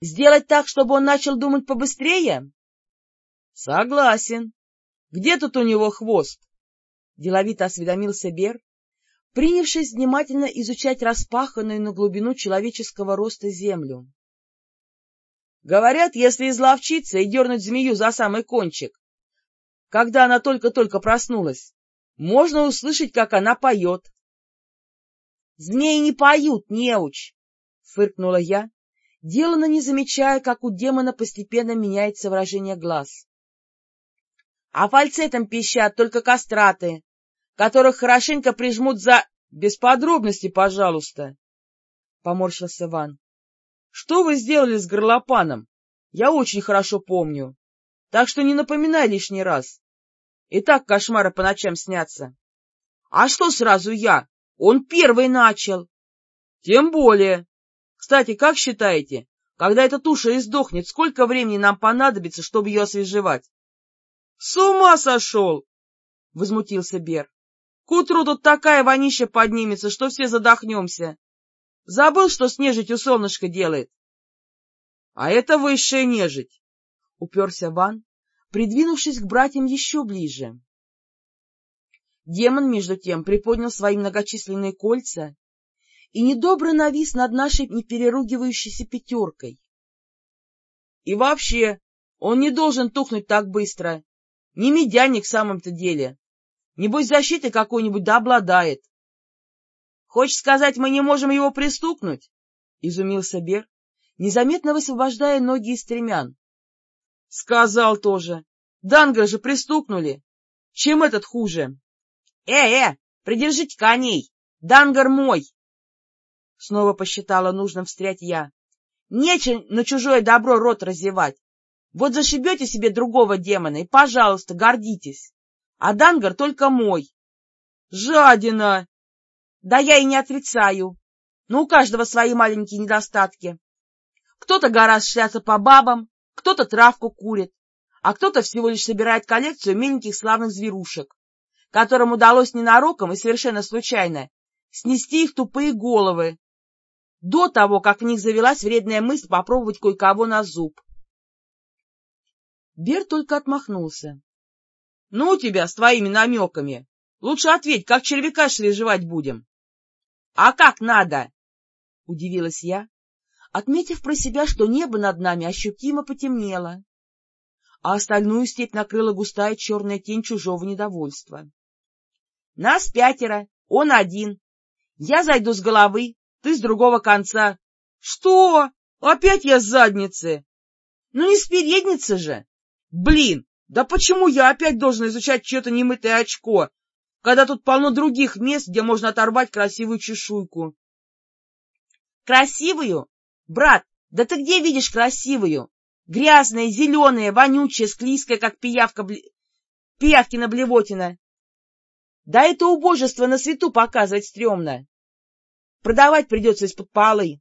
Сделать так, чтобы он начал думать побыстрее? — Согласен. Где тут у него хвост? — деловито осведомился Бер, принявшись внимательно изучать распаханную на глубину человеческого роста землю. Говорят, если изловчиться и дернуть змею за самый кончик, когда она только-только проснулась, можно услышать, как она поет. — Змеи не поют, неуч! — фыркнула я, делано не замечая, как у демона постепенно меняется выражение глаз. — А фальцетом пищат только кастраты, которых хорошенько прижмут за... — Без подробностей, пожалуйста, — поморщился Ван. — Что вы сделали с горлопаном? Я очень хорошо помню. Так что не напоминай лишний раз. И так кошмары по ночам снятся. — А что сразу я? Он первый начал. — Тем более. Кстати, как считаете, когда эта туша издохнет, сколько времени нам понадобится, чтобы ее освежевать? — С ума сошел! — возмутился Бер. — К утру тут такая вонища поднимется, что все задохнемся. Забыл, что с нежитью солнышко делает? — А это высшая нежить, — уперся Ван, придвинувшись к братьям еще ближе. Демон, между тем, приподнял свои многочисленные кольца и недобро навис над нашей непереругивающейся пятеркой. — И вообще, он не должен тухнуть так быстро. Не медяник в самом-то деле. Небось, защиты какой-нибудь да обладает. — Хочешь сказать, мы не можем его пристукнуть? — изумился Бер, незаметно высвобождая ноги из стремян. — Сказал тоже. Дангра же пристукнули. Чем этот хуже? Э, — Э-э, придержите коней! Дангар мой! Снова посчитала нужным встрять я. Нечем на чужое добро рот разевать. Вот зашибете себе другого демона, и, пожалуйста, гордитесь. А Дангар только мой. Жадина! Да я и не отрицаю. Но у каждого свои маленькие недостатки. Кто-то гораздо шляться по бабам, кто-то травку курит, а кто-то всего лишь собирает коллекцию миленьких славных зверушек, которым удалось ненароком и совершенно случайно снести их тупые головы, до того, как в них завелась вредная мысль попробовать кое-кого на зуб. Бер только отмахнулся. — Ну тебя с твоими намеками. Лучше ответь, как червяка шли будем. — А как надо? — удивилась я, отметив про себя, что небо над нами ощутимо потемнело, а остальную степь накрыла густая черная тень чужого недовольства. — Нас пятеро, он один. Я зайду с головы, ты с другого конца. — Что? Опять я с задницы? — Ну не с передницы же. Блин, да почему я опять должен изучать чье-то немытое очко, когда тут полно других мест, где можно оторвать красивую чешуйку? — Красивую? Брат, да ты где видишь красивую? Грязная, зеленая, вонючая, склизкая, как пиявка бли... пиявкина блевотина. Да это убожество на свету показывать стрёмно. Продавать придется из-под полы,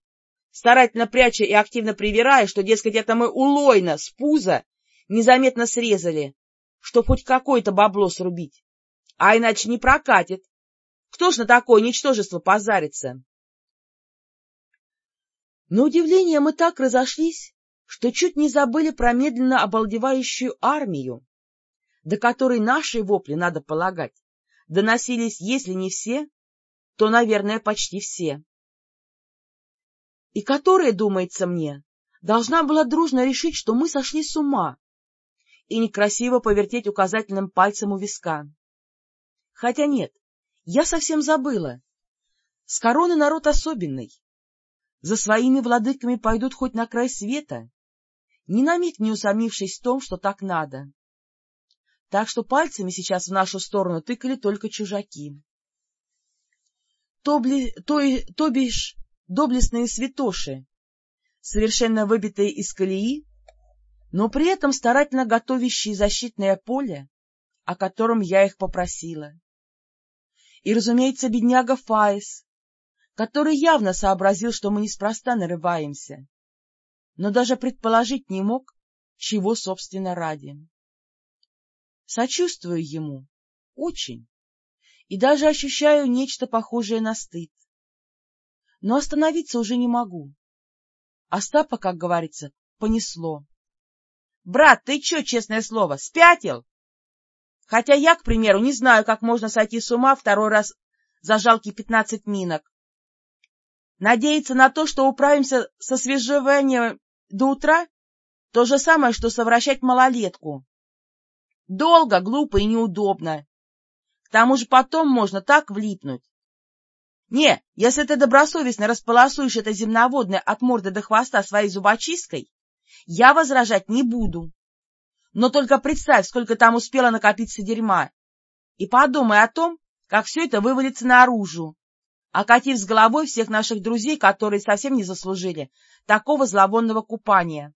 старательно пряча и активно привирая, что, дескать, это мы у Лойна с пуза незаметно срезали, чтоб хоть какое-то бабло срубить. А иначе не прокатит. Кто ж на такое ничтожество позарится? На удивление мы так разошлись, что чуть не забыли про медленно обалдевающую армию, до которой наши вопли, надо полагать, доносились, если не все, то, наверное, почти все. И которая, думается мне, должна была дружно решить, что мы сошли с ума, и некрасиво повертеть указательным пальцем у виска. Хотя нет, я совсем забыла. С короны народ особенный. За своими владыками пойдут хоть на край света, ни на миг не усомнившись в том, что так надо. Так что пальцами сейчас в нашу сторону тыкали только чужаки то, бли, то, то бишь доблестные святоши, совершенно выбитые из колеи, но при этом старательно готовящие защитное поле, о котором я их попросила. И, разумеется, бедняга Фаис, который явно сообразил, что мы неспроста нарываемся, но даже предположить не мог, чего, собственно, ради. Сочувствую ему. Очень и даже ощущаю нечто похожее на стыд. Но остановиться уже не могу. Остапа, как говорится, понесло. — Брат, ты чё, честное слово, спятил? Хотя я, к примеру, не знаю, как можно сойти с ума второй раз за жалкие пятнадцать минок. Надеяться на то, что управимся со свежеванием до утра, то же самое, что совращать малолетку. Долго, глупо и неудобно. К тому же потом можно так влипнуть. Не, если ты добросовестно располосуешь это земноводное от морды до хвоста своей зубочисткой, я возражать не буду. Но только представь, сколько там успело накопиться дерьма, и подумай о том, как все это вывалится наружу, окатив с головой всех наших друзей, которые совсем не заслужили такого зловонного купания.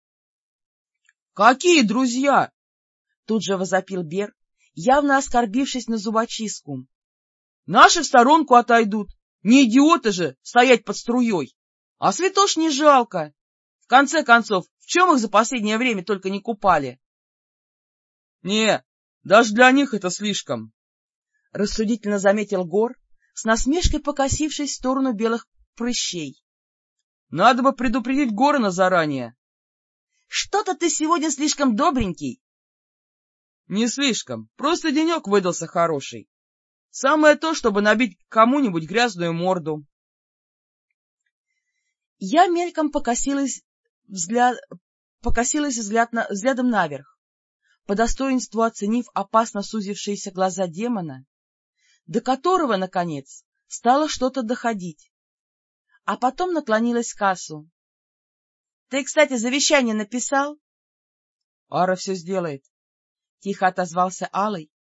— Какие друзья? — тут же возопил Бер, явно оскорбившись на зубочистку. — Наши в сторонку отойдут. Не идиоты же стоять под струей. А святош не жалко. В конце концов, в чем их за последнее время только не купали? — Не, даже для них это слишком, — рассудительно заметил Гор, с насмешкой покосившись в сторону белых прыщей. — Надо бы предупредить Горана заранее. — Что-то ты сегодня слишком добренький. — Не слишком, просто денек выдался хороший. Самое то, чтобы набить кому-нибудь грязную морду. Я мельком покосилась, взгляд... покосилась взгляд на... взглядом наверх, по достоинству оценив опасно сузившиеся глаза демона, до которого, наконец, стало что-то доходить. А потом наклонилась к кассу. — Ты, кстати, завещание написал? — Ара все сделает, — тихо отозвался Алый,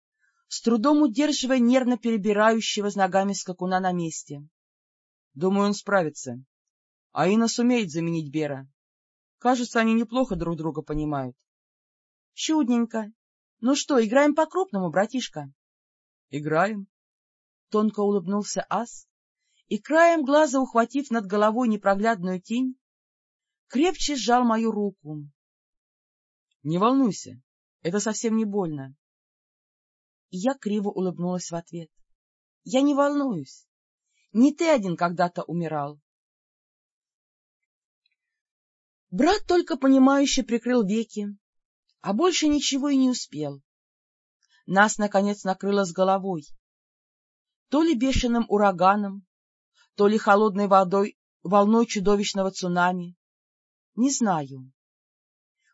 с трудом удерживая нервно перебирающего с ногами скакуна на месте. Думаю, он справится. А Инна сумеет заменить Бера. Кажется, они неплохо друг друга понимают. — Чудненько. Ну что, играем по-крупному, братишка? — Играем. Тонко улыбнулся ас, и, краем глаза ухватив над головой непроглядную тень, крепче сжал мою руку. — Не волнуйся, это совсем не больно. И я криво улыбнулась в ответ. — Я не волнуюсь. Не ты один когда-то умирал. Брат только понимающе прикрыл веки, а больше ничего и не успел. Нас, наконец, накрыло с головой. То ли бешеным ураганом, то ли холодной водой, волной чудовищного цунами. Не знаю.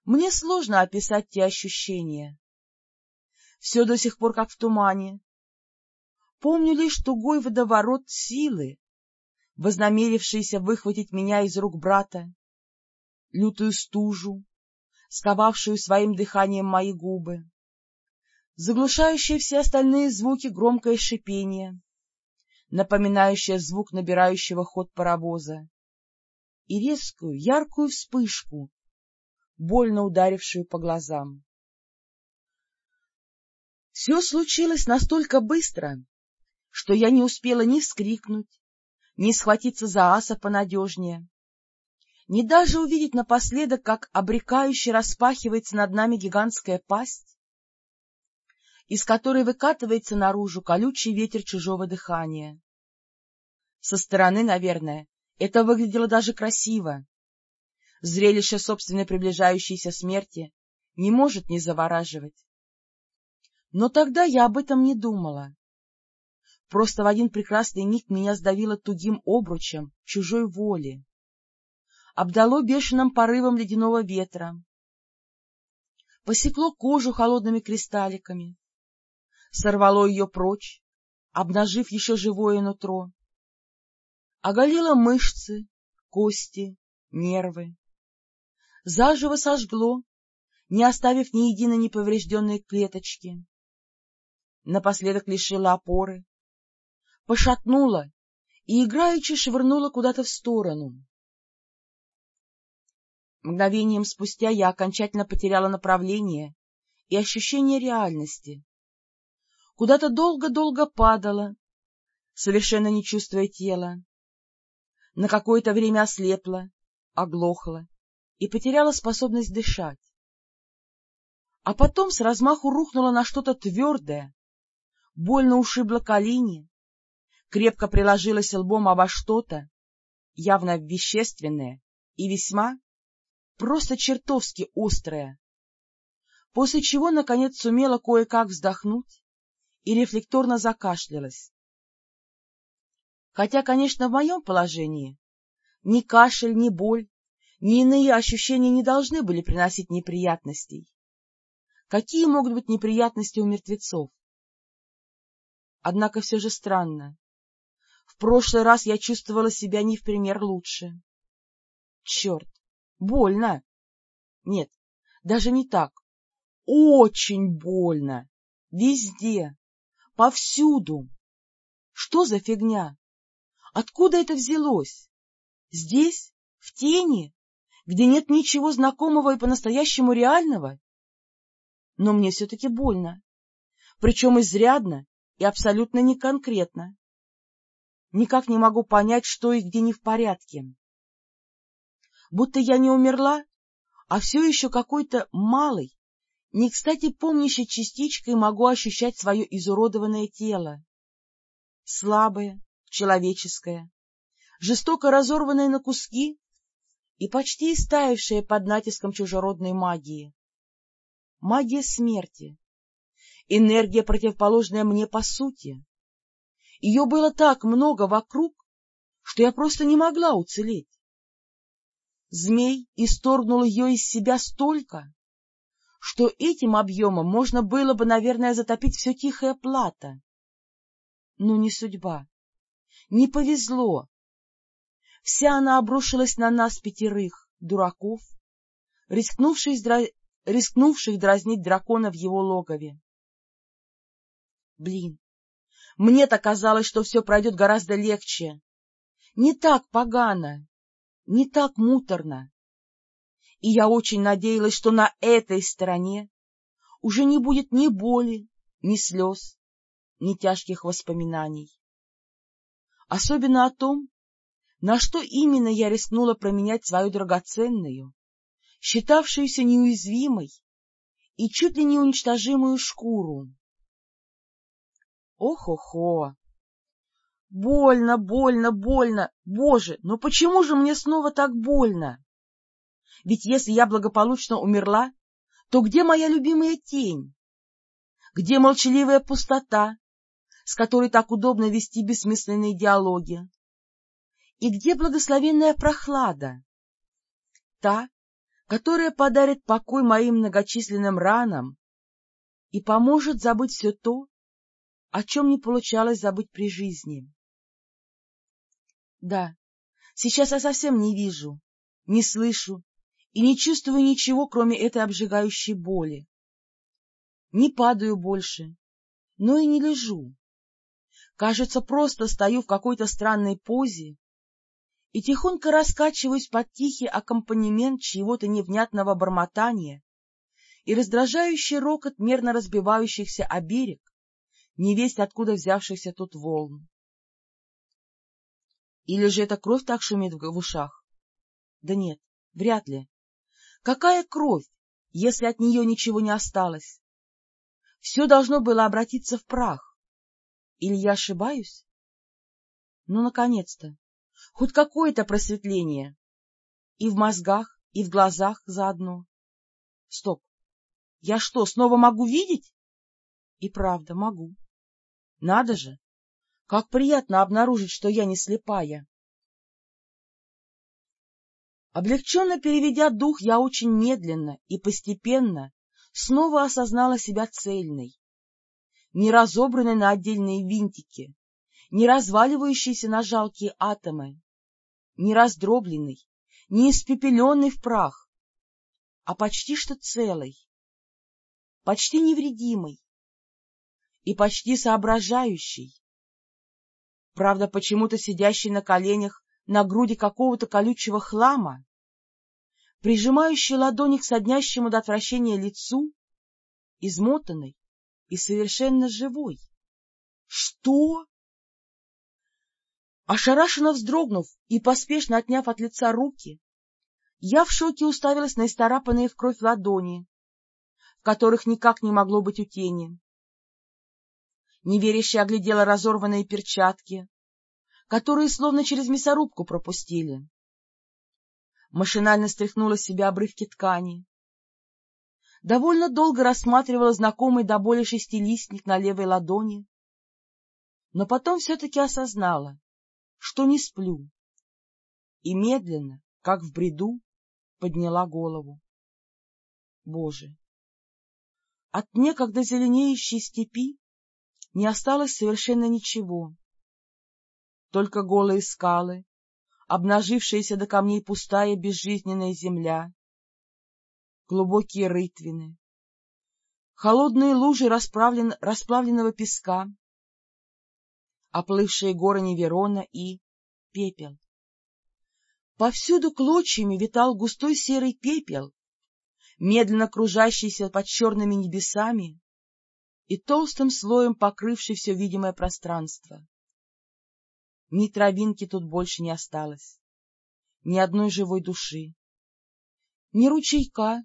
Мне сложно описать те ощущения все до сих пор как в тумане. Помню лишь тугой водоворот силы, вознамерившийся выхватить меня из рук брата, лютую стужу, сковавшую своим дыханием мои губы, заглушающее все остальные звуки громкое шипение, напоминающее звук набирающего ход паровоза, и резкую, яркую вспышку, больно ударившую по глазам. Все случилось настолько быстро, что я не успела ни вскрикнуть, ни схватиться за аса понадежнее, ни даже увидеть напоследок, как обрекающе распахивается над нами гигантская пасть, из которой выкатывается наружу колючий ветер чужого дыхания. Со стороны, наверное, это выглядело даже красиво. Зрелище собственной приближающейся смерти не может не завораживать. Но тогда я об этом не думала. Просто в один прекрасный миг меня сдавило тугим обручем чужой воли. Обдало бешеным порывом ледяного ветра. Посекло кожу холодными кристалликами. Сорвало ее прочь, обнажив еще живое нутро. Оголило мышцы, кости, нервы. Заживо сожгло, не оставив ни единой неповрежденной клеточки напоследок лишила опоры, пошатнула и играючи швырнула куда-то в сторону. Мгновением спустя я окончательно потеряла направление и ощущение реальности. Куда-то долго-долго падала, совершенно не чувствуя тела. На какое-то время ослепла, оглохла и потеряла способность дышать. А потом с размаху рухнула на что-то твердое, больно ушибла колени, крепко приложилась лбом обо что-то, явно вещественное и весьма просто чертовски острая, после чего, наконец, сумела кое-как вздохнуть и рефлекторно закашлялась. Хотя, конечно, в моем положении ни кашель, ни боль, ни иные ощущения не должны были приносить неприятностей. Какие могут быть неприятности у мертвецов? Однако все же странно. В прошлый раз я чувствовала себя не в пример лучше. Черт, больно. Нет, даже не так. Очень больно. Везде. Повсюду. Что за фигня? Откуда это взялось? Здесь, в тени, где нет ничего знакомого и по-настоящему реального? Но мне все-таки больно. Причем изрядно и абсолютно не конкретно. Никак не могу понять, что и где не в порядке. Будто я не умерла, а все еще какой-то малый, не кстати помнящей частичкой могу ощущать свое изуродованное тело. Слабое, человеческое, жестоко разорванное на куски и почти истаившее под натиском чужеродной магии. Магия смерти, энергия, противоположная мне по сути. Ее было так много вокруг, что я просто не могла уцелеть. Змей исторгнул ее из себя столько, что этим объемом можно было бы, наверное, затопить все тихое плато. Но не судьба. Не повезло. Вся она обрушилась на нас пятерых, дураков, рискнувших, дра... рискнувших дразнить дракона в его логове. Блин, мне-то казалось, что все пройдет гораздо легче. Не так погано, не так муторно. И я очень надеялась, что на этой стороне уже не будет ни боли, ни слез, ни тяжких воспоминаний. Особенно о том, на что именно я рискнула променять свою драгоценную, считавшуюся неуязвимой и чуть ли не уничтожимую шкуру. Ох-охо! Больно, больно, больно! Боже, ну почему же мне снова так больно? Ведь если я благополучно умерла, то где моя любимая тень? Где молчаливая пустота, с которой так удобно вести бессмысленные диалоги? И где благословенная прохлада? Та, которая подарит покой моим многочисленным ранам и поможет забыть все то, о чем не получалось забыть при жизни. Да, сейчас я совсем не вижу, не слышу и не чувствую ничего, кроме этой обжигающей боли. Не падаю больше, но и не лежу. Кажется, просто стою в какой-то странной позе и тихонько раскачиваюсь под тихий аккомпанемент чьего-то невнятного бормотания и раздражающий рокот мерно разбивающихся о берег невесть откуда взявшихся тут волн. Или же эта кровь так шумит в ушах? Да нет, вряд ли. Какая кровь, если от нее ничего не осталось? Все должно было обратиться в прах. Или я ошибаюсь? Ну, наконец-то, хоть какое-то просветление. И в мозгах, и в глазах заодно. Стоп, я что, снова могу видеть? И правда, могу. Надо же! Как приятно обнаружить, что я не слепая. Облегченно переведя дух, я очень медленно и постепенно снова осознала себя цельной, не разобранной на отдельные винтики, не разваливающейся на жалкие атомы, не раздробленной, не испепеленной в прах, а почти что целой, почти невредимой, и почти соображающий. Правда, почему-то сидящий на коленях на груди какого-то колючего хлама, прижимающий ладони к соднящему до отвращения лицу, измотанный и совершенно живой. Что? Ошарашенно вздрогнув и поспешно отняв от лица руки, я в шоке уставилась на исцарапанные в кровь ладони, в которых никак не могло быть у тени неверяще оглядела разорванные перчатки, которые словно через мясорубку пропустили. Машинально стряхнула с себя обрывки ткани. Довольно долго рассматривала знакомый до боли шестилистник на левой ладони, но потом все-таки осознала, что не сплю, и медленно, как в бреду, подняла голову. Боже! От некогда зеленеющей степи не осталось совершенно ничего. Только голые скалы, обнажившаяся до камней пустая безжизненная земля, глубокие рытвины, холодные лужи расплавлен... расплавленного песка, оплывшие горы Неверона и пепел. Повсюду клочьями витал густой серый пепел, медленно кружащийся под черными небесами и толстым слоем покрывший все видимое пространство. Ни травинки тут больше не осталось, ни одной живой души, ни ручейка,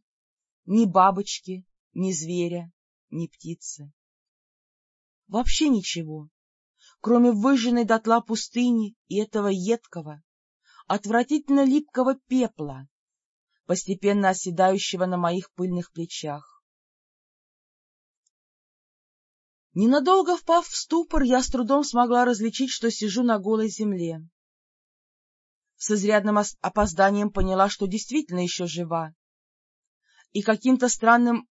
ни бабочки, ни зверя, ни птицы. Вообще ничего, кроме выжженной дотла пустыни и этого едкого, отвратительно липкого пепла, постепенно оседающего на моих пыльных плечах. Ненадолго впав в ступор, я с трудом смогла различить, что сижу на голой земле. С изрядным опозданием поняла, что действительно еще жива, и каким-то странным,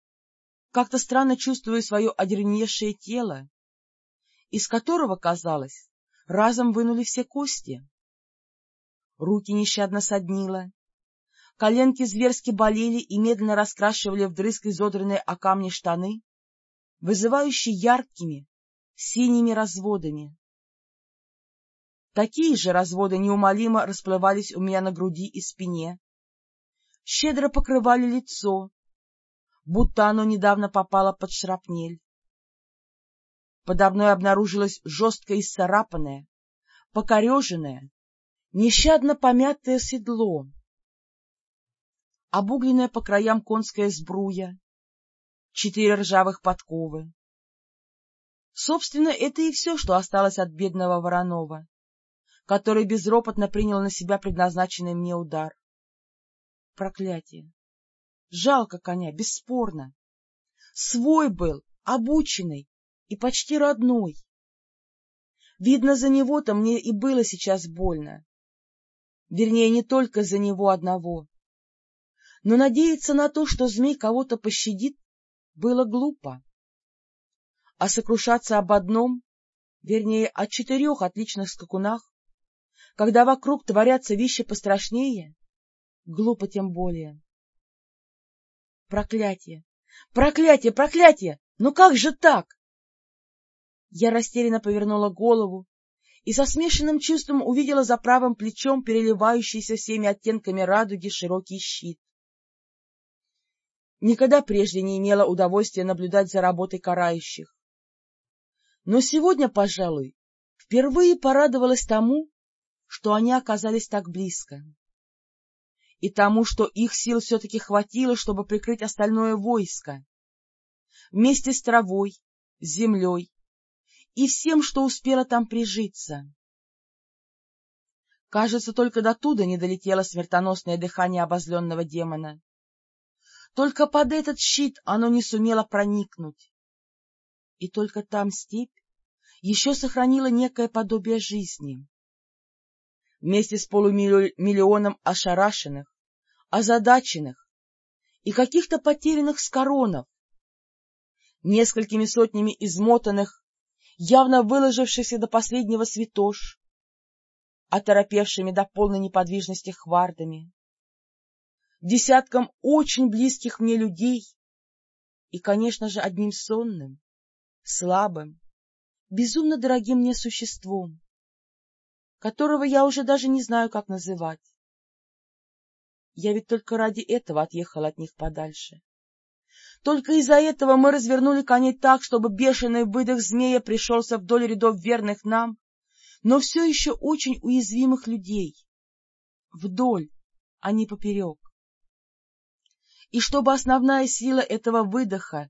как-то странно чувствую свое одерневшее тело, из которого, казалось, разом вынули все кости. Руки нещадно соднило, коленки зверски болели и медленно раскрашивали вдрызг изодранные о камни штаны, вызывающий яркими, синими разводами. Такие же разводы неумолимо расплывались у меня на груди и спине, щедро покрывали лицо, будто оно недавно попало под шрапнель. Подо мной обнаружилось жестко исцарапанное, покореженное, нещадно помятое седло, обугленная по краям конская сбруя, четыре ржавых подковы. Собственно, это и все, что осталось от бедного Воронова, который безропотно принял на себя предназначенный мне удар. Проклятие! Жалко коня, бесспорно. Свой был, обученный и почти родной. Видно, за него-то мне и было сейчас больно. Вернее, не только за него одного. Но надеяться на то, что змей кого-то пощадит, было глупо. А сокрушаться об одном, вернее, о четырех отличных скакунах, когда вокруг творятся вещи пострашнее, глупо тем более. Проклятие! Проклятие! Проклятие! Ну как же так? Я растерянно повернула голову и со смешанным чувством увидела за правым плечом переливающийся всеми оттенками радуги широкий щит. Никогда прежде не имела удовольствия наблюдать за работой карающих. Но сегодня, пожалуй, впервые порадовалась тому, что они оказались так близко, и тому, что их сил все-таки хватило, чтобы прикрыть остальное войско, вместе с травой, землей и всем, что успело там прижиться. Кажется, только до туда не долетело смертоносное дыхание обозленного демона. Только под этот щит оно не сумело проникнуть. И только там степь еще сохранила некое подобие жизни. Вместе с полумиллионом ошарашенных, озадаченных и каких-то потерянных скоронов, несколькими сотнями измотанных, явно выложившихся до последнего святош, оторопевшими до полной неподвижности хвардами, десяткам очень близких мне людей и, конечно же, одним сонным, слабым, безумно дорогим мне существом, которого я уже даже не знаю, как называть. Я ведь только ради этого отъехал от них подальше. Только из-за этого мы развернули коней так, чтобы бешеный выдох змея пришелся вдоль рядов верных нам, но все еще очень уязвимых людей. Вдоль, а не поперек и чтобы основная сила этого выдоха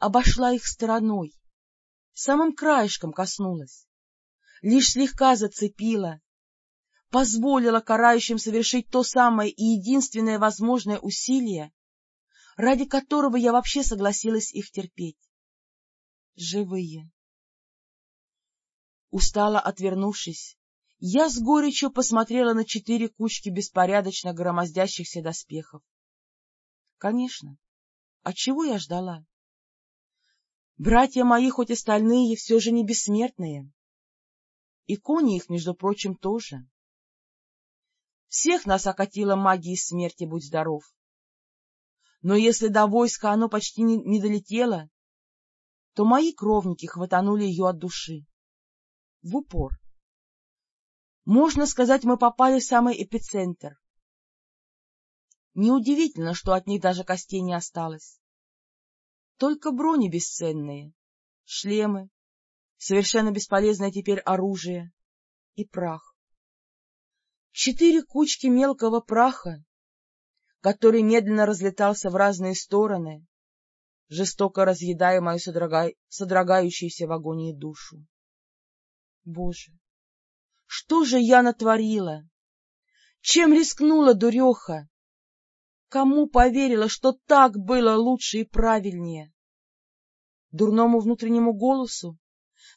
обошла их стороной, самым краешком коснулась, лишь слегка зацепила, позволила карающим совершить то самое и единственное возможное усилие, ради которого я вообще согласилась их терпеть. Живые. Устало отвернувшись, я с горечью посмотрела на четыре кучки беспорядочно громоздящихся доспехов. Конечно. А чего я ждала? Братья мои, хоть и стальные, все же не бессмертные. И кони их, между прочим, тоже. Всех нас окатила магией смерти, будь здоров. Но если до войска оно почти не, не долетело, то мои кровники хватанули ее от души. В упор. Можно сказать, мы попали в самый эпицентр. Неудивительно, что от них даже костей не осталось. Только брони бесценные, шлемы, совершенно бесполезное теперь оружие и прах. Четыре кучки мелкого праха, который медленно разлетался в разные стороны, жестоко разъедая мою содрога... содрогающуюся в агонии душу. Боже, что же я натворила? Чем рискнула дуреха? Кому поверила, что так было лучше и правильнее? Дурному внутреннему голосу,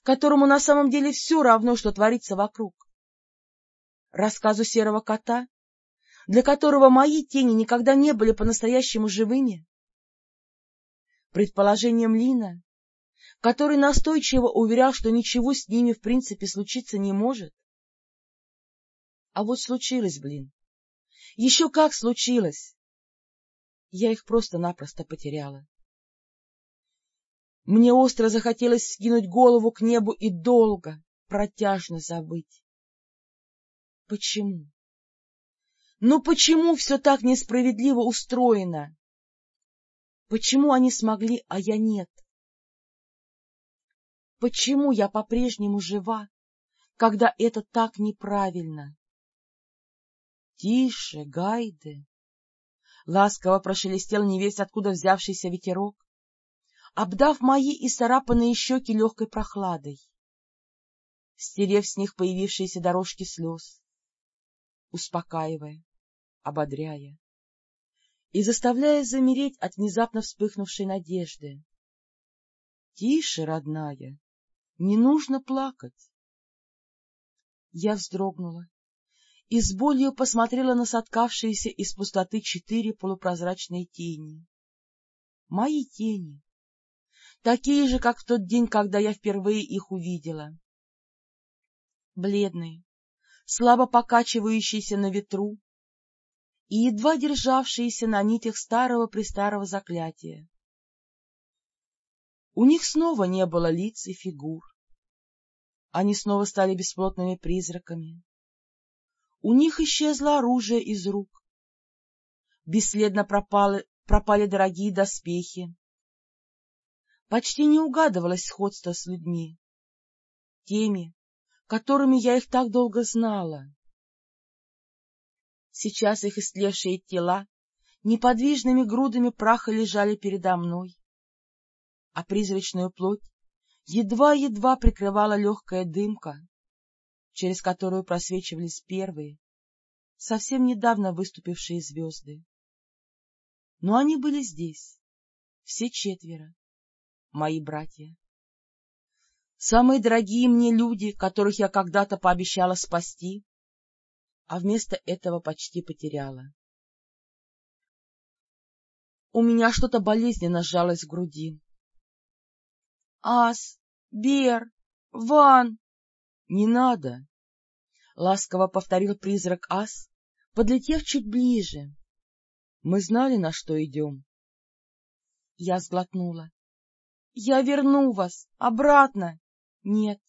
которому на самом деле все равно, что творится вокруг? Рассказу серого кота, для которого мои тени никогда не были по-настоящему живыми? Предположением Лина, который настойчиво уверял, что ничего с ними в принципе случиться не может? А вот случилось, блин. Еще как случилось! Я их просто-напросто потеряла. Мне остро захотелось скинуть голову к небу и долго, протяжно забыть. Почему? Ну почему все так несправедливо устроено? Почему они смогли, а я нет? Почему я по-прежнему жива, когда это так неправильно? Тише, Гайде! Ласково прошелестел невесть, откуда взявшийся ветерок, обдав мои и царапанные щеки легкой прохладой, стерев с них появившиеся дорожки слез, успокаивая, ободряя и заставляя замереть от внезапно вспыхнувшей надежды. — Тише, родная, не нужно плакать. Я вздрогнула и с болью посмотрела на соткавшиеся из пустоты четыре полупрозрачные тени. Мои тени, такие же, как в тот день, когда я впервые их увидела. Бледные, слабо покачивающиеся на ветру и едва державшиеся на нитях старого-престарого заклятия. У них снова не было лиц и фигур. Они снова стали бесплотными призраками у них исчезло оружие из рук. Бесследно пропали, пропали дорогие доспехи. Почти не угадывалось сходство с людьми, теми, которыми я их так долго знала. Сейчас их истлевшие тела неподвижными грудами праха лежали передо мной, а призрачную плоть едва-едва прикрывала легкая дымка, через которую просвечивались первые, совсем недавно выступившие звезды. Но они были здесь, все четверо, мои братья. Самые дорогие мне люди, которых я когда-то пообещала спасти, а вместо этого почти потеряла. У меня что-то болезненно сжалось в груди. — Ас, Бер, Ван, — Не надо! — ласково повторил призрак Ас, подлетев чуть ближе. — Мы знали, на что идем. Я сглотнула. — Я верну вас! Обратно! — Нет.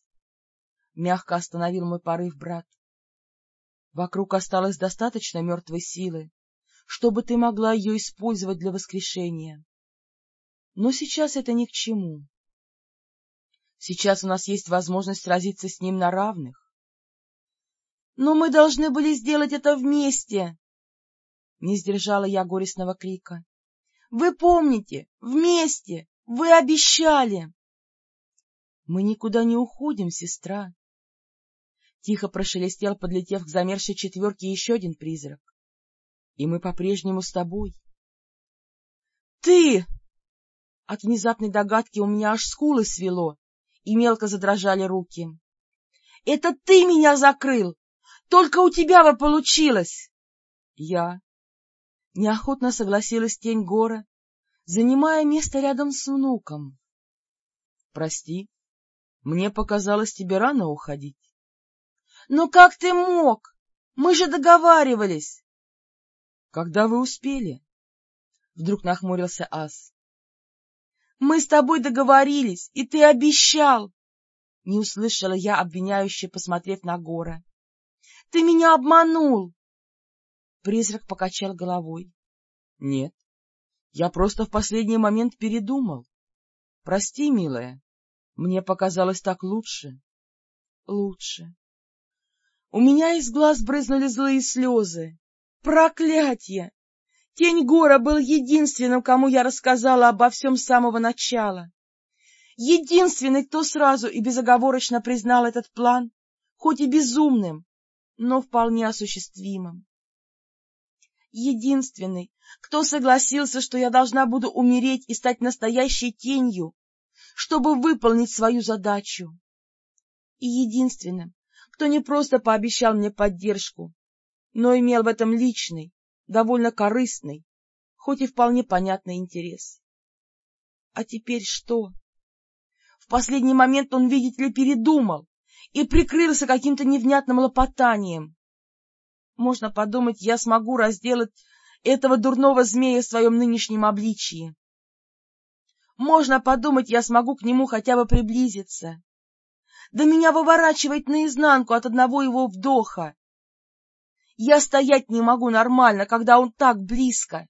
Мягко остановил мой порыв брат. Вокруг осталось достаточно мертвой силы, чтобы ты могла ее использовать для воскрешения. Но сейчас это ни к чему. Сейчас у нас есть возможность сразиться с ним на равных. Но мы должны были сделать это вместе! Не сдержала я горестного крика. Вы помните, вместе! Вы обещали! Мы никуда не уходим, сестра. Тихо прошелестел, подлетев к замерзшей четверке, еще один призрак. И мы по-прежнему с тобой. — Ты! От внезапной догадки у меня аж скулы свело, и мелко задрожали руки. — Это ты меня закрыл! Только у тебя бы получилось! — Я. Неохотно согласилась тень гора, занимая место рядом с внуком. — Прости, мне показалось тебе рано уходить. — Но как ты мог? Мы же договаривались. — Когда вы успели? — вдруг нахмурился Ас. — Мы с тобой договорились, и ты обещал! — не услышала я, обвиняюще посмотрев на Гора. — Ты меня обманул! Призрак покачал головой. — Нет, я просто в последний момент передумал. Прости, милая, мне показалось так лучше. Лучше. У меня из глаз брызнули злые слезы. Проклятье! Тень Гора был единственным, кому я рассказала обо всем с самого начала. Единственный, кто сразу и безоговорочно признал этот план, хоть и безумным, но вполне осуществимым. Единственный, кто согласился, что я должна буду умереть и стать настоящей тенью, чтобы выполнить свою задачу. И единственным, кто не просто пообещал мне поддержку, но имел в этом личный, довольно корыстный, хоть и вполне понятный интерес. А теперь что? В последний момент он, видите ли, передумал и прикрылся каким-то невнятным лопотанием. Можно подумать, я смогу разделать этого дурного змея в своем нынешнем обличии. Можно подумать, я смогу к нему хотя бы приблизиться. Да меня выворачивает наизнанку от одного его вдоха. Я стоять не могу нормально, когда он так близко.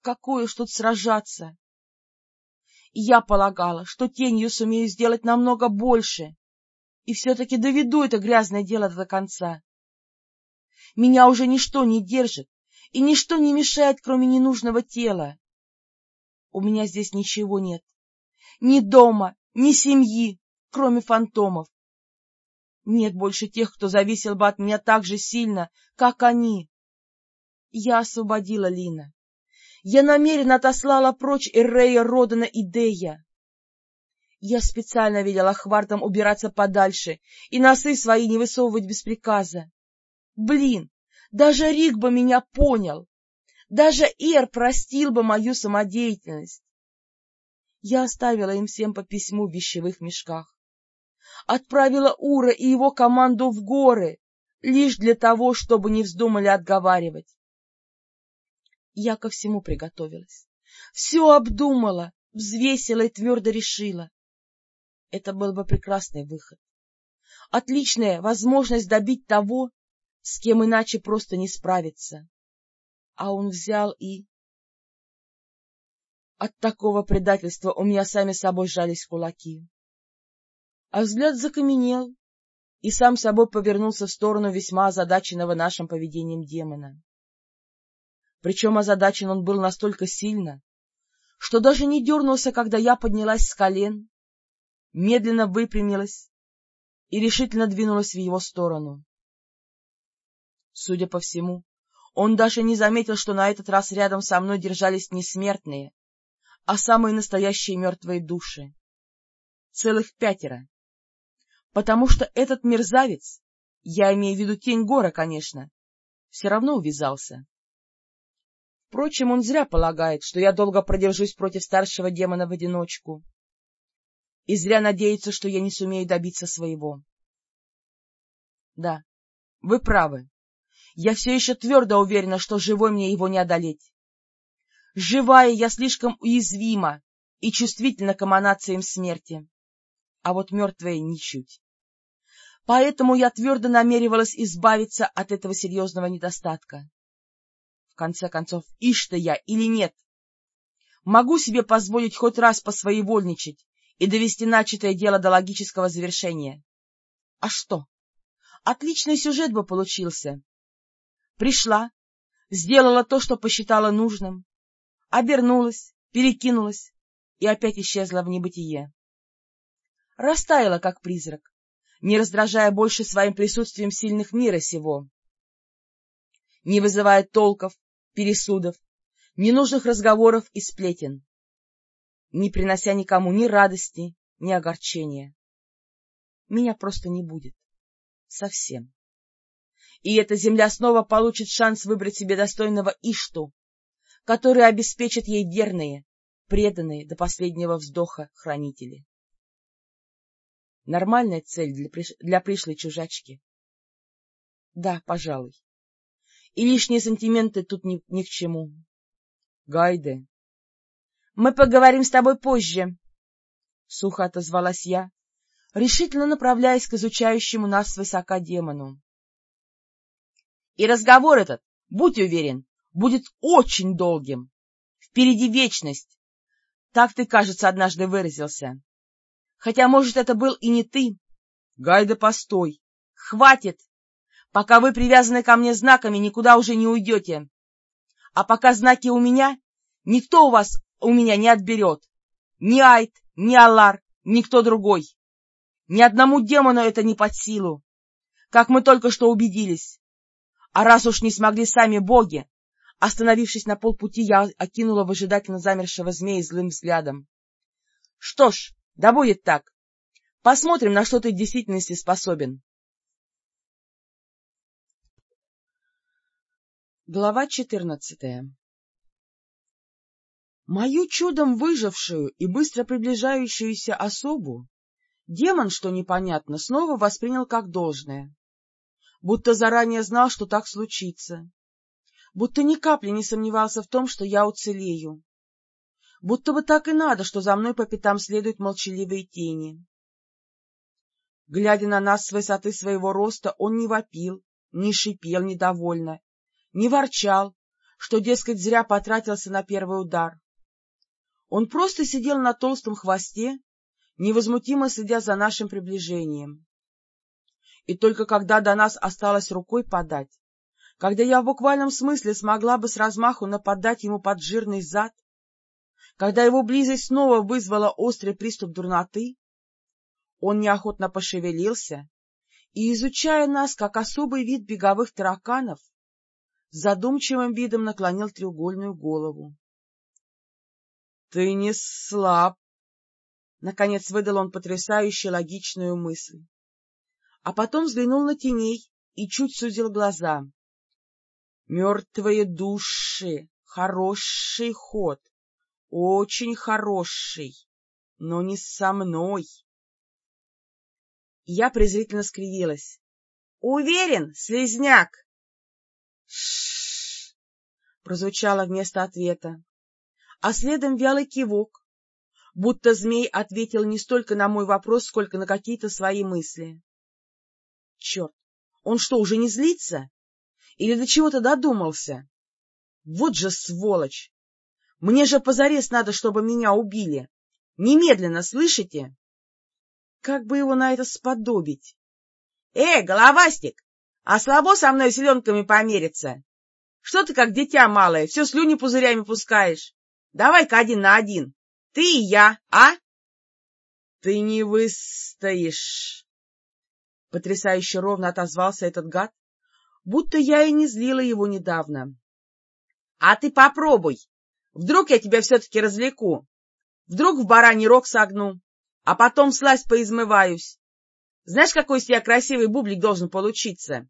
Какое уж тут сражаться. Я полагала, что тенью сумею сделать намного больше, и все-таки доведу это грязное дело до конца. Меня уже ничто не держит, и ничто не мешает, кроме ненужного тела. У меня здесь ничего нет. Ни дома, ни семьи, кроме фантомов. Нет больше тех, кто зависел бы от меня так же сильно, как они. Я освободила Лина. Я намеренно отослала прочь Эррея, Родана и Дея. Я специально велела Хвартам убираться подальше и носы свои не высовывать без приказа. Блин, даже Рик бы меня понял. Даже Эр простил бы мою самодеятельность. Я оставила им всем по письму в вещевых мешках. Отправила Ура и его команду в горы, лишь для того, чтобы не вздумали отговаривать. Я ко всему приготовилась. Все обдумала, взвесила и твердо решила. Это был бы прекрасный выход. Отличная возможность добить того, с кем иначе просто не справиться а он взял и... От такого предательства у меня сами собой сжались кулаки. А взгляд закаменел и сам собой повернулся в сторону весьма озадаченного нашим поведением демона. Причем озадачен он был настолько сильно, что даже не дернулся, когда я поднялась с колен, медленно выпрямилась и решительно двинулась в его сторону. Судя по всему, он даже не заметил, что на этот раз рядом со мной держались не смертные, а самые настоящие мертвые души. Целых пятеро. Потому что этот мерзавец, я имею в виду тень гора, конечно, все равно увязался. Впрочем, он зря полагает, что я долго продержусь против старшего демона в одиночку. И зря надеется, что я не сумею добиться своего. Да, вы правы. Я все еще твердо уверена, что живой мне его не одолеть. Живая я слишком уязвима и чувствительна к эманациям смерти, а вот мертвая ничуть. Поэтому я твердо намеревалась избавиться от этого серьезного недостатка. В конце концов, ишь-то я или нет? Могу себе позволить хоть раз посвоевольничать и довести начатое дело до логического завершения. А что? Отличный сюжет бы получился. Пришла, сделала то, что посчитала нужным, обернулась, перекинулась и опять исчезла в небытие. Растаяла, как призрак, не раздражая больше своим присутствием сильных мира сего, не вызывая толков, пересудов, ненужных разговоров и сплетен, не принося никому ни радости, ни огорчения. Меня просто не будет. Совсем. И эта земля снова получит шанс выбрать себе достойного Ишту, который обеспечит ей верные, преданные до последнего вздоха хранители. Нормальная цель для, приш... для пришлой чужачки. Да, пожалуй. И лишние сантименты тут ни, ни к чему. Гайде. — Мы поговорим с тобой позже, — сухо отозвалась я, решительно направляясь к изучающему нас свысока демону. — И разговор этот, будь уверен, будет очень долгим. Впереди вечность. Так ты, кажется, однажды выразился. Хотя, может, это был и не ты. Гайда, постой. Хватит. Пока вы привязаны ко мне знаками, никуда уже не уйдете. А пока знаки у меня, никто у вас у меня не отберет. Ни Айт, ни Аллар, никто другой. Ни одному демону это не под силу, как мы только что убедились. А раз уж не смогли сами боги, остановившись на полпути, я окинула выжидательно замершего змея злым взглядом. Что ж, да будет так. Посмотрим, на что ты в действительности способен. Глава четырнадцатая Мою чудом выжившую и быстро приближающуюся особу демон, что непонятно, снова воспринял как должное, будто заранее знал, что так случится, будто ни капли не сомневался в том, что я уцелею, будто бы так и надо, что за мной по пятам следуют молчаливые тени. Глядя на нас с высоты своего роста, он не вопил, не шипел недовольно, не ворчал, что, дескать, зря потратился на первый удар. Он просто сидел на толстом хвосте, невозмутимо следя за нашим приближением. И только когда до нас осталось рукой подать, когда я в буквальном смысле смогла бы с размаху нападать ему под жирный зад, когда его близость снова вызвала острый приступ дурноты, он неохотно пошевелился и, изучая нас как особый вид беговых тараканов, задумчивым видом наклонил треугольную голову. — Ты не слаб, — наконец выдал он потрясающе логичную мысль. А потом взглянул на теней и чуть сузил глаза. — Мертвые души, хороший ход. Очень хороший, но не со мной. Я презрительно скривилась. — Уверен, слезняк? Ш прозвучало вместо ответа, а следом вялый кивок, будто змей ответил не столько на мой вопрос, сколько на какие-то свои мысли. Черт, он что, уже не злится? Или до чего-то додумался? Вот же сволочь! Мне же позарез надо, чтобы меня убили. Немедленно, слышите? Как бы его на это сподобить? — Эй, головастик, а слабо со мной селенками помериться? Что ты как дитя малое, все слюни пузырями пускаешь? Давай-ка один на один. Ты и я, а? — Ты не выстоишь. Потрясающе ровно отозвался этот гад, будто я и не злила его недавно. — А ты попробуй, Вдруг я тебя все-таки развлеку. Вдруг в бараний рог согну, а потом слазь поизмываюсь. Знаешь, какой из тебя красивый бублик должен получиться?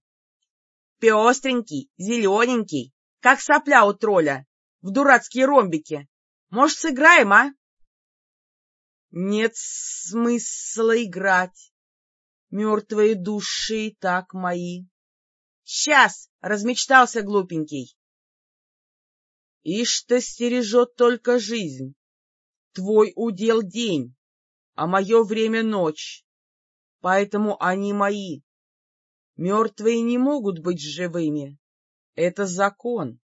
Пестренький, зелененький, как сопля у тролля, в дурацкие ромбики. Может, сыграем, а? Нет смысла играть. Мертвые души так мои. Сейчас, размечтался глупенький. Ишь-то стережет только жизнь. Твой удел день, а мое время ночь. Поэтому они мои. Мертвые не могут быть живыми. Это закон.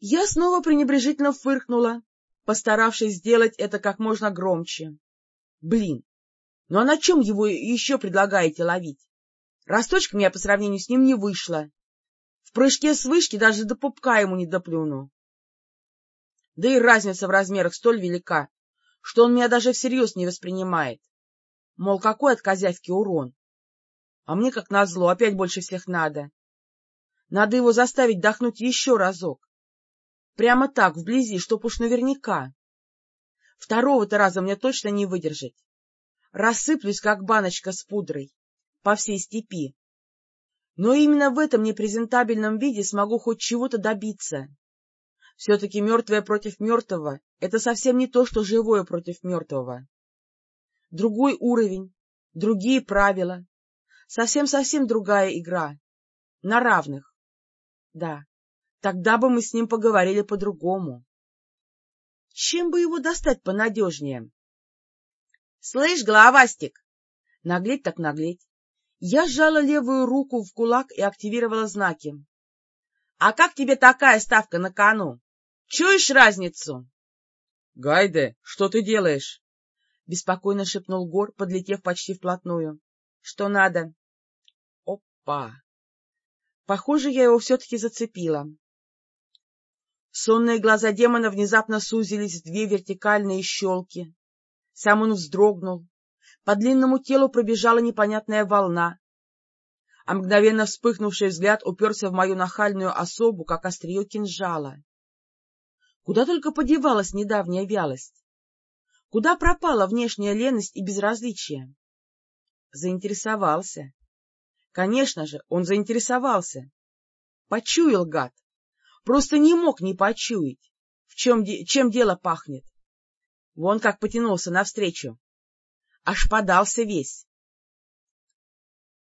Я снова пренебрежительно фыркнула, постаравшись сделать это как можно громче. Блин, ну а на чем его еще предлагаете ловить? Росточком я по сравнению с ним не вышла. В прыжке с вышки даже до пупка ему не доплюну. Да и разница в размерах столь велика, что он меня даже всерьез не воспринимает. Мол, какой от козявки урон? А мне, как назло, опять больше всех надо. Надо его заставить дохнуть еще разок. Прямо так, вблизи, чтоб уж наверняка. Второго-то раза мне точно не выдержать. Рассыплюсь, как баночка с пудрой, по всей степи. Но именно в этом непрезентабельном виде смогу хоть чего-то добиться. Все-таки мертвое против мертвого — это совсем не то, что живое против мертвого. Другой уровень, другие правила, совсем-совсем другая игра. На равных. Да, тогда бы мы с ним поговорили по-другому. Чем бы его достать понадежнее? — Слышь, головастик! Наглеть так наглеть. Я сжала левую руку в кулак и активировала знаки. — А как тебе такая ставка на кону? Чуешь разницу? — Гайде, что ты делаешь? — беспокойно шепнул Гор, подлетев почти вплотную. — Что надо? — Опа! Похоже, я его все-таки зацепила. Сонные глаза демона внезапно сузились в две вертикальные щелки. Сам он вздрогнул. По длинному телу пробежала непонятная волна, а мгновенно вспыхнувший взгляд уперся в мою нахальную особу, как острие кинжала. Куда только подевалась недавняя вялость? Куда пропала внешняя леность и безразличие? Заинтересовался. Конечно же, он заинтересовался. Почуял, гад. Просто не мог не почуять, в чем, чем дело пахнет. Вон как потянулся навстречу. Аж подался весь.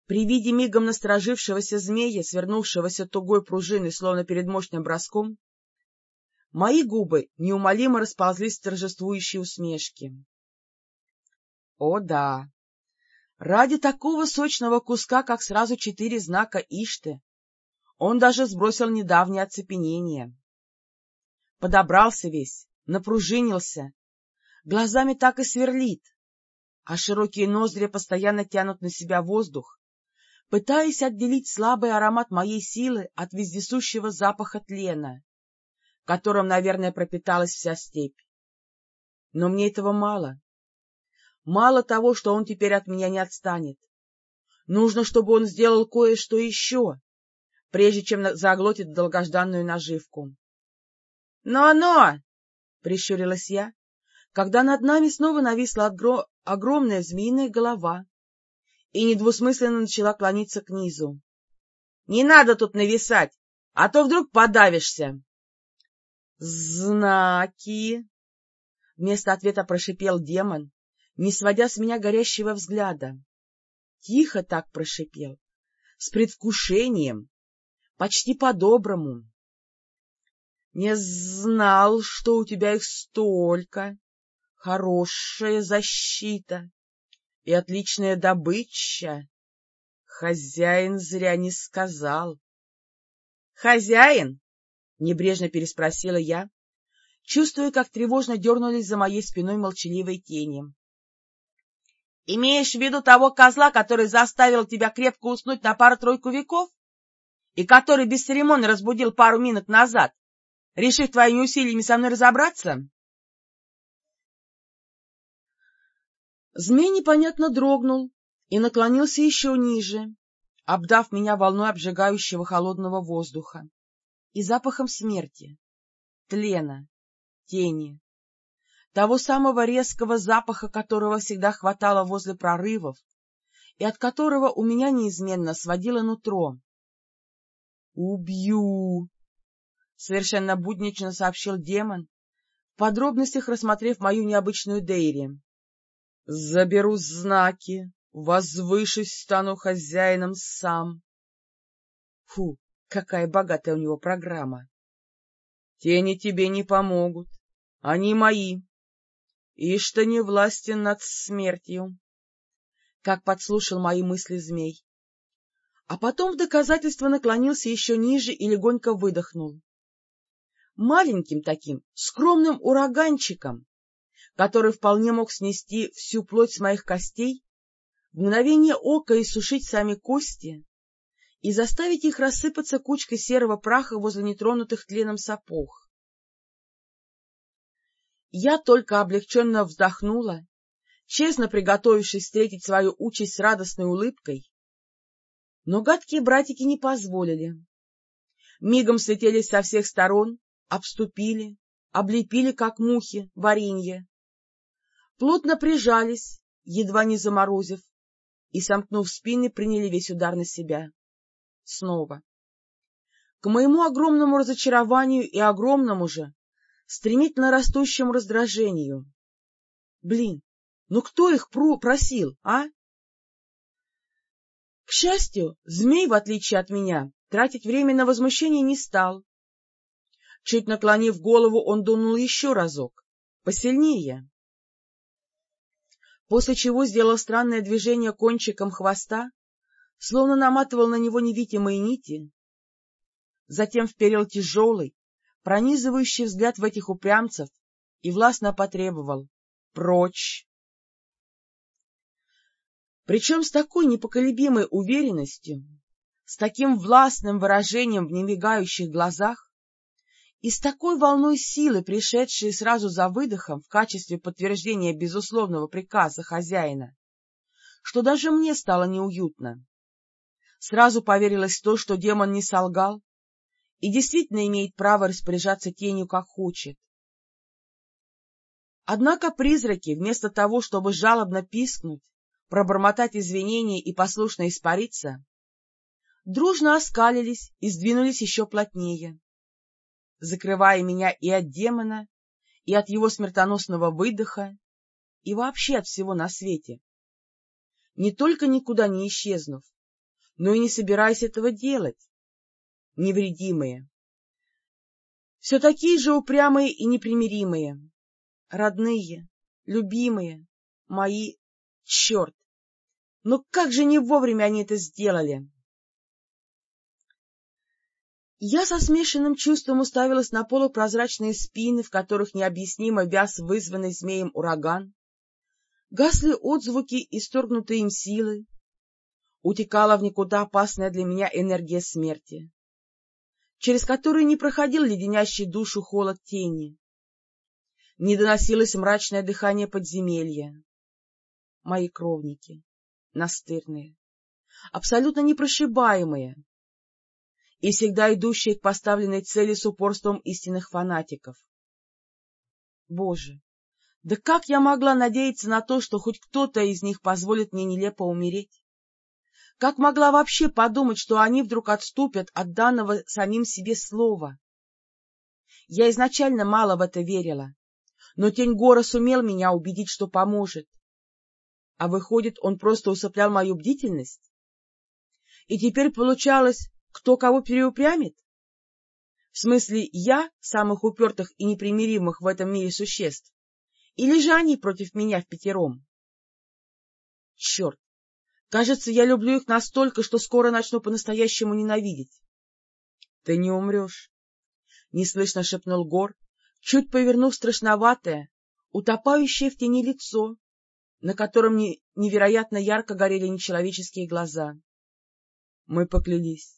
При виде мигом насторожившегося змея, свернувшегося тугой пружиной, словно перед мощным броском, мои губы неумолимо расползлись в торжествующие усмешки. О да! Ради такого сочного куска, как сразу четыре знака Ишты, он даже сбросил недавнее оцепенение. Подобрался весь, напружинился, глазами так и сверлит, а широкие ноздри постоянно тянут на себя воздух, пытаясь отделить слабый аромат моей силы от вездесущего запаха тлена, которым, наверное, пропиталась вся степь. Но мне этого мало. Мало того, что он теперь от меня не отстанет. Нужно, чтобы он сделал кое-что еще, прежде чем заглотит долгожданную наживку. «Но-но!» — прищурилась я, когда над нами снова нависла огро... огромная змеиная голова и недвусмысленно начала клониться к низу. — Не надо тут нависать, а то вдруг подавишься. — Знаки! — вместо ответа прошипел демон, не сводя с меня горящего взгляда. Тихо так прошипел, с предвкушением, почти по-доброму. Не знал, что у тебя их столько. Хорошая защита и отличная добыча. Хозяин зря не сказал. — Хозяин? — небрежно переспросила я, чувствуя, как тревожно дернулись за моей спиной молчаливой тени. — Имеешь в виду того козла, который заставил тебя крепко уснуть на пару-тройку веков? И который бесцеремонно разбудил пару минут назад, решив твоими усилиями со мной разобраться? Змей непонятно дрогнул и наклонился еще ниже, обдав меня волной обжигающего холодного воздуха и запахом смерти, тлена, тени, того самого резкого запаха, которого всегда хватало возле прорывов и от которого у меня неизменно сводило нутро. «Убью!» — совершенно буднично сообщил демон, в подробностях рассмотрев мою необычную Дейри. «Заберу знаки, возвышусь, стану хозяином сам». Фу, какая богатая у него программа! Тени тебе не помогут, они мои, и что не властен над смертью. Как подслушал мои мысли змей. А потом в доказательство наклонился еще ниже и легонько выдохнул. Маленьким таким, скромным ураганчиком, который вполне мог снести всю плоть с моих костей, в мгновение ока иссушить сами кости и заставить их рассыпаться кучкой серого праха возле нетронутых тленом сапог. Я только облегченно вздохнула, честно приготовившись встретить свою участь с радостной улыбкой, но гадкие братики не позволили. Мигом слетелись со всех сторон, обступили, облепили, как мухи, варенье. Плотно прижались, едва не заморозив, и, сомкнув спины, приняли весь удар на себя. Снова. К моему огромному разочарованию и огромному же, стремительно растущему раздражению. Блин, ну кто их просил, а? К счастью, змей, в отличие от меня, тратить время на возмущение не стал. Чуть наклонив голову, он дунул еще разок, посильнее. После чего сделал странное движение кончиком хвоста, словно наматывал на него невидимые нити, затем вперил тяжелый, пронизывающий взгляд в этих упрямцев и властно потребовал «Прочь!». Причем с такой непоколебимой уверенностью, с таким властным выражением в немигающих глазах и с такой волной силы, пришедшей сразу за выдохом в качестве подтверждения безусловного приказа хозяина, что даже мне стало неуютно. Сразу поверилось то, что демон не солгал и действительно имеет право распоряжаться тенью, как хочет. Однако призраки, вместо того, чтобы жалобно пискнуть, пробормотать извинения и послушно испариться, дружно оскалились и сдвинулись еще плотнее, закрывая меня и от демона, и от его смертоносного выдоха, и вообще от всего на свете. Не только никуда не исчезнув, но и не собираясь этого делать, невредимые. Все такие же упрямые и непримиримые, родные, любимые, мои Черт! Ну как же не вовремя они это сделали! Я со смешанным чувством уставилась на полупрозрачные спины, в которых необъяснимо вяз вызванный змеем ураган. Гасли отзвуки исторгнутые им силы. Утекала в никуда опасная для меня энергия смерти, через которую не проходил леденящий душу холод тени. Не доносилось мрачное дыхание подземелья мои кровники, настырные, абсолютно непрошибаемые и всегда идущие к поставленной цели с упорством истинных фанатиков. Боже, да как я могла надеяться на то, что хоть кто-то из них позволит мне нелепо умереть? Как могла вообще подумать, что они вдруг отступят от данного самим себе слова? Я изначально мало в это верила, но тень Гора сумел меня убедить, что поможет. А выходит, он просто усыплял мою бдительность? И теперь получалось, кто кого переупрямит? В смысле, я самых упертых и непримиримых в этом мире существ? Или же они против меня в пятером? Черт! Кажется, я люблю их настолько, что скоро начну по-настоящему ненавидеть. — Ты не умрешь, — неслышно шепнул Гор, чуть повернув страшноватое, утопающее в тени лицо, на котором невероятно ярко горели нечеловеческие глаза. Мы поклялись,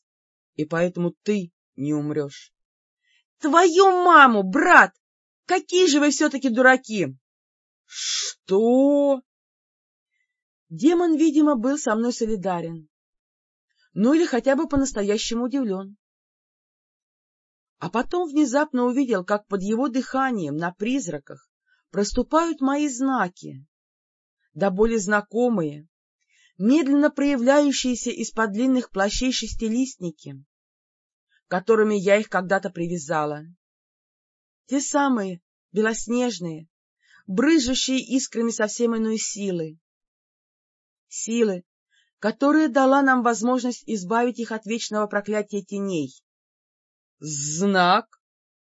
и поэтому ты не умрешь. — Твою маму, брат! Какие же вы все-таки дураки! — Что? Демон, видимо, был со мной солидарен. Ну или хотя бы по-настоящему удивлен. А потом внезапно увидел, как под его дыханием на призраках проступают мои знаки, да более знакомые, медленно проявляющиеся из-под длинных плащей шестилистники, которыми я их когда-то привязала. Те самые, белоснежные, брыжущие искрами совсем иной силы. Силы, которая дала нам возможность избавить их от вечного проклятия теней. Знак?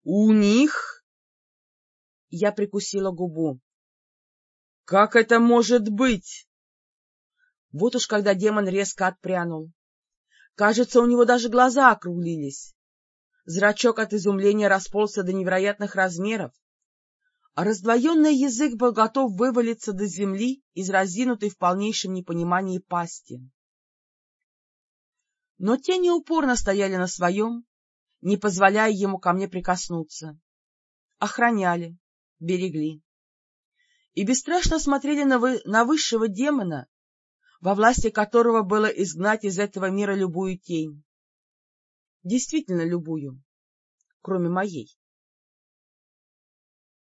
У них? Я прикусила губу. — Как это может быть? Вот уж когда демон резко отпрянул. Кажется, у него даже глаза округлились. Зрачок от изумления расползся до невероятных размеров, а раздвоенный язык был готов вывалиться до земли из разинутой в полнейшем непонимании пасти. Но тени упорно стояли на своем, не позволяя ему ко мне прикоснуться. Охраняли, берегли и бесстрашно смотрели на, вы, на высшего демона, во власти которого было изгнать из этого мира любую тень. Действительно любую, кроме моей.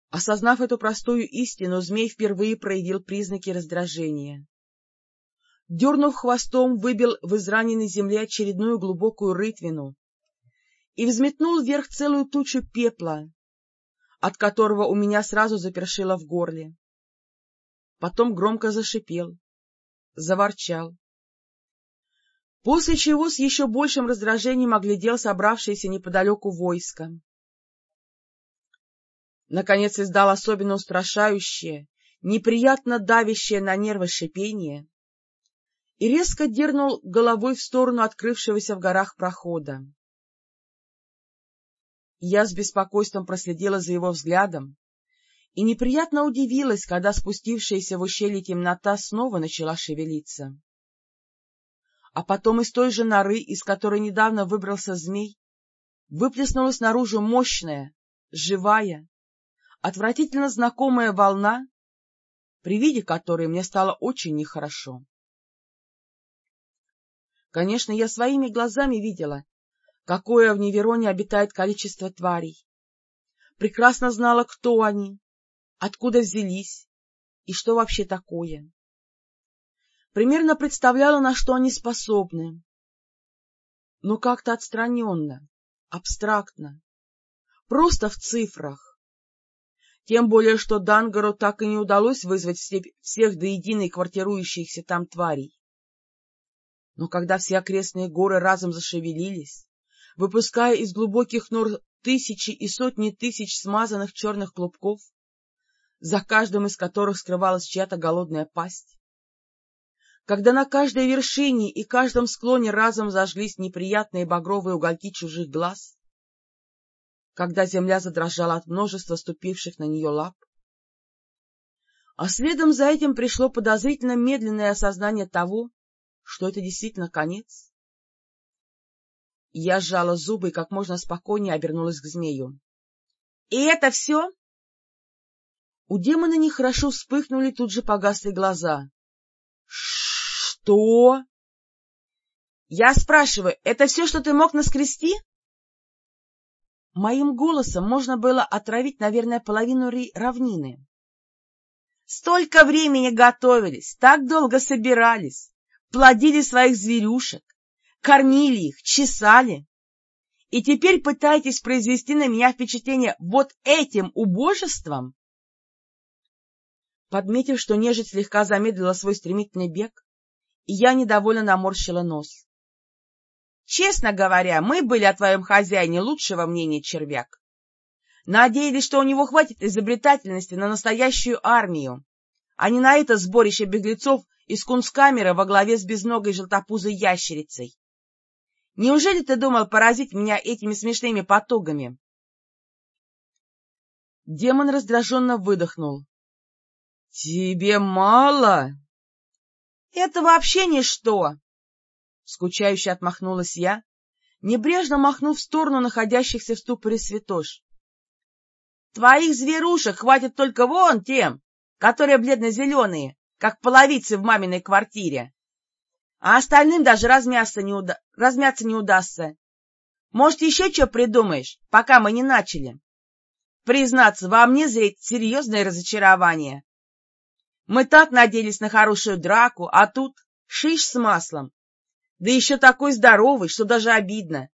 Осознав эту простую истину, змей впервые проявил признаки раздражения. Дернув хвостом, выбил в израненной земле очередную глубокую рытвину и взметнул вверх целую тучу пепла, от которого у меня сразу запершило в горле. Потом громко зашипел, заворчал. После чего с еще большим раздражением оглядел собравшееся неподалеку войско. Наконец издал особенно устрашающее, неприятно давящее на нервы шипение и резко дернул головой в сторону открывшегося в горах прохода. Я с беспокойством проследила за его взглядом и неприятно удивилась, когда спустившаяся в ущелье темнота снова начала шевелиться. А потом из той же норы, из которой недавно выбрался змей, выплеснулась наружу мощная, живая, отвратительно знакомая волна, при виде которой мне стало очень нехорошо. Конечно, я своими глазами видела, какое в Невероне обитает количество тварей. Прекрасно знала, кто они, откуда взялись и что вообще такое. Примерно представляла, на что они способны. Но как-то отстраненно, абстрактно, просто в цифрах. Тем более, что Дангару так и не удалось вызвать всех до единой квартирующихся там тварей. Но когда все окрестные горы разом зашевелились, выпуская из глубоких нор тысячи и сотни тысяч смазанных черных клубков, за каждым из которых скрывалась чья-то голодная пасть, когда на каждой вершине и каждом склоне разом зажглись неприятные багровые угольки чужих глаз, когда земля задрожала от множества ступивших на нее лап, а следом за этим пришло подозрительно медленное осознание того, что это действительно конец? Я сжала зубы и как можно спокойнее обернулась к змею. — И это все? У демона нехорошо вспыхнули, тут же погасли глаза. — Что? — Я спрашиваю, это все, что ты мог наскрести? Моим голосом можно было отравить, наверное, половину равнины. — Столько времени готовились, так долго собирались плодили своих зверюшек, кормили их, чесали. И теперь пытаетесь произвести на меня впечатление вот этим убожеством? Подметив, что нежить слегка замедлила свой стремительный бег, я недовольно наморщила нос. Честно говоря, мы были о твоем хозяине лучшего мнения, червяк. Надеялись, что у него хватит изобретательности на настоящую армию, а не на это сборище беглецов из кунсткамеры во главе с безногой желтопузой ящерицей. Неужели ты думал поразить меня этими смешными потугами? Демон раздраженно выдохнул. — Тебе мало? — Это вообще ничто! — скучающе отмахнулась я, небрежно махнув в сторону находящихся в ступоре святош. — Твоих зверушек хватит только вон тем, которые бледно-зеленые, как половицы в маминой квартире. А остальным даже размяться не, уда... размяться не удастся. Может, еще что придумаешь, пока мы не начали? Признаться, во мне зреет серьезное разочарование. Мы так надеялись на хорошую драку, а тут шиш с маслом. Да еще такой здоровый, что даже обидно.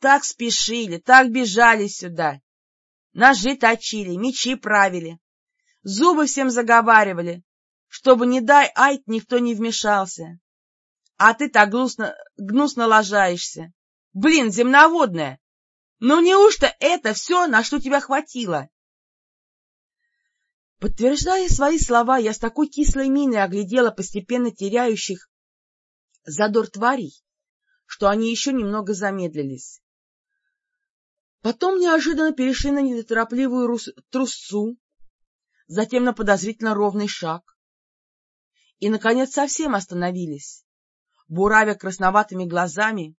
Так спешили, так бежали сюда. Ножи точили, мечи правили. Зубы всем заговаривали, чтобы, не дай айт, никто не вмешался. А ты так гнусно, гнусно ложаешься. Блин, земноводная! Ну неужто это все, на что тебя хватило? Подтверждая свои слова, я с такой кислой миной оглядела постепенно теряющих задор тварей, что они еще немного замедлились. Потом неожиданно перешли на неторопливую трусцу, затем на подозрительно ровный шаг и, наконец, совсем остановились, буравя красноватыми глазами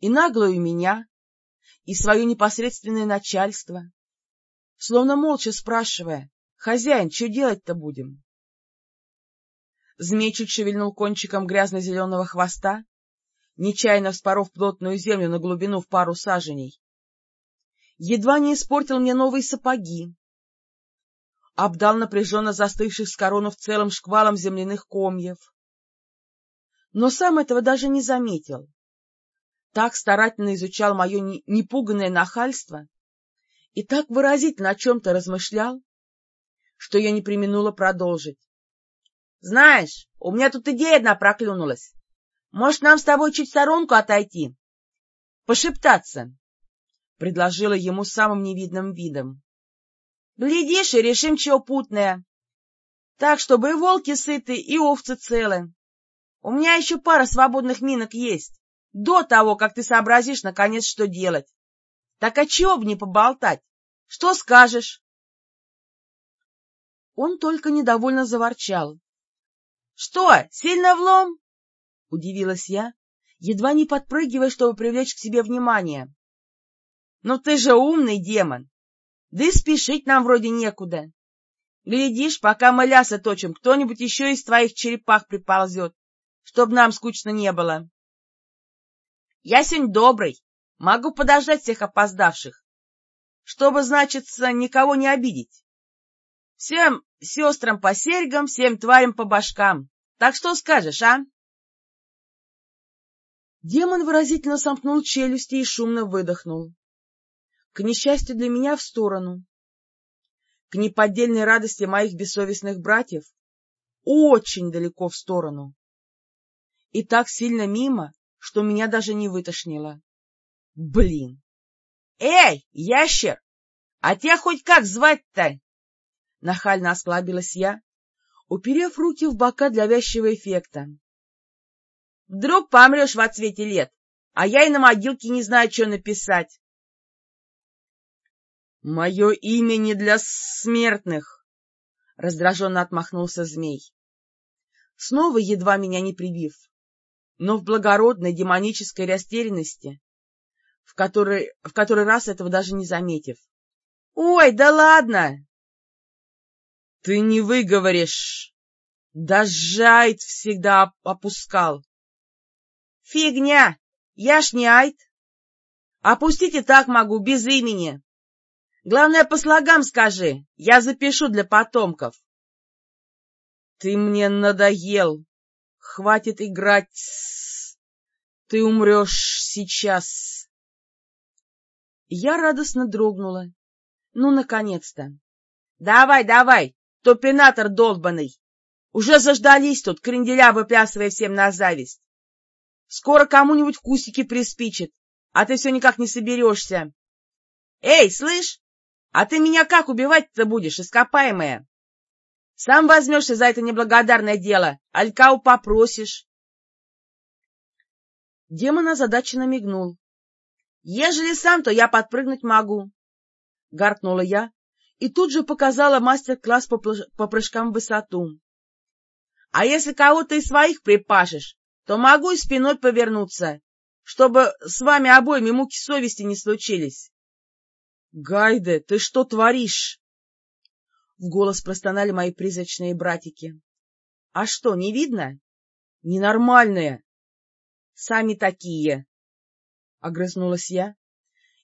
и наглую меня, и свое непосредственное начальство, словно молча спрашивая, Хозяин, что делать-то будем? Змей шевельнул кончиком грязно-зеленого хвоста, нечаянно вспоров плотную землю на глубину в пару саженей. Едва не испортил мне новые сапоги. Обдал напряженно застывших с коронов целым шквалом земляных комьев. Но сам этого даже не заметил. Так старательно изучал мое непуганное нахальство и так выразительно о чем-то размышлял, что я не применула продолжить. — Знаешь, у меня тут идея одна проклюнулась. Может, нам с тобой чуть в сторонку отойти? Пошептаться, — предложила ему самым невидным видом. — Глядишь, и решим чего путное. Так, чтобы и волки сыты, и овцы целы. У меня еще пара свободных минок есть, до того, как ты сообразишь, наконец, что делать. Так а чего бы не поболтать? Что скажешь? Он только недовольно заворчал. — Что, сильно влом? — удивилась я, едва не подпрыгивая, чтобы привлечь к себе внимание. — Ну ты же умный демон! Да и спешить нам вроде некуда. Глядишь, пока мы лясы точим, кто-нибудь еще из твоих черепах приползет, чтоб нам скучно не было. Я сегодня добрый, могу подождать всех опоздавших, чтобы, значится, никого не обидеть. Всем сестрам по серьгам, всем тварям по башкам. Так что скажешь, а? Демон выразительно сомкнул челюсти и шумно выдохнул. К несчастью для меня в сторону. К неподдельной радости моих бессовестных братьев очень далеко в сторону. И так сильно мимо, что меня даже не вытошнило. Блин! Эй, ящер! А тебя хоть как звать-то? Нахально осклабилась я, уперев руки в бока для вязчего эффекта. Вдруг помрешь в отсвете лет, а я и на могилке не знаю, что написать. — Мое имя не для смертных, — раздраженно отмахнулся змей. Снова едва меня не прибив, но в благородной демонической растерянности, в который, в который раз этого даже не заметив. — Ой, да ладно! — Ты не выговоришь. Да Жайд всегда опускал. Фигня! Я ж не Айт. Опустить и так могу, без имени. Главное, по слогам скажи, я запишу для потомков. Ты мне надоел. Хватит играть. Ты умрешь сейчас. Я радостно дрогнула. Ну, наконец-то. Давай, давай, топинатор долбанный. Уже заждались тут, кренделя выплясывая всем на зависть. Скоро кому-нибудь вкусики приспичит, а ты все никак не соберешься. Эй, слышь, а ты меня как убивать-то будешь, ископаемая? Сам возьмешься за это неблагодарное дело, алькау попросишь. Демон озадаченно мигнул. — Ежели сам, то я подпрыгнуть могу. — гаркнула я и тут же показала мастер-класс по, по прыжкам в высоту. — А если кого-то из своих припашешь, то могу и спиной повернуться, чтобы с вами обоими муки совести не случились. — Гайде, ты что творишь? В голос простонали мои призрачные братики. — А что, не видно? — Ненормальные. — Сами такие. — огрызнулась я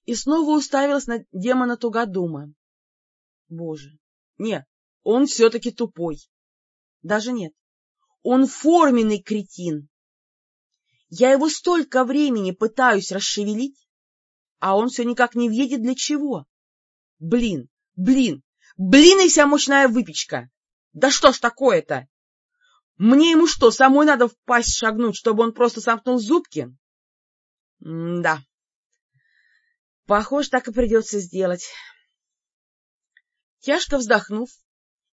и снова уставилась на демона Тугодума. Боже, нет, он все-таки тупой. Даже нет, он форменный кретин. Я его столько времени пытаюсь расшевелить, а он все никак не въедет для чего. Блин, блин, блин и вся мощная выпечка! Да что ж такое-то? Мне ему что, самой надо в пасть шагнуть, чтобы он просто сомкнул зубки? М да. Похоже, так и придется сделать. Тяжко вздохнув,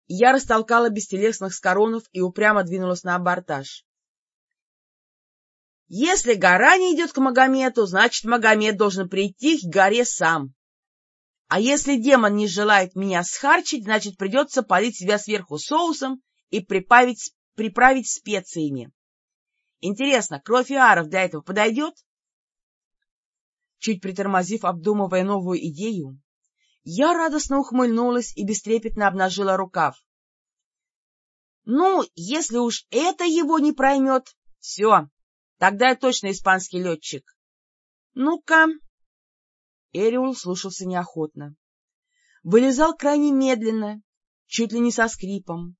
я растолкала бестелесных скоронов и упрямо двинулась на абортаж. Если гора не идет к Магомету, значит, Магомед должен прийти к горе сам. А если демон не желает меня схарчить, значит, придется полить себя сверху соусом и приправить, приправить специями. Интересно, кровь иаров для этого подойдет? Чуть притормозив, обдумывая новую идею, Я радостно ухмыльнулась и бестрепетно обнажила рукав. — Ну, если уж это его не проймет, все, тогда я точно испанский летчик. — Ну-ка. Эриул слушался неохотно. Вылезал крайне медленно, чуть ли не со скрипом.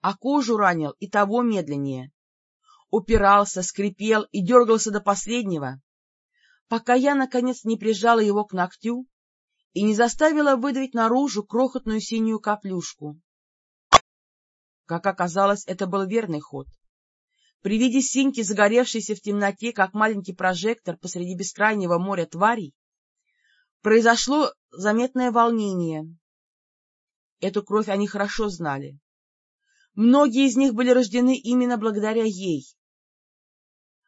А кожу ранил и того медленнее. Упирался, скрипел и дергался до последнего, пока я, наконец, не прижала его к ногтю и не заставила выдавить наружу крохотную синюю каплюшку. Как оказалось, это был верный ход. При виде синьки, загоревшейся в темноте, как маленький прожектор посреди бескрайнего моря тварей, произошло заметное волнение. Эту кровь они хорошо знали. Многие из них были рождены именно благодаря ей.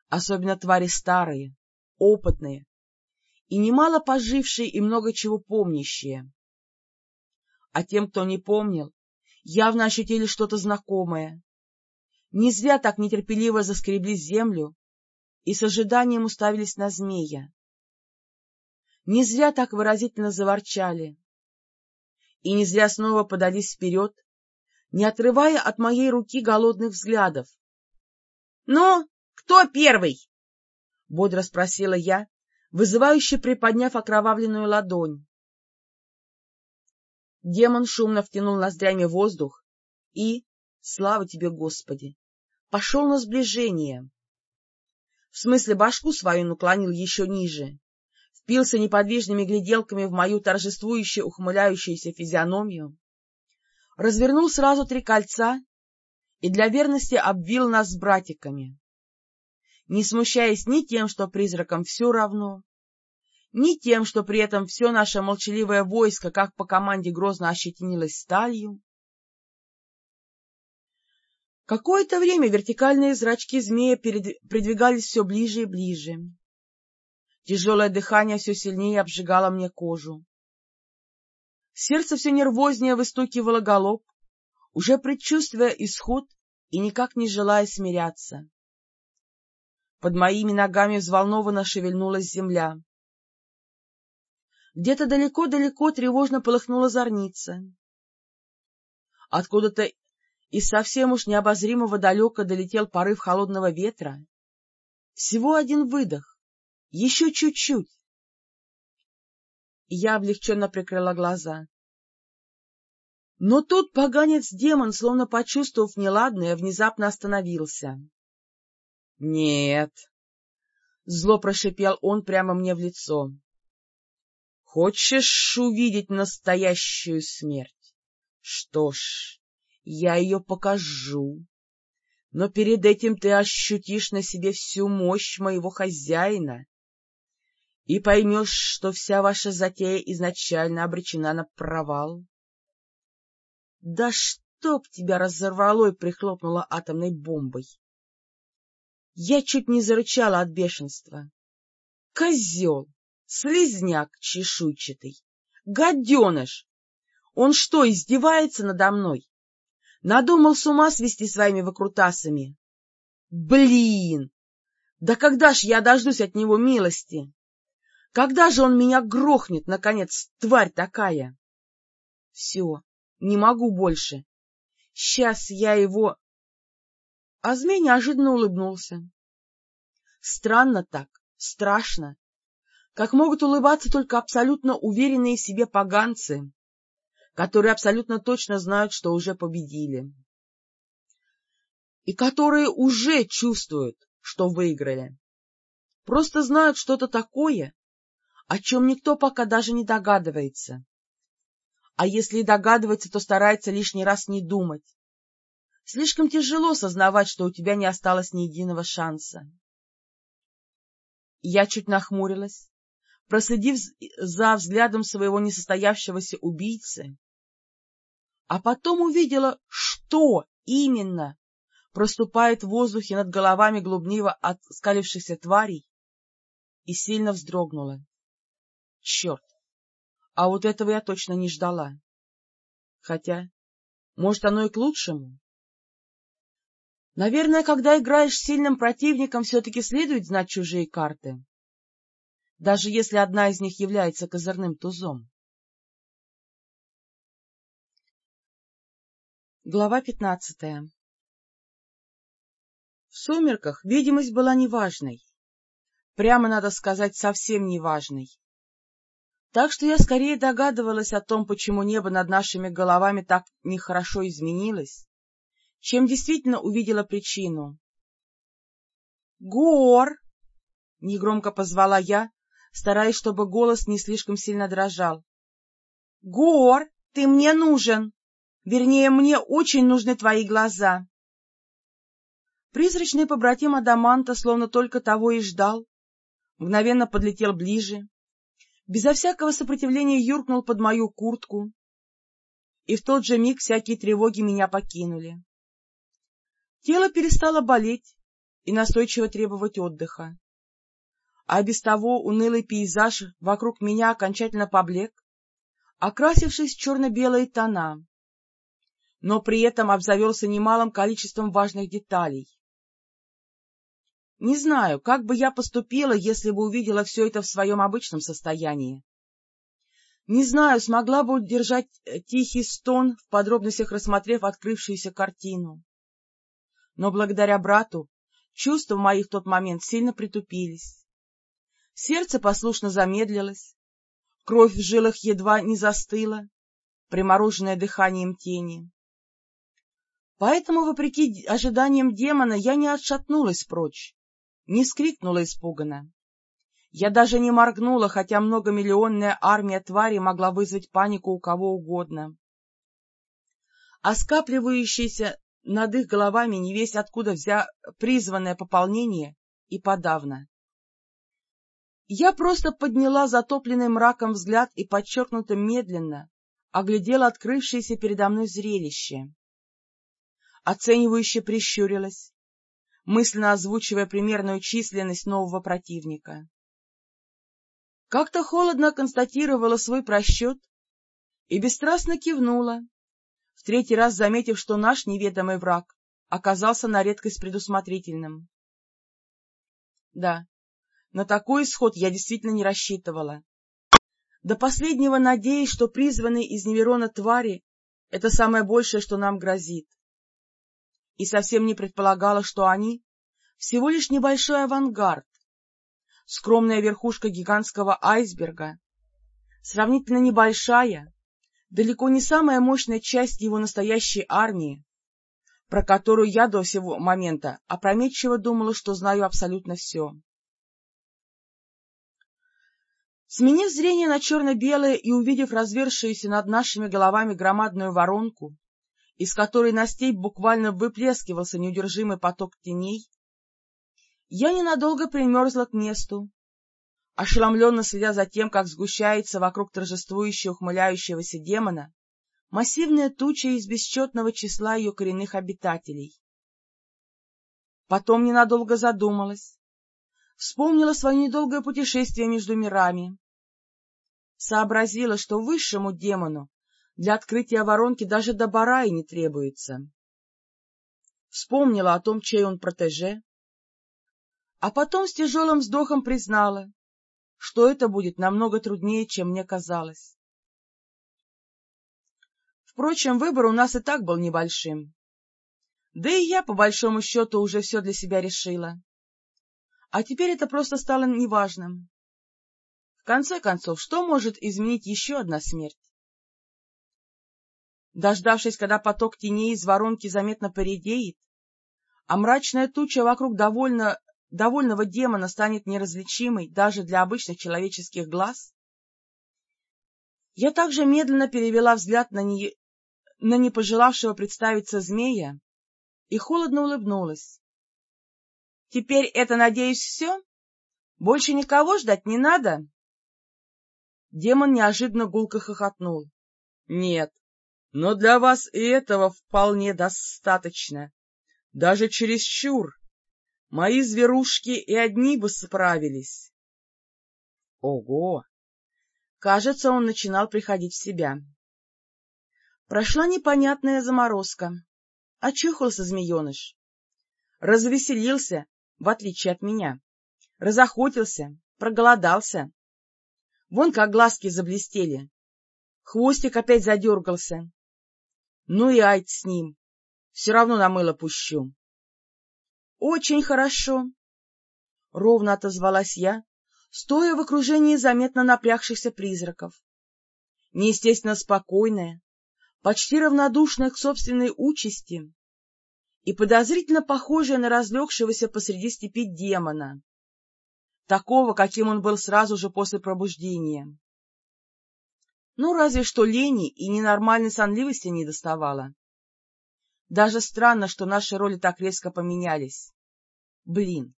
Особенно твари старые, опытные и немало пожившие и много чего помнящие. А тем, кто не помнил, явно ощутили что-то знакомое. Не зря так нетерпеливо заскребли землю и с ожиданием уставились на змея. Не зря так выразительно заворчали. И не зря снова подались вперед, не отрывая от моей руки голодных взглядов. — Ну, кто первый? — бодро спросила я, вызывающе приподняв окровавленную ладонь. Демон шумно втянул ноздрями воздух и, слава тебе, Господи, пошел на сближение. В смысле, башку свою наклонил еще ниже, впился неподвижными гляделками в мою торжествующую ухмыляющуюся физиономию, развернул сразу три кольца и для верности обвил нас с братиками не смущаясь ни тем, что призракам все равно, ни тем, что при этом все наше молчаливое войско, как по команде, грозно ощетинилось сталью. Какое-то время вертикальные зрачки змея придвигались все ближе и ближе. Тяжелое дыхание все сильнее обжигало мне кожу. Сердце все нервознее выстукивало голоб, уже предчувствуя исход и никак не желая смиряться. Под моими ногами взволнованно шевельнулась земля. Где-то далеко-далеко тревожно полыхнула зорница. Откуда-то из совсем уж необозримого далека долетел порыв холодного ветра. Всего один выдох. Еще чуть-чуть. Я облегченно прикрыла глаза. Но тут поганец-демон, словно почувствовав неладное, внезапно остановился. — Нет, — зло прошипел он прямо мне в лицо. — Хочешь увидеть настоящую смерть? Что ж, я ее покажу. Но перед этим ты ощутишь на себе всю мощь моего хозяина и поймешь, что вся ваша затея изначально обречена на провал. Да чтоб тебя разорвало и прихлопнуло атомной бомбой! Я чуть не зарычала от бешенства. Козел! Слизняк чешуйчатый! Гаденыш! Он что, издевается надо мной? Надумал с ума свести своими выкрутасами? Блин! Да когда ж я дождусь от него милости? Когда же он меня грохнет, наконец, тварь такая? Все, не могу больше. Сейчас я его... А змей неожиданно улыбнулся. Странно так, страшно, как могут улыбаться только абсолютно уверенные в себе поганцы, которые абсолютно точно знают, что уже победили. И которые уже чувствуют, что выиграли. Просто знают что-то такое, о чем никто пока даже не догадывается. А если и догадывается, то старается лишний раз не думать, Слишком тяжело сознавать, что у тебя не осталось ни единого шанса. Я чуть нахмурилась, проследив за взглядом своего несостоявшегося убийцы, а потом увидела, что именно проступает в воздухе над головами глубниво отскалившихся тварей, и сильно вздрогнула. Черт! А вот этого я точно не ждала. Хотя, может, оно и к лучшему. Наверное, когда играешь с сильным противником, все-таки следует знать чужие карты, даже если одна из них является козырным тузом. Глава пятнадцатая В сумерках видимость была неважной. Прямо, надо сказать, совсем неважной. Так что я скорее догадывалась о том, почему небо над нашими головами так нехорошо изменилось, чем действительно увидела причину. — Гор! — негромко позвала я, стараясь, чтобы голос не слишком сильно дрожал. — Гор, ты мне нужен! Вернее, мне очень нужны твои глаза. Призрачный побратим Адаманта словно только того и ждал, мгновенно подлетел ближе, безо всякого сопротивления юркнул под мою куртку, и в тот же миг всякие тревоги меня покинули. Тело перестало болеть и настойчиво требовать отдыха. А без того унылый пейзаж вокруг меня окончательно поблек, окрасившись в черно-белые тона но при этом обзавелся немалым количеством важных деталей. Не знаю, как бы я поступила, если бы увидела все это в своем обычном состоянии. Не знаю, смогла бы удержать э, тихий стон, в подробностях рассмотрев открывшуюся картину. Но благодаря брату чувства мои в тот момент сильно притупились. Сердце послушно замедлилось, кровь в жилах едва не застыла, примороженная дыханием тени. Поэтому, вопреки ожиданиям демона, я не отшатнулась прочь, не скрикнула испуганно. Я даже не моргнула, хотя многомиллионная армия тварей могла вызвать панику у кого угодно. А скапливающееся над их головами не весь откуда взя призванное пополнение и подавно. Я просто подняла затопленный мраком взгляд и подчеркнуто медленно оглядела открывшееся передо мной зрелище оценивающе прищурилась, мысленно озвучивая примерную численность нового противника. Как-то холодно констатировала свой просчет и бесстрастно кивнула, третий раз заметив, что наш неведомый враг оказался на редкость предусмотрительным. Да, на такой исход я действительно не рассчитывала. До последнего надеясь, что призванные из Неверона твари — это самое большее, что нам грозит и совсем не предполагала, что они — всего лишь небольшой авангард, скромная верхушка гигантского айсберга, сравнительно небольшая, далеко не самая мощная часть его настоящей армии, про которую я до сего момента опрометчиво думала, что знаю абсолютно все. Сменив зрение на черно-белое и увидев развершуюся над нашими головами громадную воронку, из которой на степь буквально выплескивался неудержимый поток теней, я ненадолго примерзла к месту, ошеломленно следя за тем, как сгущается вокруг торжествующего ухмыляющегося демона массивная туча из бесчетного числа ее коренных обитателей. Потом ненадолго задумалась, вспомнила свое недолгое путешествие между мирами, сообразила, что высшему демону для открытия воронки даже до бараи не требуется. Вспомнила о том, чей он протеже, а потом с тяжелым вздохом признала, что это будет намного труднее, чем мне казалось. Впрочем, выбор у нас и так был небольшим. Да и я, по большому счету, уже все для себя решила. А теперь это просто стало неважным. В конце концов, что может изменить еще одна смерть? Дождавшись, когда поток теней из воронки заметно поредеет, а мрачная туча вокруг довольно, довольного демона станет неразличимой даже для обычных человеческих глаз, я также медленно перевела взгляд на, не, на не пожелавшего представиться змея и холодно улыбнулась. — Теперь это, надеюсь, все? Больше никого ждать не надо? Демон неожиданно гулко хохотнул. — Нет, но для вас и этого вполне достаточно. Даже чересчур. Мои зверушки и одни бы справились. Ого! Кажется, он начинал приходить в себя. Прошла непонятная заморозка. Очухался змееныш. Развеселился, в отличие от меня. Разохотился, проголодался. Вон как глазки заблестели. Хвостик опять задергался. Ну и айд с ним. Все равно на мыло пущу. — Очень хорошо, — ровно отозвалась я, стоя в окружении заметно напрягшихся призраков. Неестественно спокойная, почти равнодушная к собственной участи и подозрительно похожая на разлегшегося посреди степи демона, такого, каким он был сразу же после пробуждения. Ну, разве что лени и ненормальной сонливости не доставало. Даже странно, что наши роли так резко поменялись. Блин.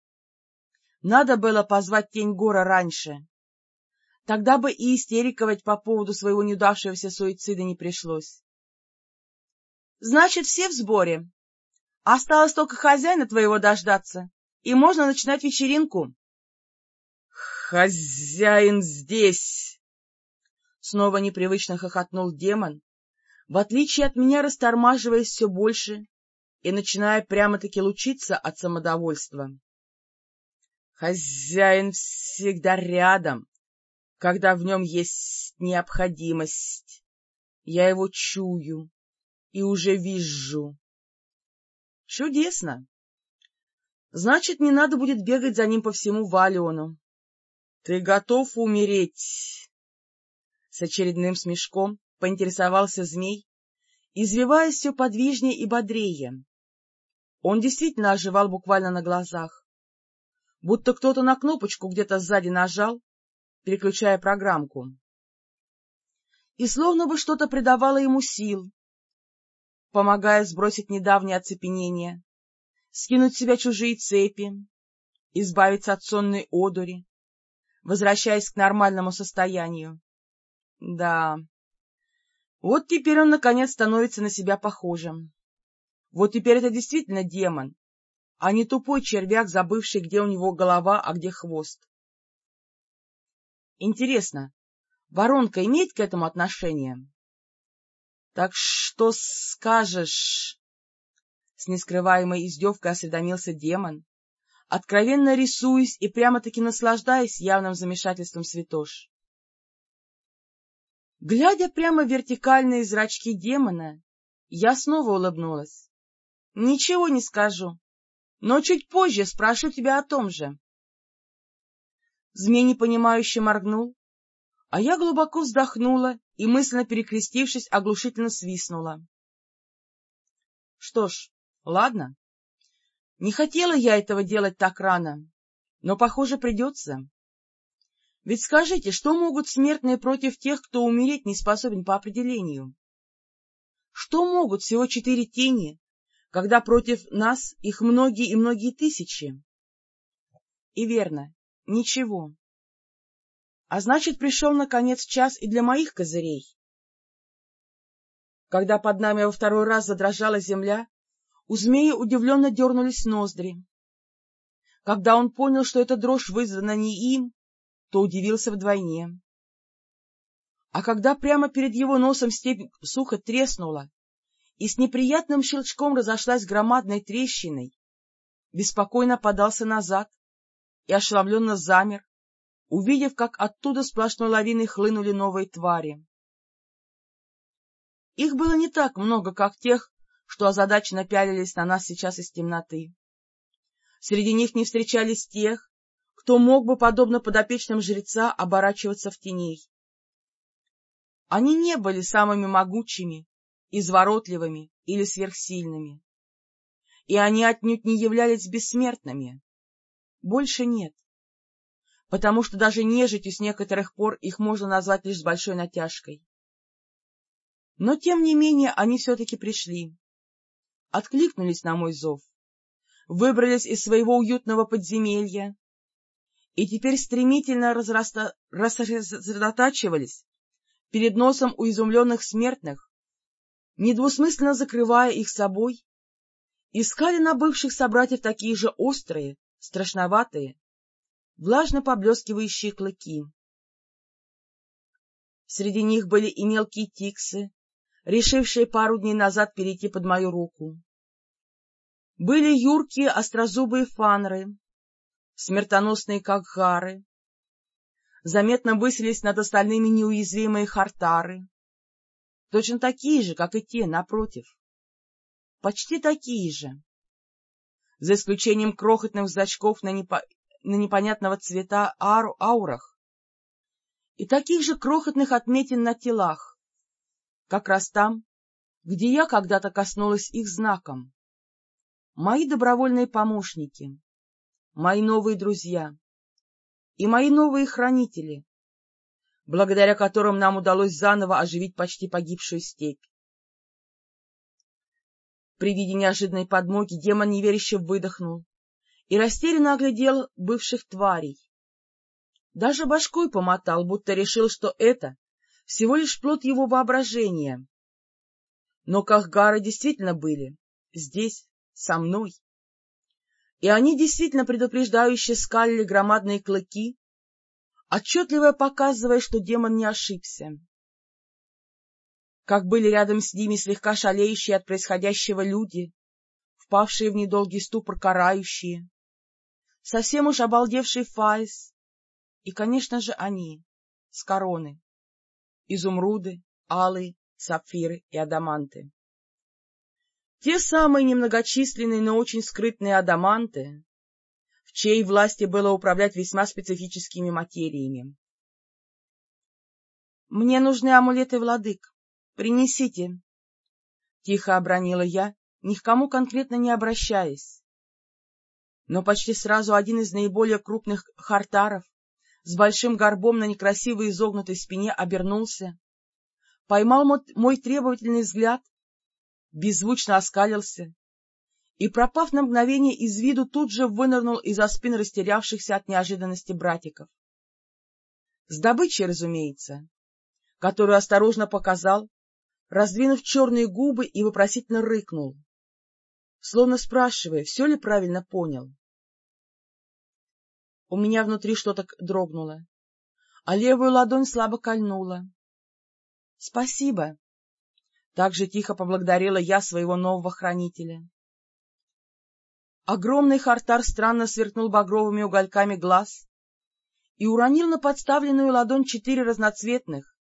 Надо было позвать тень гора раньше. Тогда бы и истериковать по поводу своего неудавшегося суицида не пришлось. — Значит, все в сборе? Осталось только хозяина твоего дождаться, и можно начинать вечеринку. — Хозяин здесь! Снова непривычно хохотнул демон, в отличие от меня растормаживаясь все больше и начиная прямо-таки лучиться от самодовольства. Хозяин всегда рядом, когда в нем есть необходимость. Я его чую и уже вижу. Чудесно! Значит, не надо будет бегать за ним по всему Валиону. Ты готов умереть? С очередным смешком поинтересовался змей, извиваясь все подвижнее и бодрее. Он действительно оживал буквально на глазах. Будто кто-то на кнопочку где-то сзади нажал, переключая программку. И словно бы что-то придавало ему сил, помогая сбросить недавнее оцепенение, скинуть с себя чужие цепи, избавиться от сонной одури, возвращаясь к нормальному состоянию. Да, вот теперь он, наконец, становится на себя похожим. Вот теперь это действительно демон, а не тупой червяк, забывший, где у него голова, а где хвост. Интересно, воронка имеет к этому отношение? — Так что скажешь? С нескрываемой издевкой осведомился демон, откровенно рисуясь и прямо-таки наслаждаясь явным замешательством святош. Глядя прямо в вертикальные зрачки демона, я снова улыбнулась. — Ничего не скажу, но чуть позже спрошу тебя о том же. Змей непонимающе моргнул, а я глубоко вздохнула и, мысленно перекрестившись, оглушительно свистнула. Что ж, ладно. Не хотела я этого делать так рано, но, похоже, придется. Ведь скажите, что могут смертные против тех, кто умереть не способен по определению? Что могут всего четыре тени, когда против нас их многие и многие тысячи? И верно, ничего. А значит, пришел, наконец, час и для моих козырей. Когда под нами во второй раз задрожала земля, у змея удивленно дернулись ноздри. Когда он понял, что эта дрожь вызвана не им, то удивился вдвойне. А когда прямо перед его носом степь сухо треснула и с неприятным щелчком разошлась громадной трещиной, беспокойно подался назад и ошеломленно замер, увидев, как оттуда сплошной лавиной хлынули новые твари. Их было не так много, как тех, что озадаченно пялились на нас сейчас из темноты. Среди них не встречались тех, кто мог бы, подобно подопечным жреца, оборачиваться в теней. Они не были самыми могучими, изворотливыми или сверхсильными. И они отнюдь не являлись бессмертными. Больше нет. Потому что даже нежитью с некоторых пор их можно назвать лишь с большой натяжкой. Но, тем не менее, они все-таки пришли, откликнулись на мой зов, выбрались из своего уютного подземелья и теперь стремительно разраста... рассредотачивались перед носом у изумленных смертных, недвусмысленно закрывая их собой, искали на бывших собратьев такие же острые, страшноватые, влажно поблескивающие клыки. Среди них были и мелкие тиксы, решившие пару дней назад перейти под мою руку. Были юркие острозубые фанры, смертоносные как гары. Заметно высились над остальными неуязвимые хартары. Точно такие же, как и те, напротив. Почти такие же. За исключением крохотных зрачков на, непо... на непонятного цвета ар... аурах и таких же крохотных отметин на телах, как раз там, где я когда-то коснулась их знаком. Мои добровольные помощники, мои новые друзья и мои новые хранители, благодаря которым нам удалось заново оживить почти погибшую степь. При виде неожиданной подмоги демон неверяще выдохнул и растерянно оглядел бывших тварей. Даже башкой помотал, будто решил, что это всего лишь плод его воображения. Но Кахгары действительно были здесь, со мной. И они действительно предупреждающе скалили громадные клыки, отчетливо показывая, что демон не ошибся. Как были рядом с ними слегка шалеющие от происходящего люди, впавшие в недолгий ступор карающие, совсем уж обалдевший Файс, и, конечно же, они, с короны, изумруды, алые, сапфиры и адаманты. Те самые немногочисленные, но очень скрытные адаманты, чьей власти было управлять весьма специфическими материями. — Мне нужны амулеты, владык. Принесите. Тихо обронила я, ни к кому конкретно не обращаясь. Но почти сразу один из наиболее крупных хартаров с большим горбом на некрасивой изогнутой спине обернулся, поймал мой требовательный взгляд, беззвучно оскалился и, пропав на мгновение из виду, тут же вынырнул из-за спин растерявшихся от неожиданности братиков. С добычей, разумеется, которую осторожно показал, раздвинув черные губы и вопросительно рыкнул, словно спрашивая, все ли правильно понял. У меня внутри что-то дрогнуло, а левую ладонь слабо кольнула. — Спасибо! — так же тихо поблагодарила я своего нового хранителя. Огромный хартар странно сверкнул багровыми угольками глаз и уронил на подставленную ладонь четыре разноцветных,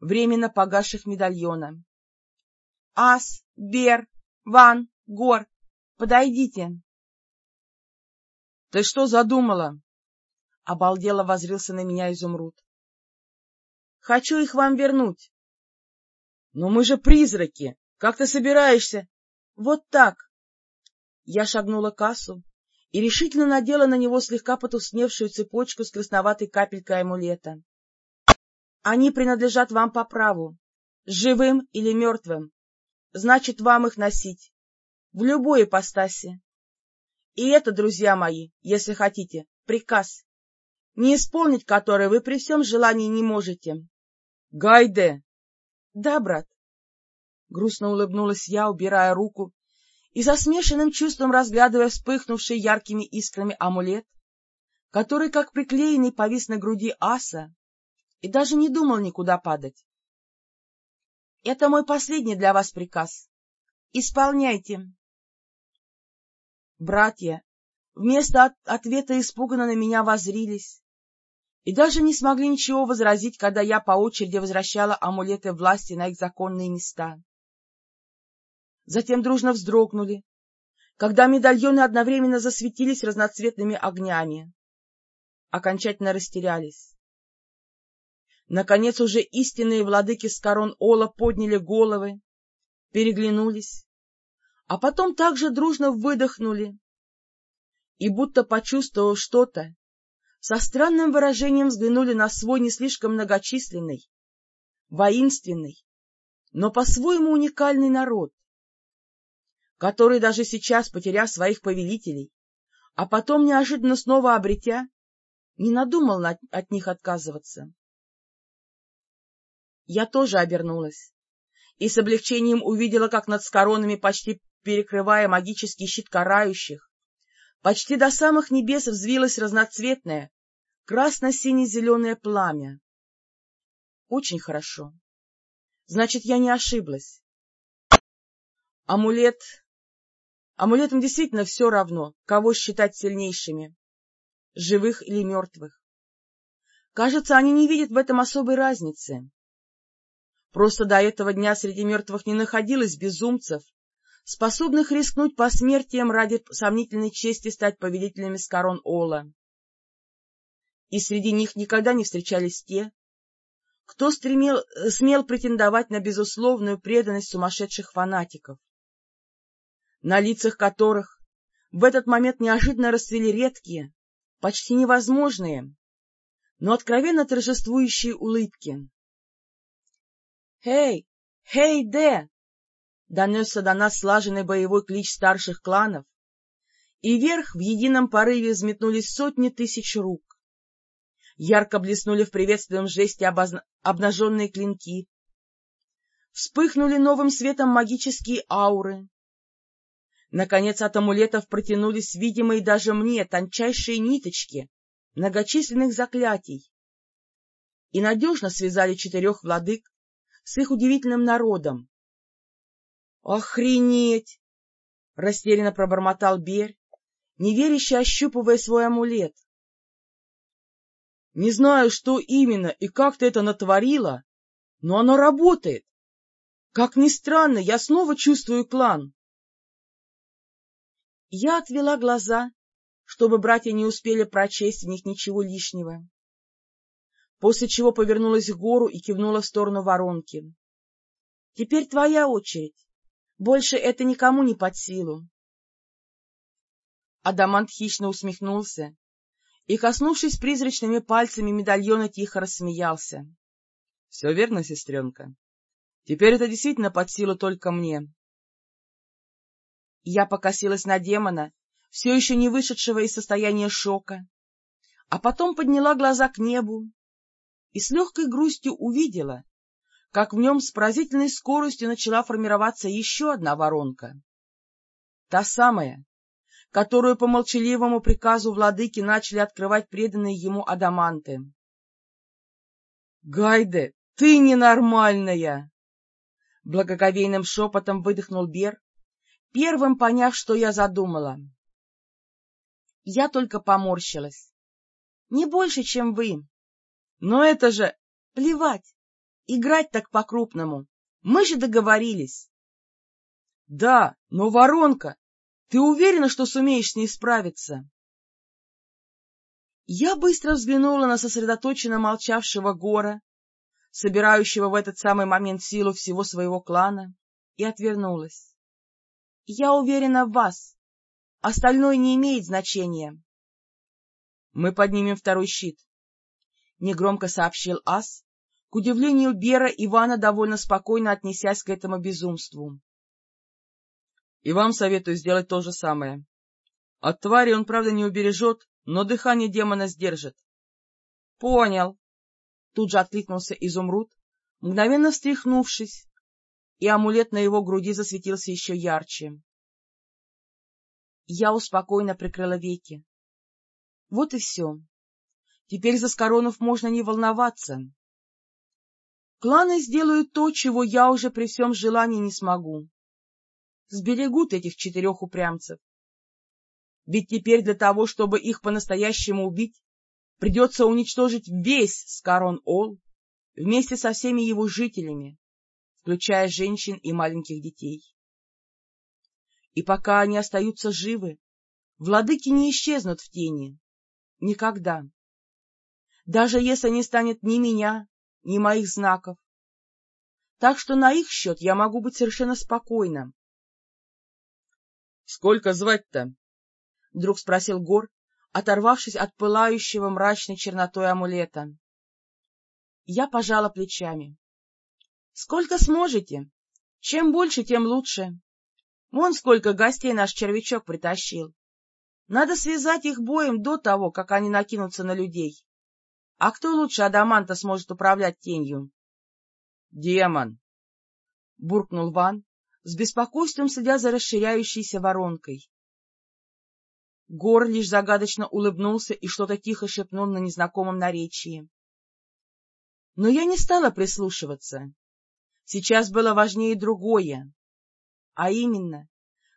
временно погасших медальона. — Ас, Бер, Ван, Гор, подойдите! — Ты что задумала? — обалдело возрился на меня изумруд. — Хочу их вам вернуть. — Но мы же призраки! Как ты собираешься? — Вот так! Я шагнула к кассу и решительно надела на него слегка потусневшую цепочку с красноватой капелькой амулета. Они принадлежат вам по праву, живым или мертвым. Значит, вам их носить. В любой ипостаси. И это, друзья мои, если хотите, приказ, не исполнить который вы при всем желании не можете. — Гайде! — Да, брат. Грустно улыбнулась я, убирая руку и со смешанным чувством разглядывая вспыхнувший яркими искрами амулет, который, как приклеенный, повис на груди аса и даже не думал никуда падать. — Это мой последний для вас приказ. Исполняйте. Братья вместо от ответа испуганно на меня возрились и даже не смогли ничего возразить, когда я по очереди возвращала амулеты власти на их законные места затем дружно вздрогнули, когда медальоны одновременно засветились разноцветными огнями. Окончательно растерялись. Наконец уже истинные владыки с корон Ола подняли головы, переглянулись, а потом также дружно выдохнули и, будто почувствовав что-то, со странным выражением взглянули на свой не слишком многочисленный, воинственный, но по-своему уникальный народ, который даже сейчас, потеряв своих повелителей, а потом неожиданно снова обретя, не надумал от них отказываться. Я тоже обернулась и с облегчением увидела, как над скоронами, почти перекрывая магический щит карающих, почти до самых небес взвилось разноцветное, красно-сине-зеленое пламя. Очень хорошо. Значит, я не ошиблась. Амулет Амулетам действительно все равно, кого считать сильнейшими, живых или мертвых. Кажется, они не видят в этом особой разницы. Просто до этого дня среди мертвых не находилось безумцев, способных рискнуть посмертием ради сомнительной чести стать повелителями Скорон Ола. И среди них никогда не встречались те, кто стремел, смел претендовать на безусловную преданность сумасшедших фанатиков, на лицах которых в этот момент неожиданно расцвели редкие, почти невозможные, но откровенно торжествующие улыбки. «Хей! Хей, Де!» Донесся до нас слаженный боевой клич старших кланов, и вверх в едином порыве взметнулись сотни тысяч рук. Ярко блеснули в приветственном жесте обозна... обнаженные клинки. Вспыхнули новым светом магические ауры. Наконец от амулетов протянулись видимые даже мне тончайшие ниточки многочисленных заклятий и надежно связали четырех владык с их удивительным народом. — Охренеть! — растерянно пробормотал Берь, неверяще ощупывая свой амулет. — Не знаю, что именно и как ты это натворила, но оно работает. Как ни странно, я снова чувствую клан. Я отвела глаза, чтобы братья не успели прочесть в них ничего лишнего после чего повернулась к гору и кивнула в сторону воронки. — Теперь твоя очередь. Больше это никому не под силу. Адамант хищно усмехнулся и, коснувшись призрачными пальцами медальона, тихо рассмеялся. — Все верно, сестренка. Теперь это действительно под силу только мне. Я покосилась на демона, все еще не вышедшего из состояния шока, а потом подняла глаза к небу и с легкой грустью увидела, как в нем с поразительной скоростью начала формироваться еще одна воронка. Та самая, которую по молчаливому приказу владыки начали открывать преданные ему адаманты. — Гайде, ты ненормальная! — благоговейным шепотом выдохнул Бер, первым поняв, что я задумала. Я только поморщилась. — Не больше, чем вы. Но это же... Плевать. Играть так по-крупному. Мы же договорились. Да, но воронка. Ты уверена, что сумеешь с ней справиться? Я быстро взглянула на сосредоточенно молчавшего Гора, собирающего в этот самый момент силу всего своего клана, и отвернулась. — Я уверена в вас. Остальное не имеет значения. — Мы поднимем второй щит, — негромко сообщил Ас, к удивлению Бера Ивана довольно спокойно отнесясь к этому безумству. — И вам советую сделать то же самое. От твари он, правда, не убережет, но дыхание демона сдержит. — Понял. Тут же откликнулся Изумруд, мгновенно встряхнувшись, и амулет на его груди засветился еще ярче. Я успокойно прикрыла веки. Вот и все. Теперь за Скоронов можно не волноваться. Кланы сделают то, чего я уже при всем желании не смогу. Сберегут этих четырех упрямцев. Ведь теперь для того, чтобы их по-настоящему убить, придется уничтожить весь Скорон-Ол вместе со всеми его жителями, включая женщин и маленьких детей. И пока они остаются живы, владыки не исчезнут в тени. Никогда даже если не станет ни меня, ни моих знаков. Так что на их счет я могу быть совершенно спокойна. — Сколько звать-то? — вдруг спросил Гор, оторвавшись от пылающего мрачной чернотой амулета. Я пожала плечами. — Сколько сможете. Чем больше, тем лучше. Вон сколько гостей наш червячок притащил. Надо связать их боем до того, как они накинутся на людей. А кто лучше Адаманта сможет управлять тенью? — Демон! — буркнул Ван, с беспокойством следя за расширяющейся воронкой. Гор лишь загадочно улыбнулся и что-то тихо шепнул на незнакомом наречии. Но я не стала прислушиваться. Сейчас было важнее другое, а именно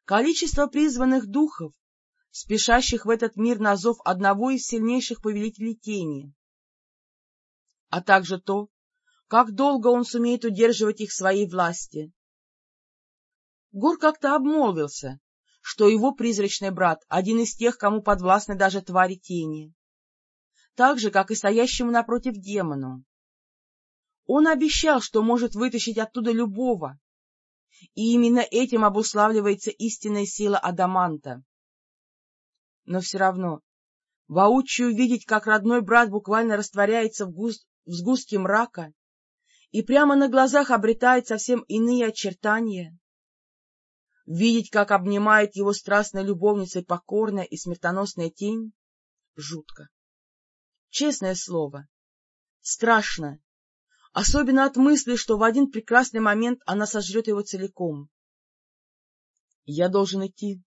количество призванных духов, спешащих в этот мир на зов одного из сильнейших повелителей тени а также то, как долго он сумеет удерживать их в своей власти. Гор как-то обмолвился, что его призрачный брат — один из тех, кому подвластны даже твари тени, так же, как и стоящему напротив демону. Он обещал, что может вытащить оттуда любого, и именно этим обуславливается истинная сила Адаманта. Но все равно, воочию видеть, как родной брат буквально растворяется в, густ... в сгустке мрака и прямо на глазах обретает совсем иные очертания, видеть, как обнимает его страстной любовницей покорная и смертоносная тень, жутко. Честное слово, страшно особенно от мысли, что в один прекрасный момент она сожрет его целиком. — Я должен идти.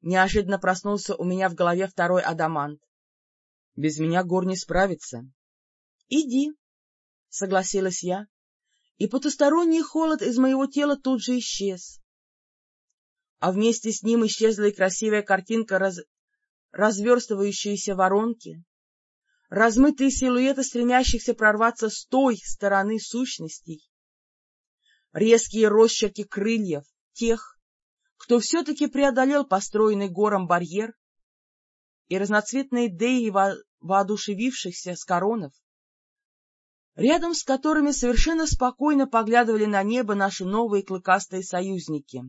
Неожиданно проснулся у меня в голове второй адамант. Без меня гор не справится. — Иди, — согласилась я, и потусторонний холод из моего тела тут же исчез. А вместе с ним исчезла и красивая картинка раз... разверстывающейся воронки, размытые силуэты стремящихся прорваться с той стороны сущностей, резкие росчерки крыльев тех, кто все-таки преодолел построенный гором барьер, и разноцветные деи во воодушевившихся с коронов, рядом с которыми совершенно спокойно поглядывали на небо наши новые клыкастые союзники.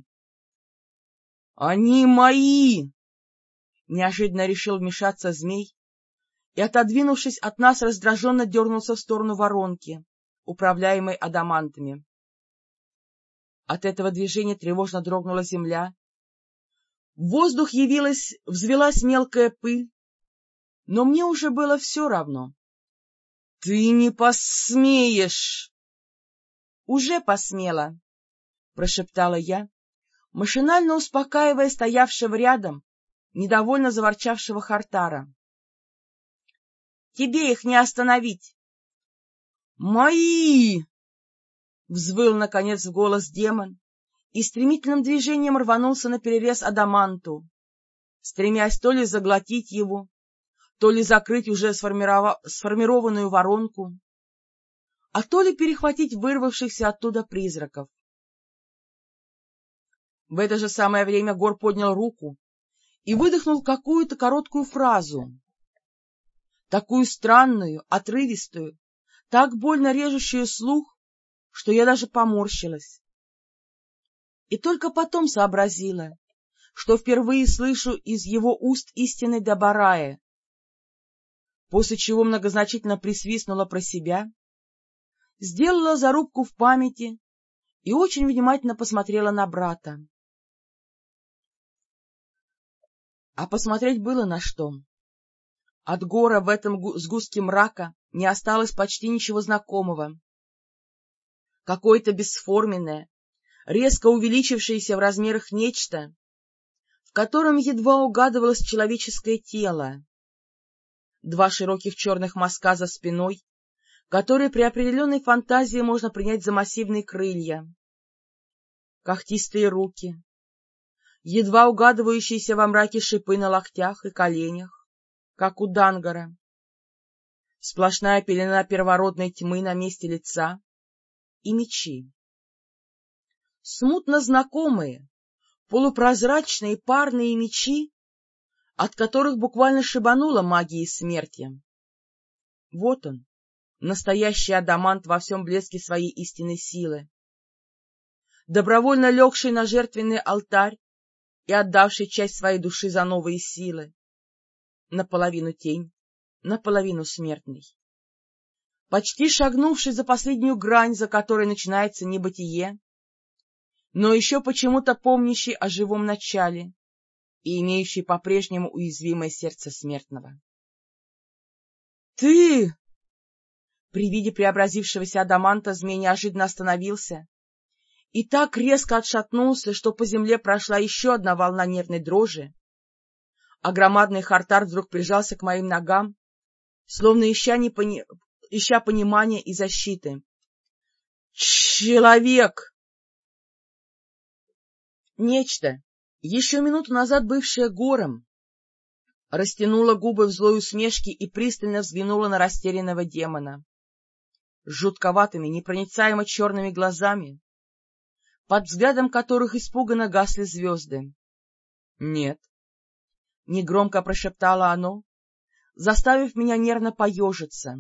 — Они мои! — неожиданно решил вмешаться змей, и, отодвинувшись от нас, раздраженно дернулся в сторону воронки, управляемой адамантами. От этого движения тревожно дрогнула земля. В воздух явилась, взвелась мелкая пыль, но мне уже было все равно. — Ты не посмеешь! — Уже посмела, — прошептала я, машинально успокаивая стоявшего рядом, недовольно заворчавшего Хартара. Тебе их не остановить. «Мои!» — взвыл, наконец, в голос демон и стремительным движением рванулся на перерез Адаманту, стремясь то ли заглотить его, то ли закрыть уже сформиров... сформированную воронку, а то ли перехватить вырвавшихся оттуда призраков. В это же самое время Гор поднял руку и выдохнул какую-то короткую фразу, такую странную, отрывистую, так больно режущую слух, что я даже поморщилась. И только потом сообразила, что впервые слышу из его уст истинный Дабарая, после чего многозначительно присвистнула про себя, сделала зарубку в памяти и очень внимательно посмотрела на брата. А посмотреть было на что. От гора в этом сгустке мрака не осталось почти ничего знакомого. Какое-то бесформенное, резко увеличившееся в размерах нечто, в котором едва угадывалось человеческое тело. Два широких черных мазка за спиной, которые при определенной фантазии можно принять за массивные крылья. Когтистые руки, едва угадывающиеся во мраке шипы на локтях и коленях, как у Дангара. Сплошная пелена первородной тьмы на месте лица и мечи. Смутно знакомые, полупрозрачные парные мечи, от которых буквально шибанула магией смерти. Вот он, настоящий адамант во всем блеске своей истинной силы, добровольно легший на жертвенный алтарь и отдавший часть своей души за новые силы наполовину тень, наполовину смертный. Почти шагнувший за последнюю грань, за которой начинается небытие, но еще почему-то помнящий о живом начале и имеющий по-прежнему уязвимое сердце смертного. — Ты! При виде преобразившегося адаманта змей неожиданно остановился и так резко отшатнулся, что по земле прошла еще одна волна нервной дрожи, а громадный хартар вдруг прижался к моим ногам, словно ища, не ища понимания и защиты. «Человек!» Нечто, еще минуту назад бывшее гором, растянуло губы в злой усмешке и пристально взглянуло на растерянного демона. жутковатыми, непроницаемо черными глазами, под взглядом которых испуганно гасли звезды. — Нет. — негромко прошептало оно, заставив меня нервно поежиться.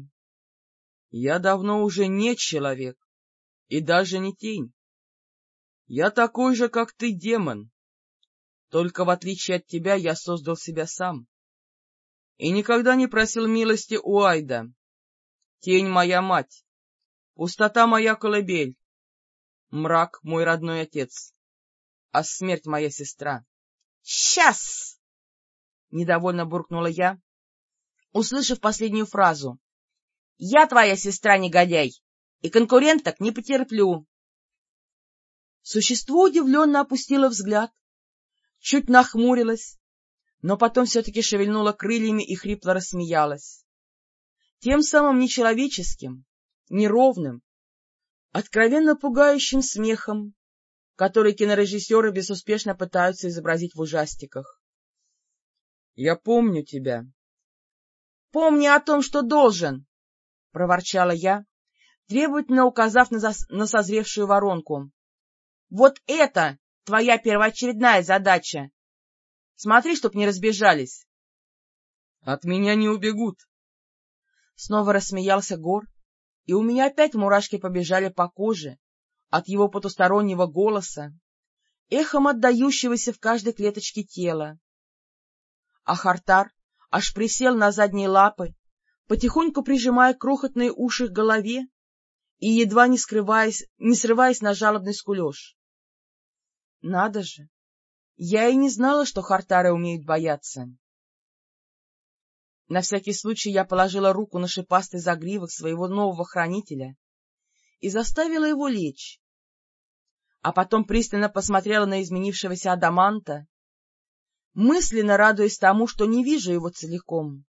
— Я давно уже не человек, и даже не тень. Я такой же, как ты, демон. Только в отличие от тебя я создал себя сам. И никогда не просил милости у Айда. Тень моя мать, пустота моя колыбель, мрак мой родной отец, а смерть моя сестра. — Сейчас! — недовольно буркнула я, услышав последнюю фразу. — Я твоя сестра, негодяй, и конкуренток не потерплю. Существо удивленно опустило взгляд, чуть нахмурилось, но потом все-таки шевельнуло крыльями и хрипло рассмеялось. Тем самым нечеловеческим, неровным, откровенно пугающим смехом, который кинорежиссеры безуспешно пытаются изобразить в ужастиках. — Я помню тебя. — Помни о том, что должен! — проворчала я, требовательно указав на, зас... на созревшую воронку. Вот это твоя первоочередная задача. Смотри, чтоб не разбежались. — От меня не убегут. Снова рассмеялся Гор, и у меня опять мурашки побежали по коже от его потустороннего голоса, эхом отдающегося в каждой клеточке тела. А Хартар аж присел на задние лапы, потихоньку прижимая крохотные уши к голове и едва не, скрываясь, не срываясь на жалобный скулеж. Надо же! Я и не знала, что хартары умеют бояться. На всякий случай я положила руку на шипастый загривок своего нового хранителя и заставила его лечь, а потом пристально посмотрела на изменившегося адаманта, мысленно радуясь тому, что не вижу его целиком.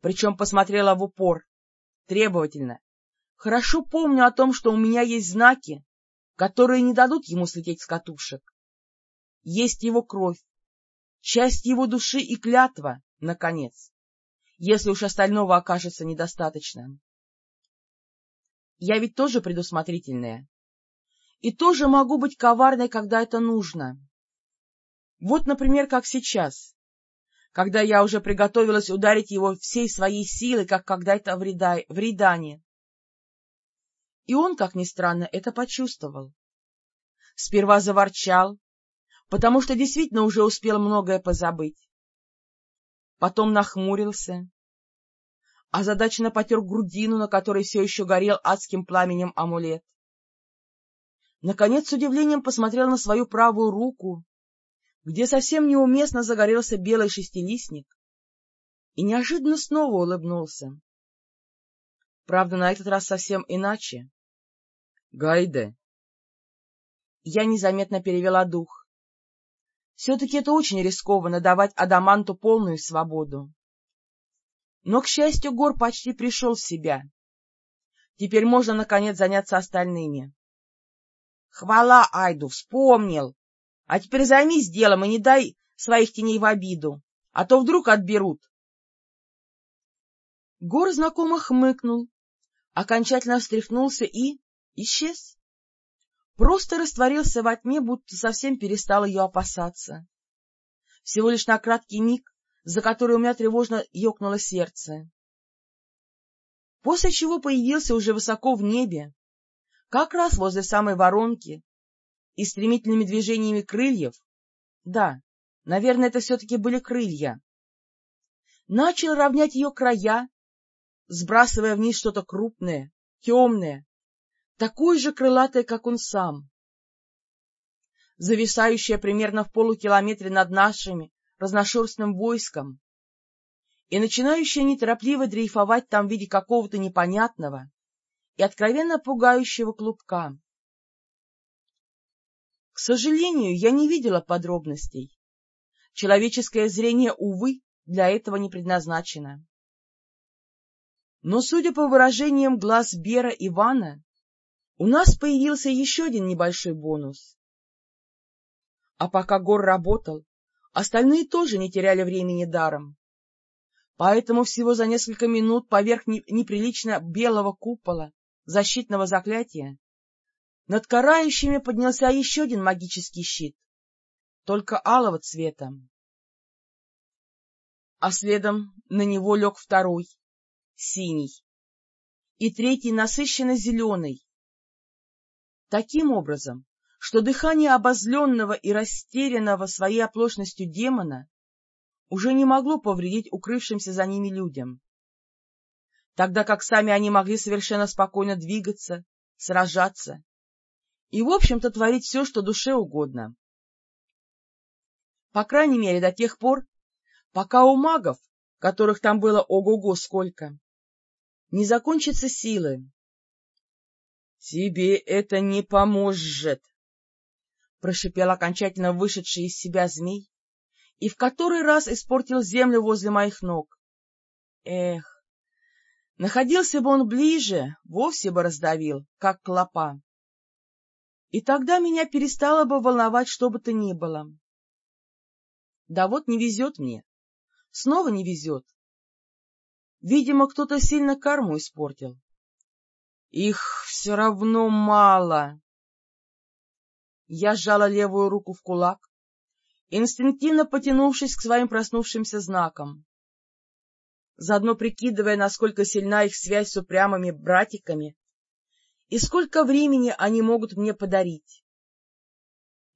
Причем посмотрела в упор, требовательно, Хорошо помню о том, что у меня есть знаки, которые не дадут ему слететь с катушек. Есть его кровь, часть его души и клятва, наконец, если уж остального окажется недостаточно. Я ведь тоже предусмотрительная. И тоже могу быть коварной, когда это нужно. Вот, например, как сейчас, когда я уже приготовилась ударить его всей своей силой, как когда-то в, в Ридане. И он, как ни странно, это почувствовал. Сперва заворчал, потому что действительно уже успел многое позабыть. Потом нахмурился, озадаченно потер грудину, на которой все еще горел адским пламенем амулет. Наконец с удивлением посмотрел на свою правую руку, где совсем неуместно загорелся белый шестилистник, и неожиданно снова улыбнулся. Правда, на этот раз совсем иначе. Гайде. Я незаметно перевела дух. Все-таки это очень рискованно давать Адаманту полную свободу. Но, к счастью, Гор почти пришел в себя. Теперь можно, наконец, заняться остальными. — Хвала Айду, вспомнил! А теперь займись делом и не дай своих теней в обиду, а то вдруг отберут. Гор знакомо хмыкнул, окончательно встряхнулся и исчез. Просто растворился во тьме, будто совсем перестал ее опасаться. Всего лишь на краткий миг, за который у меня тревожно ёкнуло сердце. После чего появился уже высоко в небе, как раз возле самой воронки, и стремительными движениями крыльев, да, наверное, это все-таки были крылья, начал равнять ее края, сбрасывая вниз что-то крупное, темное, такой же крылатой, как он сам. Зависающая примерно в полукилометре над нашими разношерстным войском и начинающая неторопливо дрейфовать там в виде какого-то непонятного и откровенно пугающего клубка. К сожалению, я не видела подробностей. Человеческое зрение, увы, для этого не предназначено. Но, судя по выражениям глаз Бера Ивана, у нас появился еще один небольшой бонус. А пока Гор работал, остальные тоже не теряли времени даром. Поэтому всего за несколько минут поверх неприлично белого купола защитного заклятия над карающими поднялся еще один магический щит, только алого цвета. А следом на него лег второй, синий, и третий насыщенно зеленый. Таким образом, что дыхание обозленного и растерянного своей оплошностью демона уже не могло повредить укрывшимся за ними людям, тогда как сами они могли совершенно спокойно двигаться, сражаться и, в общем-то, творить все, что душе угодно. По крайней мере, до тех пор, пока у магов, которых там было ого-го сколько, не закончатся силы. — Тебе это не поможет! — прошипел окончательно вышедший из себя змей и в который раз испортил землю возле моих ног. Эх, находился бы он ближе, вовсе бы раздавил, как клопа. И тогда меня перестало бы волновать что бы то ни было. Да вот не везет мне. Снова не везет. Видимо, кто-то сильно карму испортил. Их все равно мало. Я сжала левую руку в кулак, инстинктивно потянувшись к своим проснувшимся знакам. Заодно прикидывая, насколько сильна их связь с упрямыми братиками и сколько времени они могут мне подарить.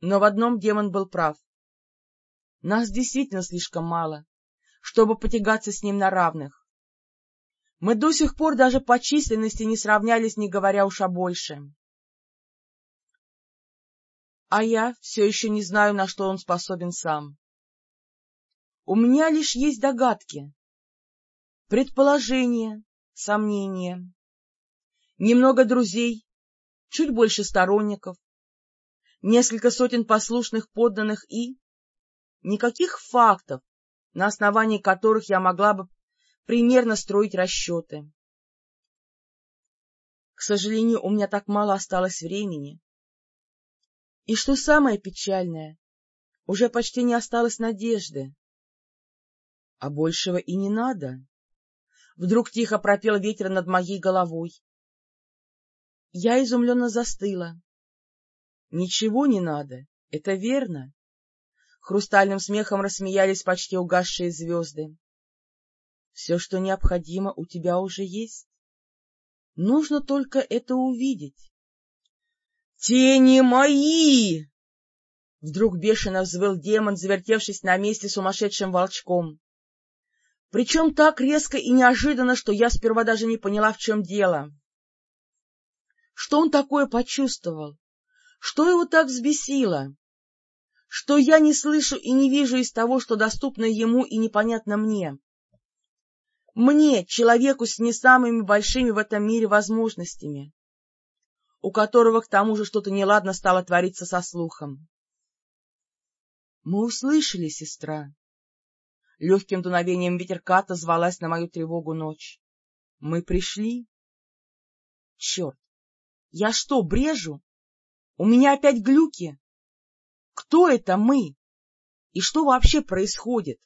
Но в одном демон был прав. Нас действительно слишком мало, чтобы потягаться с ним на равных. Мы до сих пор даже по численности не сравнялись, не говоря уж о большем. А я все еще не знаю, на что он способен сам. У меня лишь есть догадки, предположения, сомнения немного друзей, чуть больше сторонников, несколько сотен послушных подданных и... никаких фактов, на основании которых я могла бы примерно строить расчеты. К сожалению, у меня так мало осталось времени. И что самое печальное, уже почти не осталось надежды. А большего и не надо. Вдруг тихо пропел ветер над моей головой. Я изумленно застыла. — Ничего не надо, это верно. Хрустальным смехом рассмеялись почти угасшие звезды. — Все, что необходимо, у тебя уже есть. Нужно только это увидеть. — Тени мои! Вдруг бешено взвыл демон, завертевшись на месте сумасшедшим волчком. Причем так резко и неожиданно, что я сперва даже не поняла, в чем дело. Что он такое почувствовал? Что его так взбесило? Что я не слышу и не вижу из того, что доступно ему и непонятно мне? Мне, человеку с не самыми большими в этом мире возможностями, у которого к тому же что-то неладно стало твориться со слухом. — Мы услышали, сестра. Легким дуновением ветерка отозвалась на мою тревогу ночь. — Мы пришли. Черт! Я что, брежу? У меня опять глюки? Кто это мы? И что вообще происходит?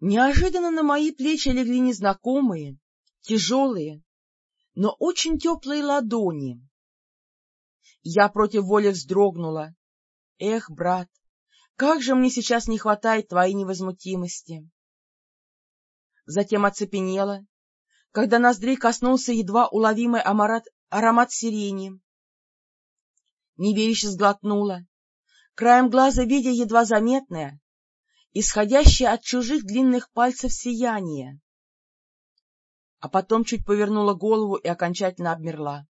Неожиданно на мои плечи легли незнакомые, тяжелые, но очень теплые ладони. Я против воли вздрогнула. Эх, брат, как же мне сейчас не хватает твоей невозмутимости! Затем оцепенела когда ноздрей коснулся едва уловимый амарат, аромат сирени. Неверяще сглотнула, краем глаза видя едва заметное, исходящее от чужих длинных пальцев сияние. А потом чуть повернула голову и окончательно обмерла.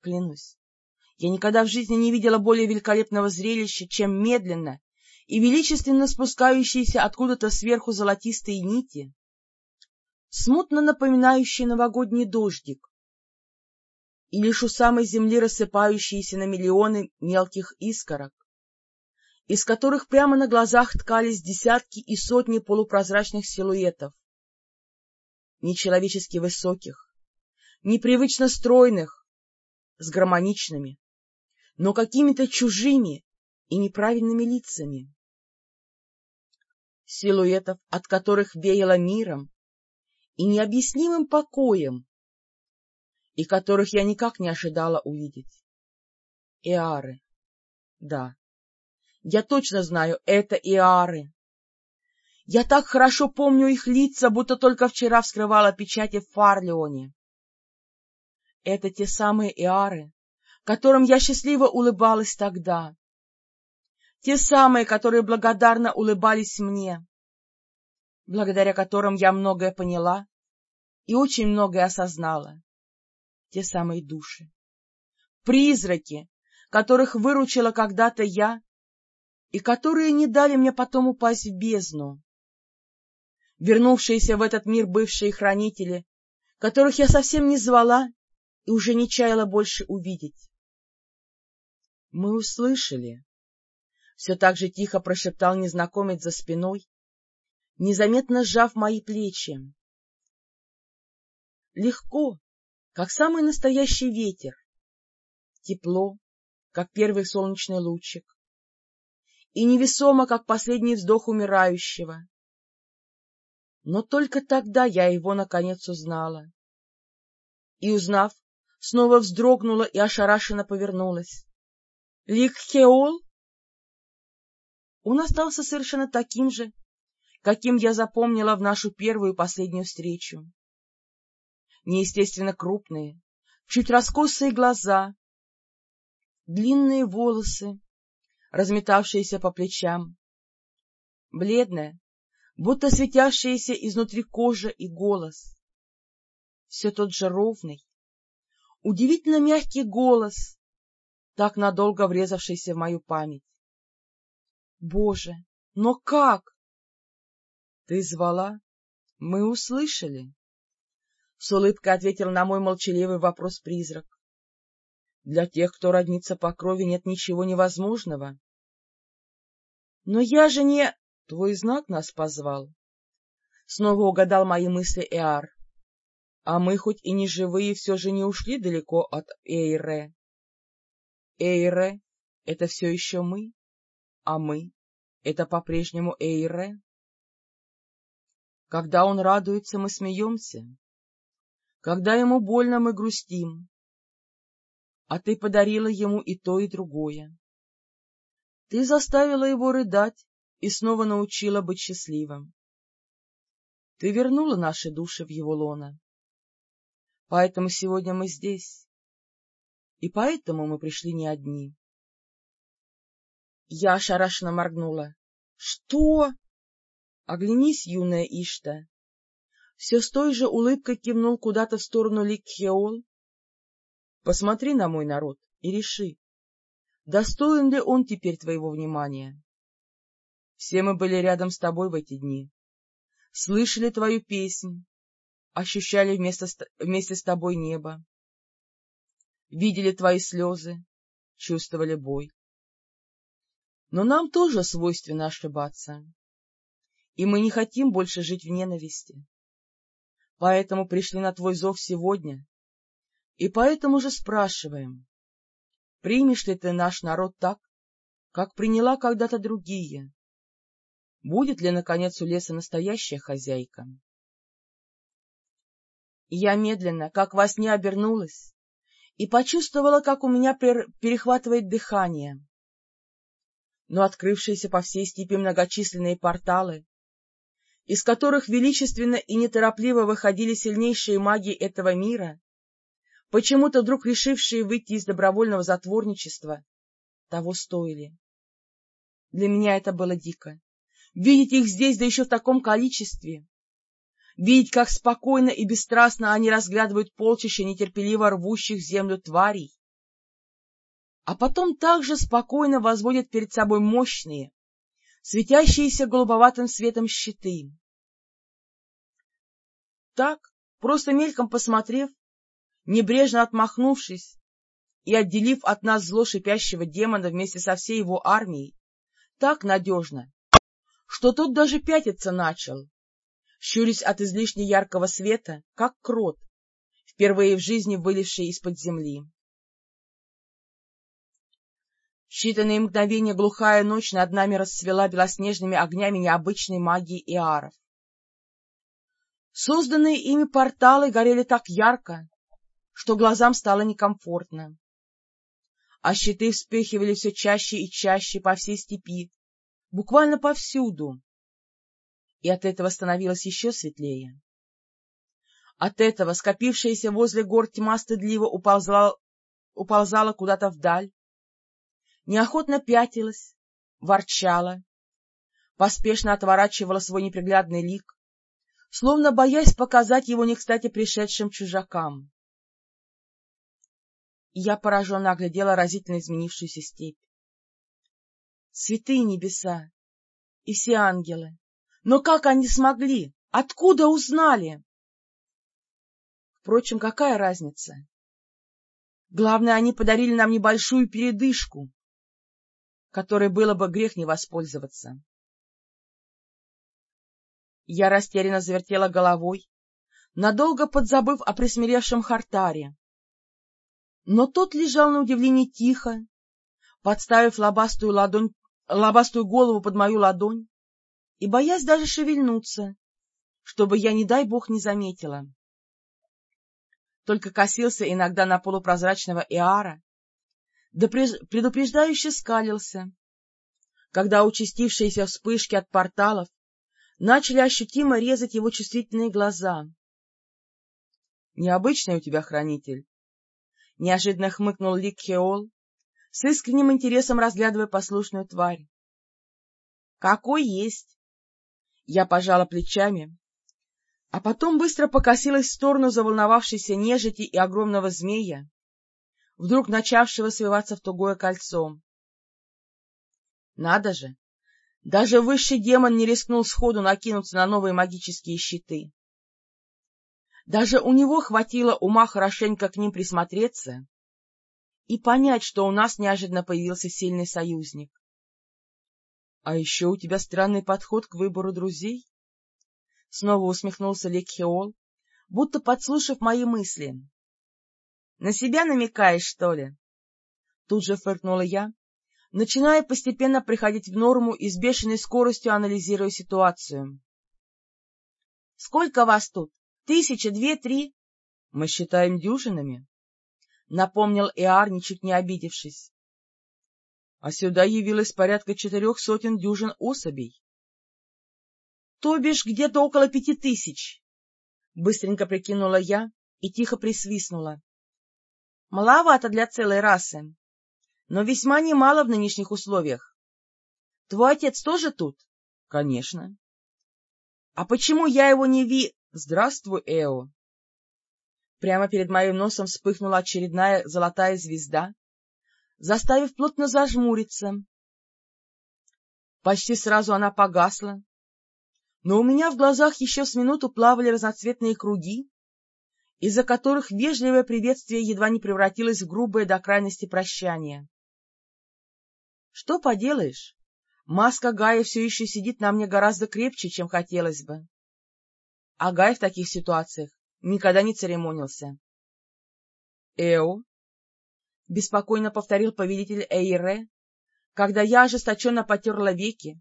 Клянусь, я никогда в жизни не видела более великолепного зрелища, чем медленно и величественно спускающиеся откуда-то сверху золотистые нити, смутно напоминающий новогодний дождик, и лишь у самой земли рассыпающиеся на миллионы мелких искорок, из которых прямо на глазах ткались десятки и сотни полупрозрачных силуэтов, нечеловечески высоких, непривычно стройных, с гармоничными, но какими-то чужими и неправильными лицами. силуэтов, от которых веяло миром и необъяснимым покоем, и которых я никак не ожидала увидеть. Иары. Да, я точно знаю, это Иары. Я так хорошо помню их лица, будто только вчера вскрывала печати в Фарлеоне. Это те самые Иары, которым я счастливо улыбалась тогда. Те самые, которые благодарно улыбались мне, благодаря которым я многое поняла и очень многое осознала. Те самые души. Призраки, которых выручила когда-то я, и которые не дали мне потом упасть в бездну. Вернувшиеся в этот мир бывшие хранители, которых я совсем не звала и уже не чаяла больше увидеть. Мы услышали. Все так же тихо прошептал незнакомец за спиной, незаметно сжав мои плечи. Легко, как самый настоящий ветер. Тепло, как первый солнечный лучик. И невесомо, как последний вздох умирающего. Но только тогда я его, наконец, узнала. И, узнав, снова вздрогнула и ошарашенно повернулась. — Ликхеол? Он остался совершенно таким же, каким я запомнила в нашу первую и последнюю встречу. Неестественно крупные, чуть раскосые глаза, длинные волосы, разметавшиеся по плечам, бледная, будто светящаяся изнутри кожа и голос. Все тот же ровный, удивительно мягкий голос, так надолго врезавшийся в мою память. Боже, но как? Ты звала? Мы услышали. С улыбкой ответил на мой молчаливый вопрос призрак. Для тех, кто роднится по крови, нет ничего невозможного. Но я же не... Твой знак нас позвал. Снова угадал мои мысли Эар. А мы, хоть и не живые, все же не ушли далеко от Эйре. Эйре — это все еще мы, а мы — это по-прежнему Эйре. Когда он радуется, мы смеемся. Когда ему больно, мы грустим. А ты подарила ему и то, и другое. Ты заставила его рыдать и снова научила быть счастливым. Ты вернула наши души в его лоно. Поэтому сегодня мы здесь. И поэтому мы пришли не одни. Я ошарашенно моргнула. — Что? Оглянись, юная Ишта. Все с той же улыбкой кивнул куда-то в сторону Ликхеол. Посмотри на мой народ и реши, достоин ли он теперь твоего внимания. Все мы были рядом с тобой в эти дни, слышали твою песнь, ощущали вместо, вместе с тобой небо, видели твои слезы, чувствовали бой. Но нам тоже свойственно ошибаться и мы не хотим больше жить в ненависти. Поэтому пришли на твой зов сегодня, и поэтому же спрашиваем, примешь ли ты наш народ так, как приняла когда-то другие? Будет ли, наконец, у леса настоящая хозяйка? Я медленно, как во сне, обернулась и почувствовала, как у меня перехватывает дыхание. Но открывшиеся по всей степи многочисленные порталы из которых величественно и неторопливо выходили сильнейшие маги этого мира, почему-то вдруг решившие выйти из добровольного затворничества, того стоили. Для меня это было дико. Видеть их здесь, да еще в таком количестве. Видеть, как спокойно и бесстрастно они разглядывают полчища нетерпеливо рвущих землю тварей. А потом также спокойно возводят перед собой мощные, светящиеся голубоватым светом щиты. Так, просто мельком посмотрев, небрежно отмахнувшись и отделив от нас зло шипящего демона вместе со всей его армией, так надежно, что тот даже пятиться начал, щурясь от излишне яркого света, как крот, впервые в жизни выливший из-под земли. Считанные мгновения глухая ночь над нами расцвела белоснежными огнями необычной магии Иаров. Созданные ими порталы горели так ярко, что глазам стало некомфортно. А щиты вспыхивали все чаще и чаще по всей степи, буквально повсюду. И от этого становилось еще светлее. От этого скопившаяся возле гор тьма стыдливо уползла, уползала куда-то вдаль, неохотно пятилась, ворчала, поспешно отворачивала свой неприглядный лик, словно боясь показать его не кстати пришедшим чужакам. Я пораженно оглядела разительно изменившуюся степь. Святые небеса и все ангелы! Но как они смогли? Откуда узнали? Впрочем, какая разница? Главное, они подарили нам небольшую передышку, которой было бы грех не воспользоваться. Я растерянно завертела головой, надолго подзабыв о присмиревшем Хартаре. Но тот лежал на удивление тихо, подставив лобастую, ладонь, лобастую голову под мою ладонь и боясь даже шевельнуться, чтобы я, не дай бог, не заметила. Только косился иногда на полупрозрачного Иара, да предупреждающе скалился, когда участившиеся вспышки от порталов начали ощутимо резать его чувствительные глаза. — Необычный у тебя хранитель, — неожиданно хмыкнул Лик Хеол, с искренним интересом разглядывая послушную тварь. — Какой есть! Я пожала плечами, а потом быстро покосилась в сторону заволновавшейся нежити и огромного змея, вдруг начавшего свиваться в тугое кольцо. Надо же! Даже высший демон не рискнул сходу накинуться на новые магические щиты. Даже у него хватило ума хорошенько к ним присмотреться и понять, что у нас неожиданно появился сильный союзник. — А еще у тебя странный подход к выбору друзей? Снова усмехнулся Лекхиол, будто подслушав мои мысли. — На себя намекаешь, что ли? Тут же фыркнула я, начиная постепенно приходить в норму и с бешеной скоростью анализируя ситуацию. — Сколько вас тут? Тысяча, две, три? — Мы считаем дюжинами, — напомнил Иар, ничуть не обидевшись. — А сюда явилось порядка четырех сотен дюжин особей. — То бишь где-то около пяти тысяч, — быстренько прикинула я и тихо присвистнула. — Маловато для целой расы но весьма немало в нынешних условиях. Твой отец тоже тут? — Конечно. — А почему я его не ви... — Здравствуй, Эо. Прямо перед моим носом вспыхнула очередная золотая звезда, заставив плотно зажмуриться. Почти сразу она погасла, но у меня в глазах еще с минуту плавали разноцветные круги, из-за которых вежливое приветствие едва не превратилось в грубое до крайности прощание. Что поделаешь, маска Гая все еще сидит на мне гораздо крепче, чем хотелось бы. А Гай в таких ситуациях никогда не церемонился. — Эо? — беспокойно повторил повелитель Эйре, когда я ожесточенно потерла веки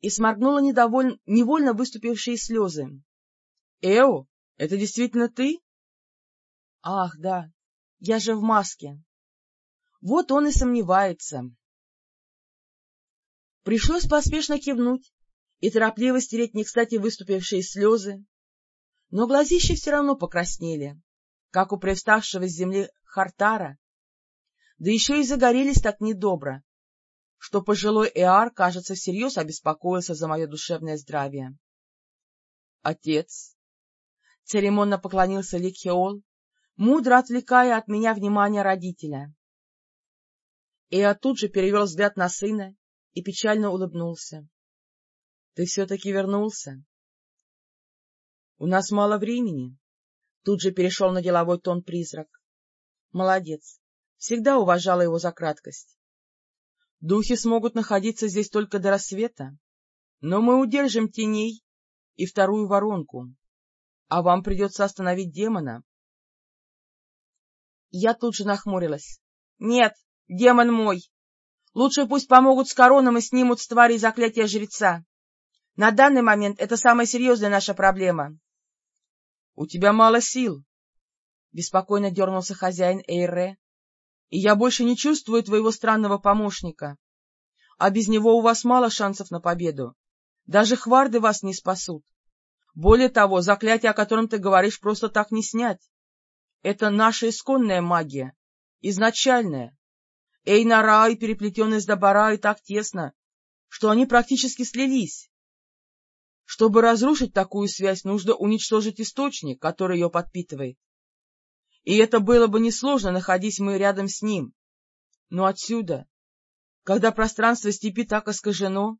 и сморгнула недоволь... невольно выступившие слезы. — Эо, это действительно ты? — Ах, да, я же в маске. Вот он и сомневается. Пришлось поспешно кивнуть и торопливо стереть не кстати выступившие слезы, но глазища все равно покраснели, как у привставшего с земли Хартара, да еще и загорелись так недобро, что пожилой Эар, кажется, всерьез обеспокоился за мое душевное здравие. — Отец! — церемонно поклонился Ликхеол, мудро отвлекая от меня внимание родителя. Эа тут же перевел взгляд на сына и печально улыбнулся. — Ты все-таки вернулся? — У нас мало времени. Тут же перешел на деловой тон призрак. — Молодец. Всегда уважала его за краткость. Духи смогут находиться здесь только до рассвета, но мы удержим теней и вторую воронку, а вам придется остановить демона. Я тут же нахмурилась. — Нет, демон мой! Лучше пусть помогут с короном и снимут с твари заклятия жреца. На данный момент это самая серьезная наша проблема. — У тебя мало сил, — беспокойно дернулся хозяин Эйре, — и я больше не чувствую твоего странного помощника. А без него у вас мало шансов на победу. Даже хварды вас не спасут. Более того, заклятие, о котором ты говоришь, просто так не снять. Это наша исконная магия, изначальная. Эйнара и переплетенные с Добара и так тесно, что они практически слились. Чтобы разрушить такую связь, нужно уничтожить источник, который ее подпитывает. И это было бы несложно, находясь мы рядом с ним. Но отсюда, когда пространство степи так искажено,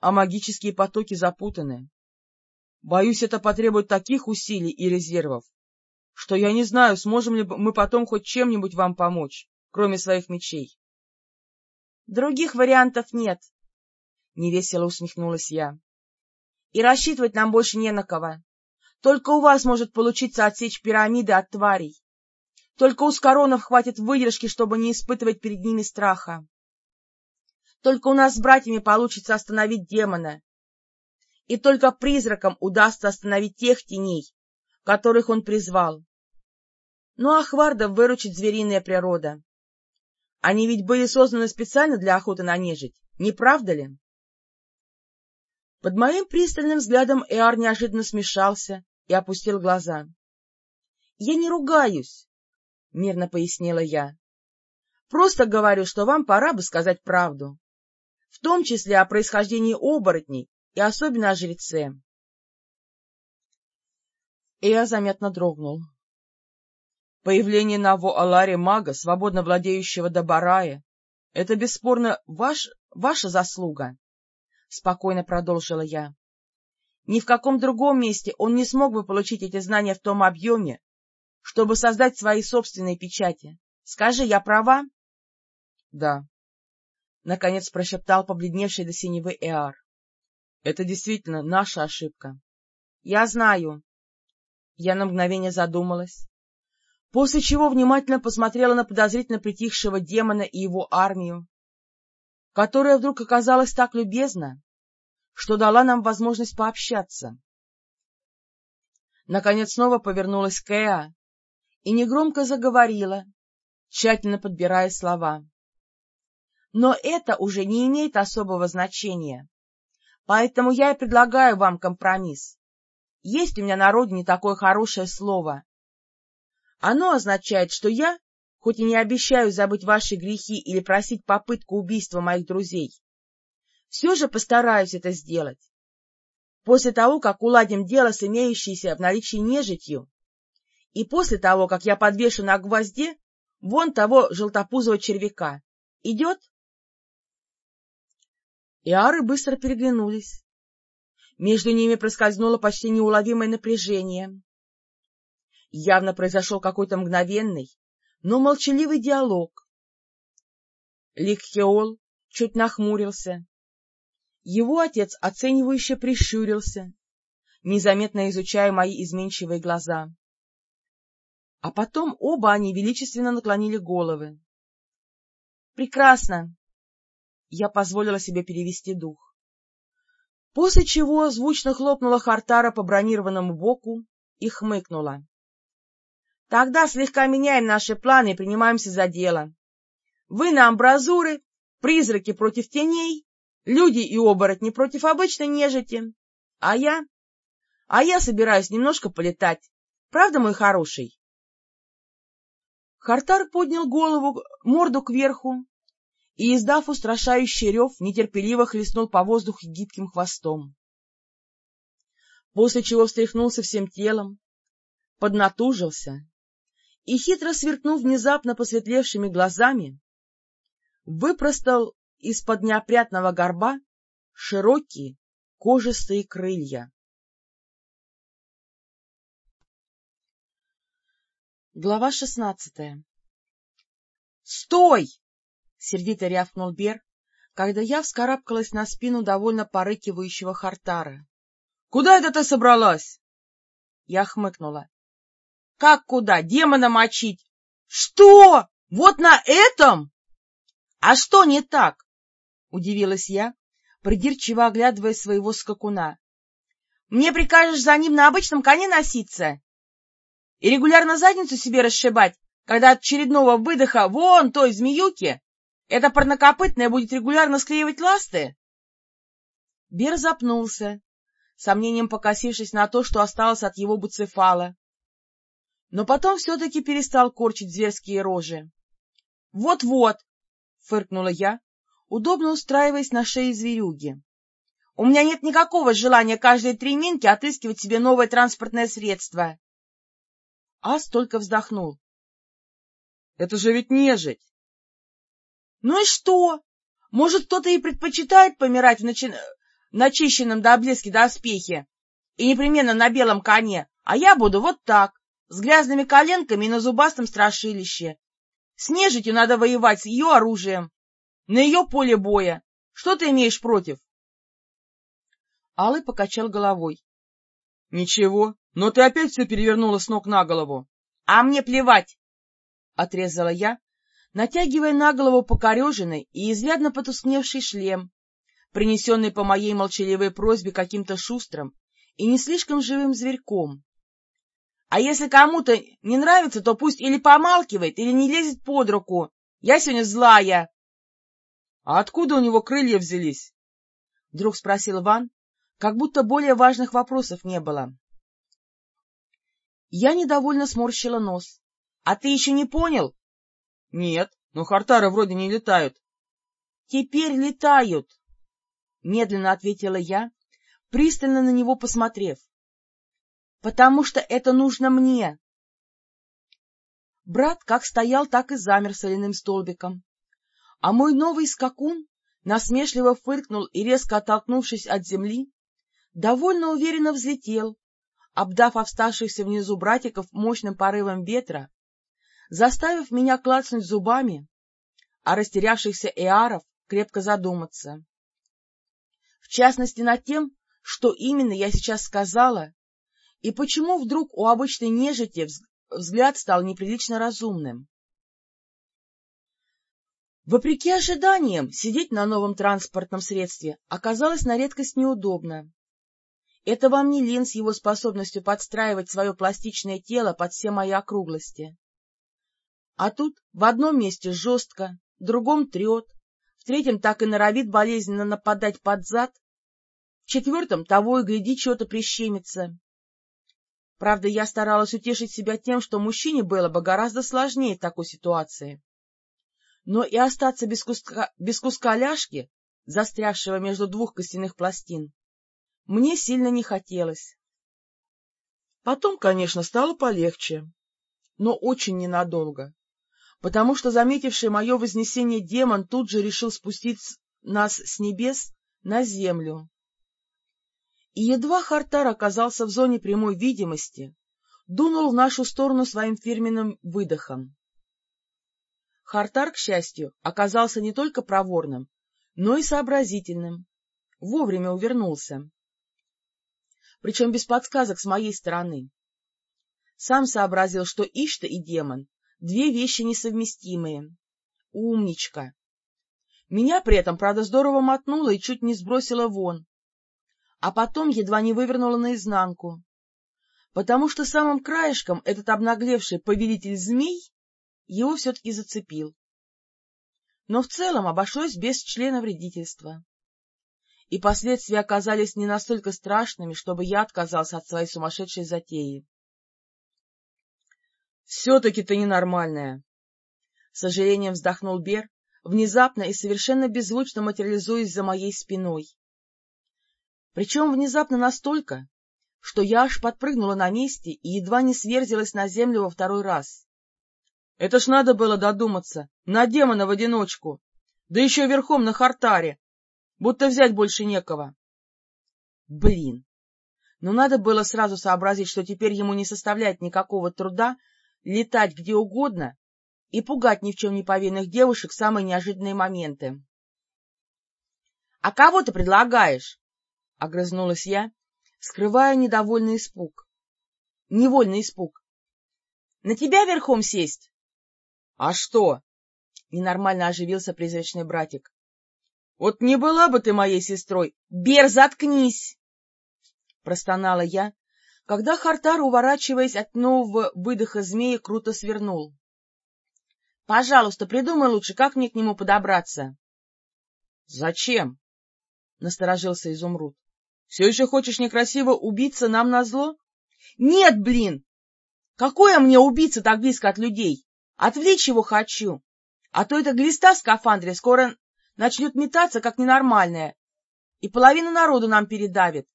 а магические потоки запутаны, боюсь, это потребует таких усилий и резервов, что я не знаю, сможем ли мы потом хоть чем-нибудь вам помочь, кроме своих мечей. — Других вариантов нет, — невесело усмехнулась я. — И рассчитывать нам больше не на кого. Только у вас может получиться отсечь пирамиды от тварей. Только у скоронов хватит выдержки, чтобы не испытывать перед ними страха. Только у нас с братьями получится остановить демона. И только призракам удастся остановить тех теней, которых он призвал. Ну а Хвардов выручит звериная природа. Они ведь были созданы специально для охоты на нежить, не правда ли? Под моим пристальным взглядом Эар неожиданно смешался и опустил глаза. — Я не ругаюсь, — мирно пояснила я. — Просто говорю, что вам пора бы сказать правду, в том числе о происхождении оборотней и особенно о жреце. Эа заметно дрогнул. Появление на Во-Аларе мага, свободно владеющего Добарая, — это бесспорно ваш, ваша заслуга, — спокойно продолжила я. Ни в каком другом месте он не смог бы получить эти знания в том объеме, чтобы создать свои собственные печати. Скажи, я права? — Да. — наконец прошептал побледневший до синевы Эар. — Это действительно наша ошибка. — Я знаю. Я на мгновение задумалась, после чего внимательно посмотрела на подозрительно притихшего демона и его армию, которая вдруг оказалась так любезна, что дала нам возможность пообщаться. Наконец снова повернулась к Эа и негромко заговорила, тщательно подбирая слова. Но это уже не имеет особого значения, поэтому я и предлагаю вам компромисс. Есть у меня на родине такое хорошее слово. Оно означает, что я, хоть и не обещаю забыть ваши грехи или просить попытку убийства моих друзей, все же постараюсь это сделать. После того, как уладим дело с имеющейся в наличии нежитью, и после того, как я подвешу на гвозде вон того желтопузого червяка. Идет? Иары быстро переглянулись. Между ними проскользнуло почти неуловимое напряжение. Явно произошел какой-то мгновенный, но молчаливый диалог. Ликхеол чуть нахмурился. Его отец оценивающе прищурился, незаметно изучая мои изменчивые глаза. А потом оба они величественно наклонили головы. — Прекрасно! Я позволила себе перевести дух. После чего звучно хлопнула Хартара по бронированному боку и хмыкнула. — Тогда слегка меняем наши планы и принимаемся за дело. Вы на амбразуры, призраки против теней, люди и оборотни против обычной нежити. А я? А я собираюсь немножко полетать. Правда, мой хороший? Хартар поднял голову, морду кверху и, издав устрашающий рев, нетерпеливо хлестнул по воздуху гибким хвостом. После чего встряхнулся всем телом, поднатужился и, хитро сверкнув внезапно посветлевшими глазами, выпростал из-под неопрятного горба широкие кожистые крылья. Глава шестнадцатая «Стой!» — сердито рявкнул Бер, когда я вскарабкалась на спину довольно порыкивающего Хартара. — Куда это ты собралась? Я хмыкнула. — Как куда? Демона мочить! — Что? Вот на этом? — А что не так? — удивилась я, придирчиво оглядывая своего скакуна. — Мне прикажешь за ним на обычном коне носиться? И регулярно задницу себе расшибать, когда от очередного выдоха вон той змеюки эта парнокопытная будет регулярно склеивать ласты? Бер запнулся, сомнением покосившись на то, что осталось от его буцефала. Но потом все-таки перестал корчить зверские рожи. Вот — Вот-вот! — фыркнула я, удобно устраиваясь на шее зверюги. — У меня нет никакого желания каждые три отыскивать себе новое транспортное средство. Ас только вздохнул. — Это же ведь нежить! — Ну и что? Может, кто-то и предпочитает помирать в начи начищенном до блески доспехе и непременно на белом коне, а я буду вот так, с грязными коленками и на зубастом страшилище. С нежитью надо воевать с ее оружием, на ее поле боя. Что ты имеешь против? Алый покачал головой. — Ничего, но ты опять все перевернула с ног на голову. — А мне плевать! — отрезала я, натягивая на голову покореженный и изрядно потускневший шлем, принесенный по моей молчаливой просьбе каким-то шустрым и не слишком живым зверьком. А если кому-то не нравится, то пусть или помалкивает, или не лезет под руку. Я сегодня злая. — А откуда у него крылья взялись? — вдруг спросил Иван, как будто более важных вопросов не было. Я недовольно сморщила нос. — А ты еще не понял? — Нет, но хартары вроде не летают. — Теперь летают, — медленно ответила я, пристально на него посмотрев. — Потому что это нужно мне. Брат как стоял, так и замер соляным столбиком. А мой новый скакун насмешливо фыркнул и, резко оттолкнувшись от земли, довольно уверенно взлетел, обдав оставшихся внизу братиков мощным порывом ветра, заставив меня клацнуть зубами, а растерявшихся эаров крепко задуматься в частности над тем, что именно я сейчас сказала, и почему вдруг у обычной нежити взгляд стал неприлично разумным. Вопреки ожиданиям, сидеть на новом транспортном средстве оказалось на редкость неудобно. Это вам не Лин с его способностью подстраивать свое пластичное тело под все мои округлости. А тут в одном месте жестко, в другом трет, в третьем так и норовит болезненно нападать под зад, в четвертом того и гляди, что-то прищемится. Правда, я старалась утешить себя тем, что мужчине было бы гораздо сложнее такой ситуации. Но и остаться без куска, без куска ляжки, застрявшего между двух костяных пластин, мне сильно не хотелось. Потом, конечно, стало полегче, но очень ненадолго потому что заметивший мое вознесение демон тут же решил спустить нас с небес на землю. И едва Хартар оказался в зоне прямой видимости, дунул в нашу сторону своим фирменным выдохом. Хартар, к счастью, оказался не только проворным, но и сообразительным, вовремя увернулся. Причем без подсказок с моей стороны. Сам сообразил, что Ишта и демон Две вещи несовместимые. Умничка. Меня при этом, правда, здорово мотнуло и чуть не сбросило вон, а потом едва не вывернуло наизнанку, потому что самым краешком этот обнаглевший повелитель змей его все-таки зацепил. Но в целом обошлось без члена вредительства. И последствия оказались не настолько страшными, чтобы я отказался от своей сумасшедшей затеи. Все-таки ты ненормальная. Сожалением вздохнул Бер, внезапно и совершенно беззвучно материализуясь за моей спиной. Причем внезапно настолько, что я аж подпрыгнула на месте и едва не сверзилась на землю во второй раз. Это ж надо было додуматься, на демона в одиночку, да еще верхом на хартаре, будто взять больше некого. Блин, ну надо было сразу сообразить, что теперь ему не составляет никакого труда летать где угодно и пугать ни в чем не повинных девушек самые неожиданные моменты. — А кого ты предлагаешь? — огрызнулась я, скрывая недовольный испуг. Невольный испуг. — На тебя верхом сесть? — А что? — ненормально оживился призрачный братик. — Вот не была бы ты моей сестрой! Бер, заткнись! — простонала я, когда Хартар, уворачиваясь от нового выдоха змеи, круто свернул. — Пожалуйста, придумай лучше, как мне к нему подобраться. — Зачем? — насторожился Изумруд. — Все еще хочешь некрасиво убиться нам назло? — Нет, блин! Какое мне убийца так близко от людей? Отвлечь его хочу. А то эта глиста в скафандре скоро начнет метаться, как ненормальная, и половину народу нам передавит.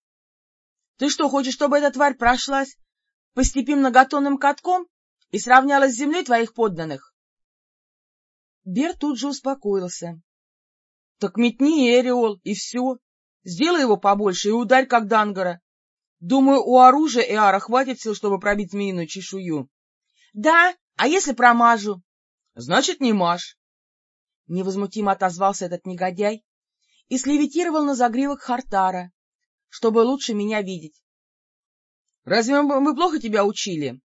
Ты что, хочешь, чтобы эта тварь прошлась по степи многотонным катком и сравнялась с землей твоих подданных? Бер тут же успокоился. — Так метни Эриол, и все. Сделай его побольше и ударь, как Дангара. Думаю, у оружия Эара хватит сил, чтобы пробить змеиную чешую. — Да, а если промажу? — Значит, не мажь. Невозмутимо отозвался этот негодяй и слевитировал на загривок Хартара, чтобы лучше меня видеть. — Разве мы плохо тебя учили?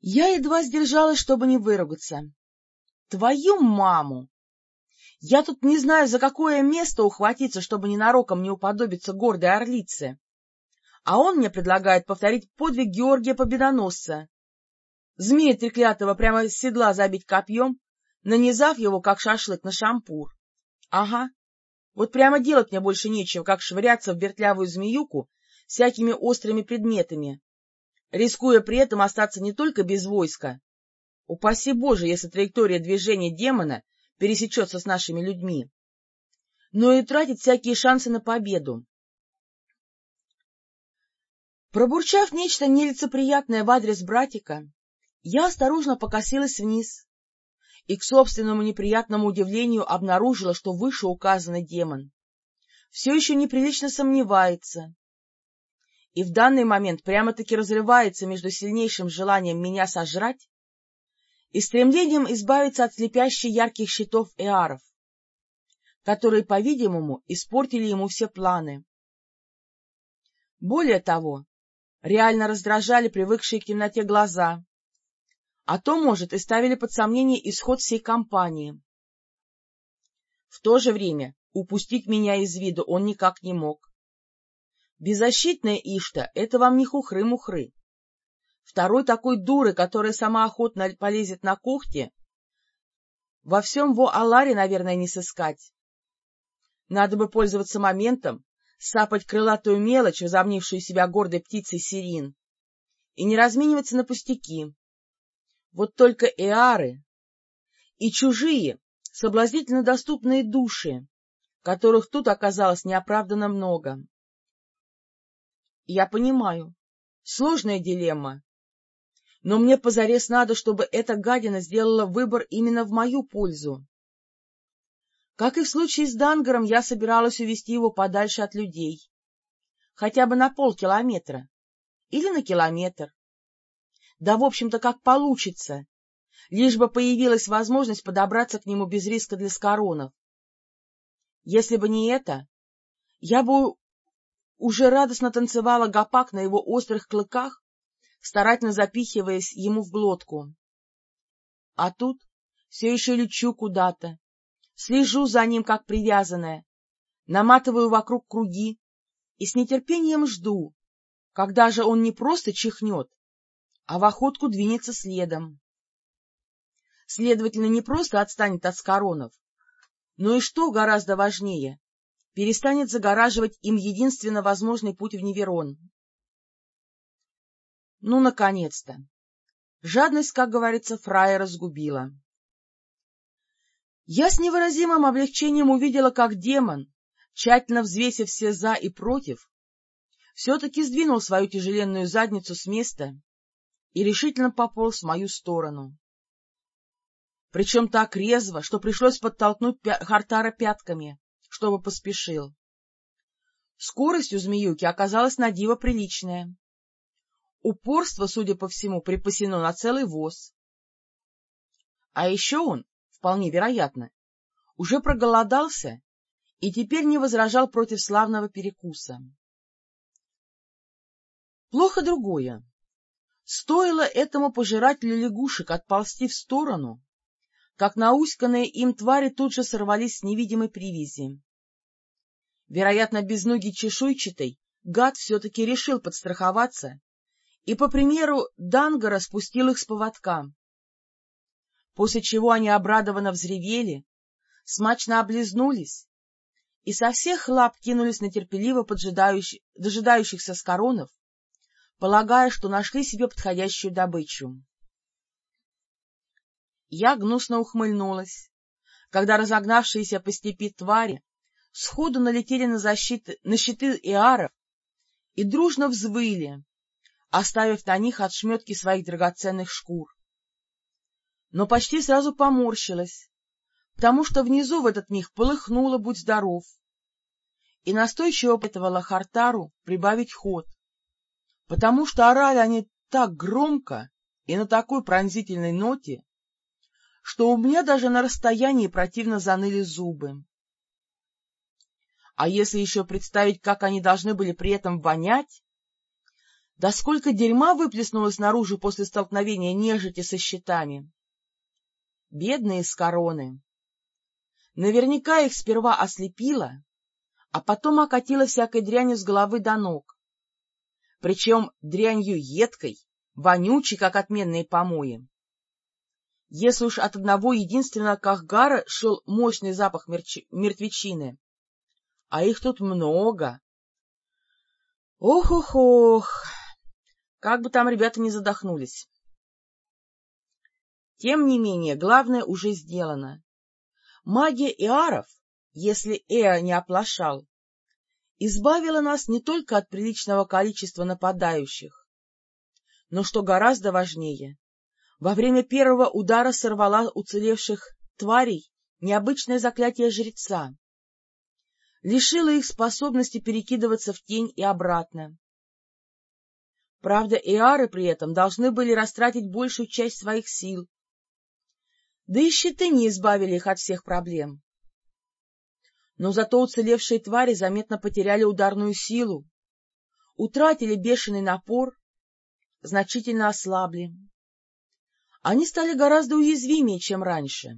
Я едва сдержалась, чтобы не выругаться. — Твою маму! Я тут не знаю, за какое место ухватиться, чтобы ненароком не уподобиться гордой орлице. А он мне предлагает повторить подвиг Георгия Победоносца. Змея треклятого прямо с седла забить копьем, нанизав его, как шашлык, на шампур. Ага, вот прямо делать мне больше нечего, как швыряться в вертлявую змеюку всякими острыми предметами, рискуя при этом остаться не только без войска. Упаси Боже, если траектория движения демона пересечется с нашими людьми, но и тратить всякие шансы на победу. Пробурчав нечто нелицеприятное в адрес братика, я осторожно покосилась вниз и, к собственному неприятному удивлению, обнаружила, что вышеуказанный демон все еще неприлично сомневается и в данный момент прямо-таки разрывается между сильнейшим желанием меня сожрать и стремлением избавиться от слепящих ярких щитов эаров, которые, по-видимому, испортили ему все планы. Более того, реально раздражали привыкшие к темноте глаза, а то, может, и ставили под сомнение исход всей кампании. В то же время упустить меня из виду он никак не мог. Беззащитная Ишта — это вам не хухры-мухры. Второй такой дуры, которая сама охотно полезет на когти, во всем Во-Аларе, наверное, не сыскать. Надо бы пользоваться моментом, сапать крылатую мелочь, возомнившую себя гордой птицей Сирин, и не размениваться на пустяки. Вот только эары и чужие, соблазнительно доступные души, которых тут оказалось неоправданно много. Я понимаю, сложная дилемма, но мне позарез надо, чтобы эта гадина сделала выбор именно в мою пользу. Как и в случае с Дангаром, я собиралась увести его подальше от людей, хотя бы на полкилометра или на километр. Да, в общем-то, как получится, лишь бы появилась возможность подобраться к нему без риска для скоронов. Если бы не это, я бы уже радостно танцевала гопак на его острых клыках старательно запихиваясь ему в глотку. А тут все еще лечу куда-то, слежу за ним, как привязанная, наматываю вокруг круги и с нетерпением жду, когда же он не просто чихнет, а в охотку двинется следом. Следовательно, не просто отстанет от скоронов, но и, что гораздо важнее, перестанет загораживать им единственно возможный путь в Неверон. Ну, наконец-то! Жадность, как говорится, фрая разгубила. Я с невыразимым облегчением увидела, как демон, тщательно взвесив все «за» и «против», все-таки сдвинул свою тяжеленную задницу с места и решительно пополз в мою сторону. Причем так резво, что пришлось подтолкнуть Хартара пятками, чтобы поспешил. Скорость у змеюки оказалась на диво приличная. Упорство, судя по всему, припасено на целый воз. А еще он, вполне вероятно, уже проголодался и теперь не возражал против славного перекуса. Плохо другое. Стоило этому пожирателю лягушек отползти в сторону, как науськанные им твари тут же сорвались с невидимой привязи. Вероятно, без ноги чешуйчатой гад все-таки решил подстраховаться и, по примеру Дангара, спустил их с поводка. После чего они обрадованно взревели, смачно облизнулись и со всех лап кинулись на терпеливо поджидающих, дожидающихся скоронов, полагая, что нашли себе подходящую добычу. Я гнусно ухмыльнулась, когда разогнавшиеся по степи твари сходу налетели на, защиты, на щиты иаров и дружно взвыли, оставив на них отшметки своих драгоценных шкур. Но почти сразу поморщилась, потому что внизу в этот миг полыхнуло «Будь здоров!» и настойчиво пытывала Хартару прибавить ход, потому что орали они так громко и на такой пронзительной ноте, что у меня даже на расстоянии противно заныли зубы. А если еще представить, как они должны были при этом вонять, да сколько дерьма выплеснулось наружу после столкновения нежити со щитами! Бедные скороны! Наверняка их сперва ослепило, а потом окатило всякой дрянью с головы до ног. Причем дрянью едкой, вонючей, как отменные помои. Если уж от одного единственного кахгара шел мощный запах мертвечины, а их тут много. Ох-ох-ох, как бы там ребята не задохнулись. Тем не менее, главное уже сделано. Магия Иаров, если Эа не оплошал, избавила нас не только от приличного количества нападающих, но, что гораздо важнее, во время первого удара сорвала уцелевших тварей необычное заклятие жреца, лишила их способности перекидываться в тень и обратно. Правда, эары при этом должны были растратить большую часть своих сил, да и щиты не избавили их от всех проблем. Но зато уцелевшие твари заметно потеряли ударную силу, утратили бешеный напор, значительно ослабли они стали гораздо уязвимее, чем раньше.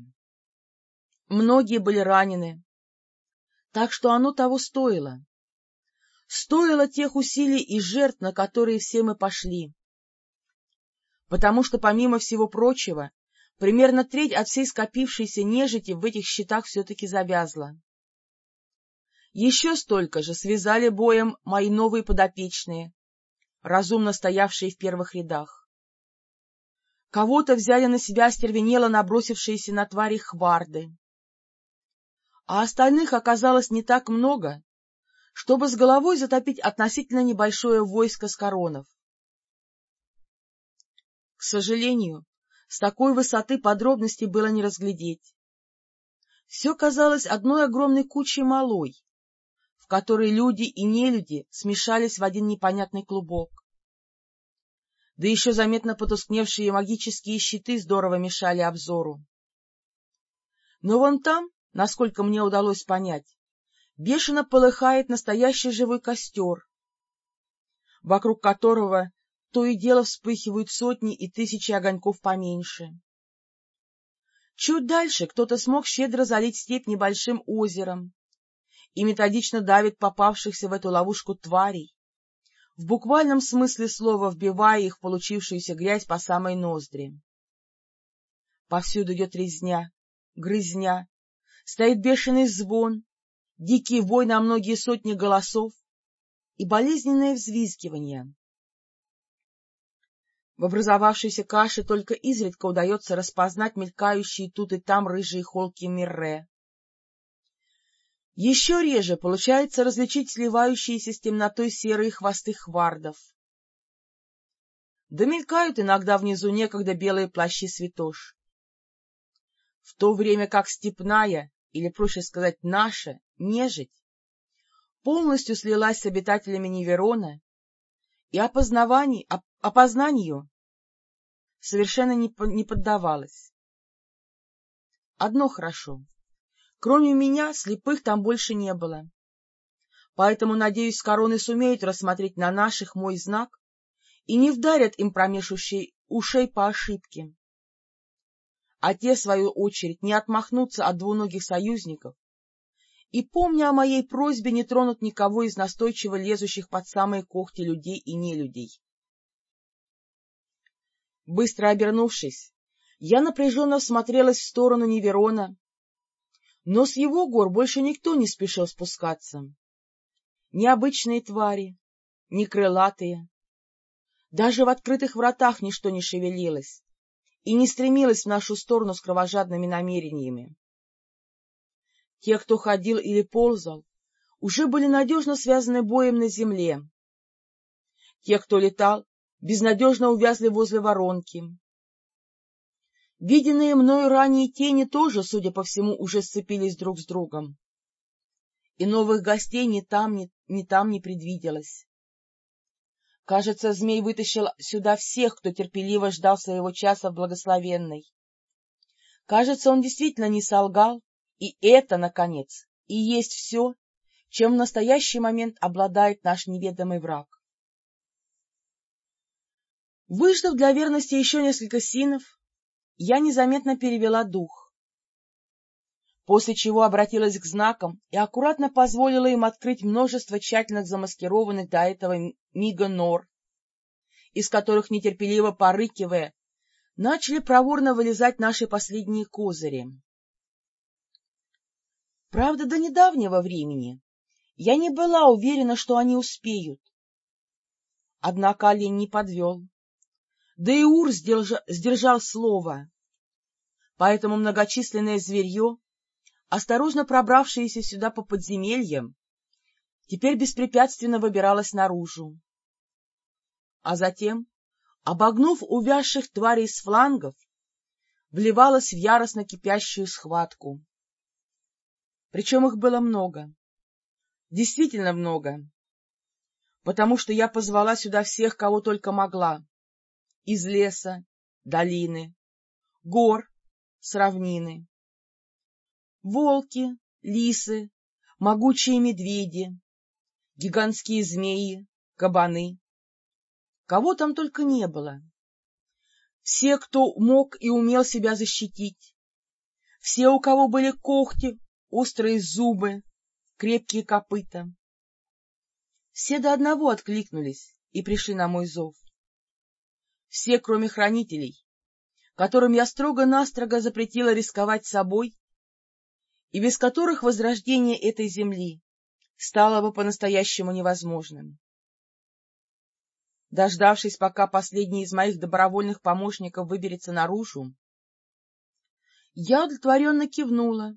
Многие были ранены, так что оно того стоило. Стоило тех усилий и жертв, на которые все мы пошли. Потому что, помимо всего прочего, примерно треть от всей скопившейся нежити в этих щитах все-таки завязла. Еще столько же связали боем мои новые подопечные, разумно стоявшие в первых рядах. Кого-то взяли на себя остервенело набросившиеся на твари хварды. А остальных оказалось не так много, чтобы с головой затопить относительно небольшое войско скоронов. К сожалению, с такой высоты подробностей было не разглядеть. Все казалось одной огромной кучей малой, в которой люди и нелюди смешались в один непонятный клубок да еще заметно потускневшие магические щиты здорово мешали обзору. Но вон там, насколько мне удалось понять, бешено полыхает настоящий живой костер, вокруг которого то и дело вспыхивают сотни и тысячи огоньков поменьше. Чуть дальше кто-то смог щедро залить степь небольшим озером и методично давит попавшихся в эту ловушку тварей, в буквальном смысле слова вбивая их в получившуюся грязь по самой ноздри. Повсюду идет резня, грызня, стоит бешеный звон, дикий вой на многие сотни голосов и болезненное взвизгивание. В образовавшейся каше только изредка удается распознать мелькающие тут и там рыжие холки Мирре. Еще реже получается различить сливающиеся с темнотой серые хвосты хвардов. Да мелькают иногда внизу некогда белые плащи святош. В то время как степная, или, проще сказать, наша, нежить, полностью слилась с обитателями Неверона и опознаванию, опознанию совершенно не, не поддавалась. Одно хорошо Кроме меня, слепых там больше не было. Поэтому, надеюсь, короны сумеют рассмотреть на наших мой знак и не вдарят им промеж ушей по ошибке. А те, в свою очередь, не отмахнутся от двуногих союзников и, помня о моей просьбе, не тронут никого из настойчиво лезущих под самые когти людей и нелюдей. Быстро обернувшись, я напряженно всмотрелась в сторону Неверона, но с его гор больше никто не спешил спускаться. Ни обычные твари, ни крылатые. Даже в открытых вратах ничто не шевелилось и не стремилось в нашу сторону с кровожадными намерениями. Те, кто ходил или ползал, уже были надежно связаны боем на земле. Те, кто летал, безнадежно увязли возле воронки. Виденные мною ранее тени тоже, судя по всему, уже сцепились друг с другом. И новых гостей ни там, ни, ни там не предвиделось. Кажется, змей вытащил сюда всех, кто терпеливо ждал своего часа в благословенной. Кажется, он действительно не солгал, и это, наконец, и есть все, чем в настоящий момент обладает наш неведомый враг. Выждав для верности еще несколько синов, я незаметно перевела дух, после чего обратилась к знакам и аккуратно позволила им открыть множество тщательно замаскированных до этого мига нор, из которых, нетерпеливо порыкивая, начали проворно вылезать наши последние козыри. Правда, до недавнего времени я не была уверена, что они успеют. Однако олень не подвел. Да и Ур сдержал, сдержал слово. Поэтому многочисленное зверье, осторожно пробравшееся сюда по подземельям, теперь беспрепятственно выбиралось наружу. А затем, обогнув увязших тварей с флангов, вливалось в яростно кипящую схватку. Причем их было много. Действительно много. Потому что я позвала сюда всех, кого только могла. Из леса, долины, гор, с равнины. Волки, лисы, могучие медведи, гигантские змеи, кабаны. Кого там только не было. Все, кто мог и умел себя защитить. Все, у кого были когти, острые зубы, крепкие копыта. Все до одного откликнулись и пришли на мой зов. Все, кроме хранителей, которым я строго-настрого запретила рисковать собой, и без которых возрождение этой земли стало бы по-настоящему невозможным. Дождавшись, пока последний из моих добровольных помощников выберется наружу, я удовлетворенно кивнула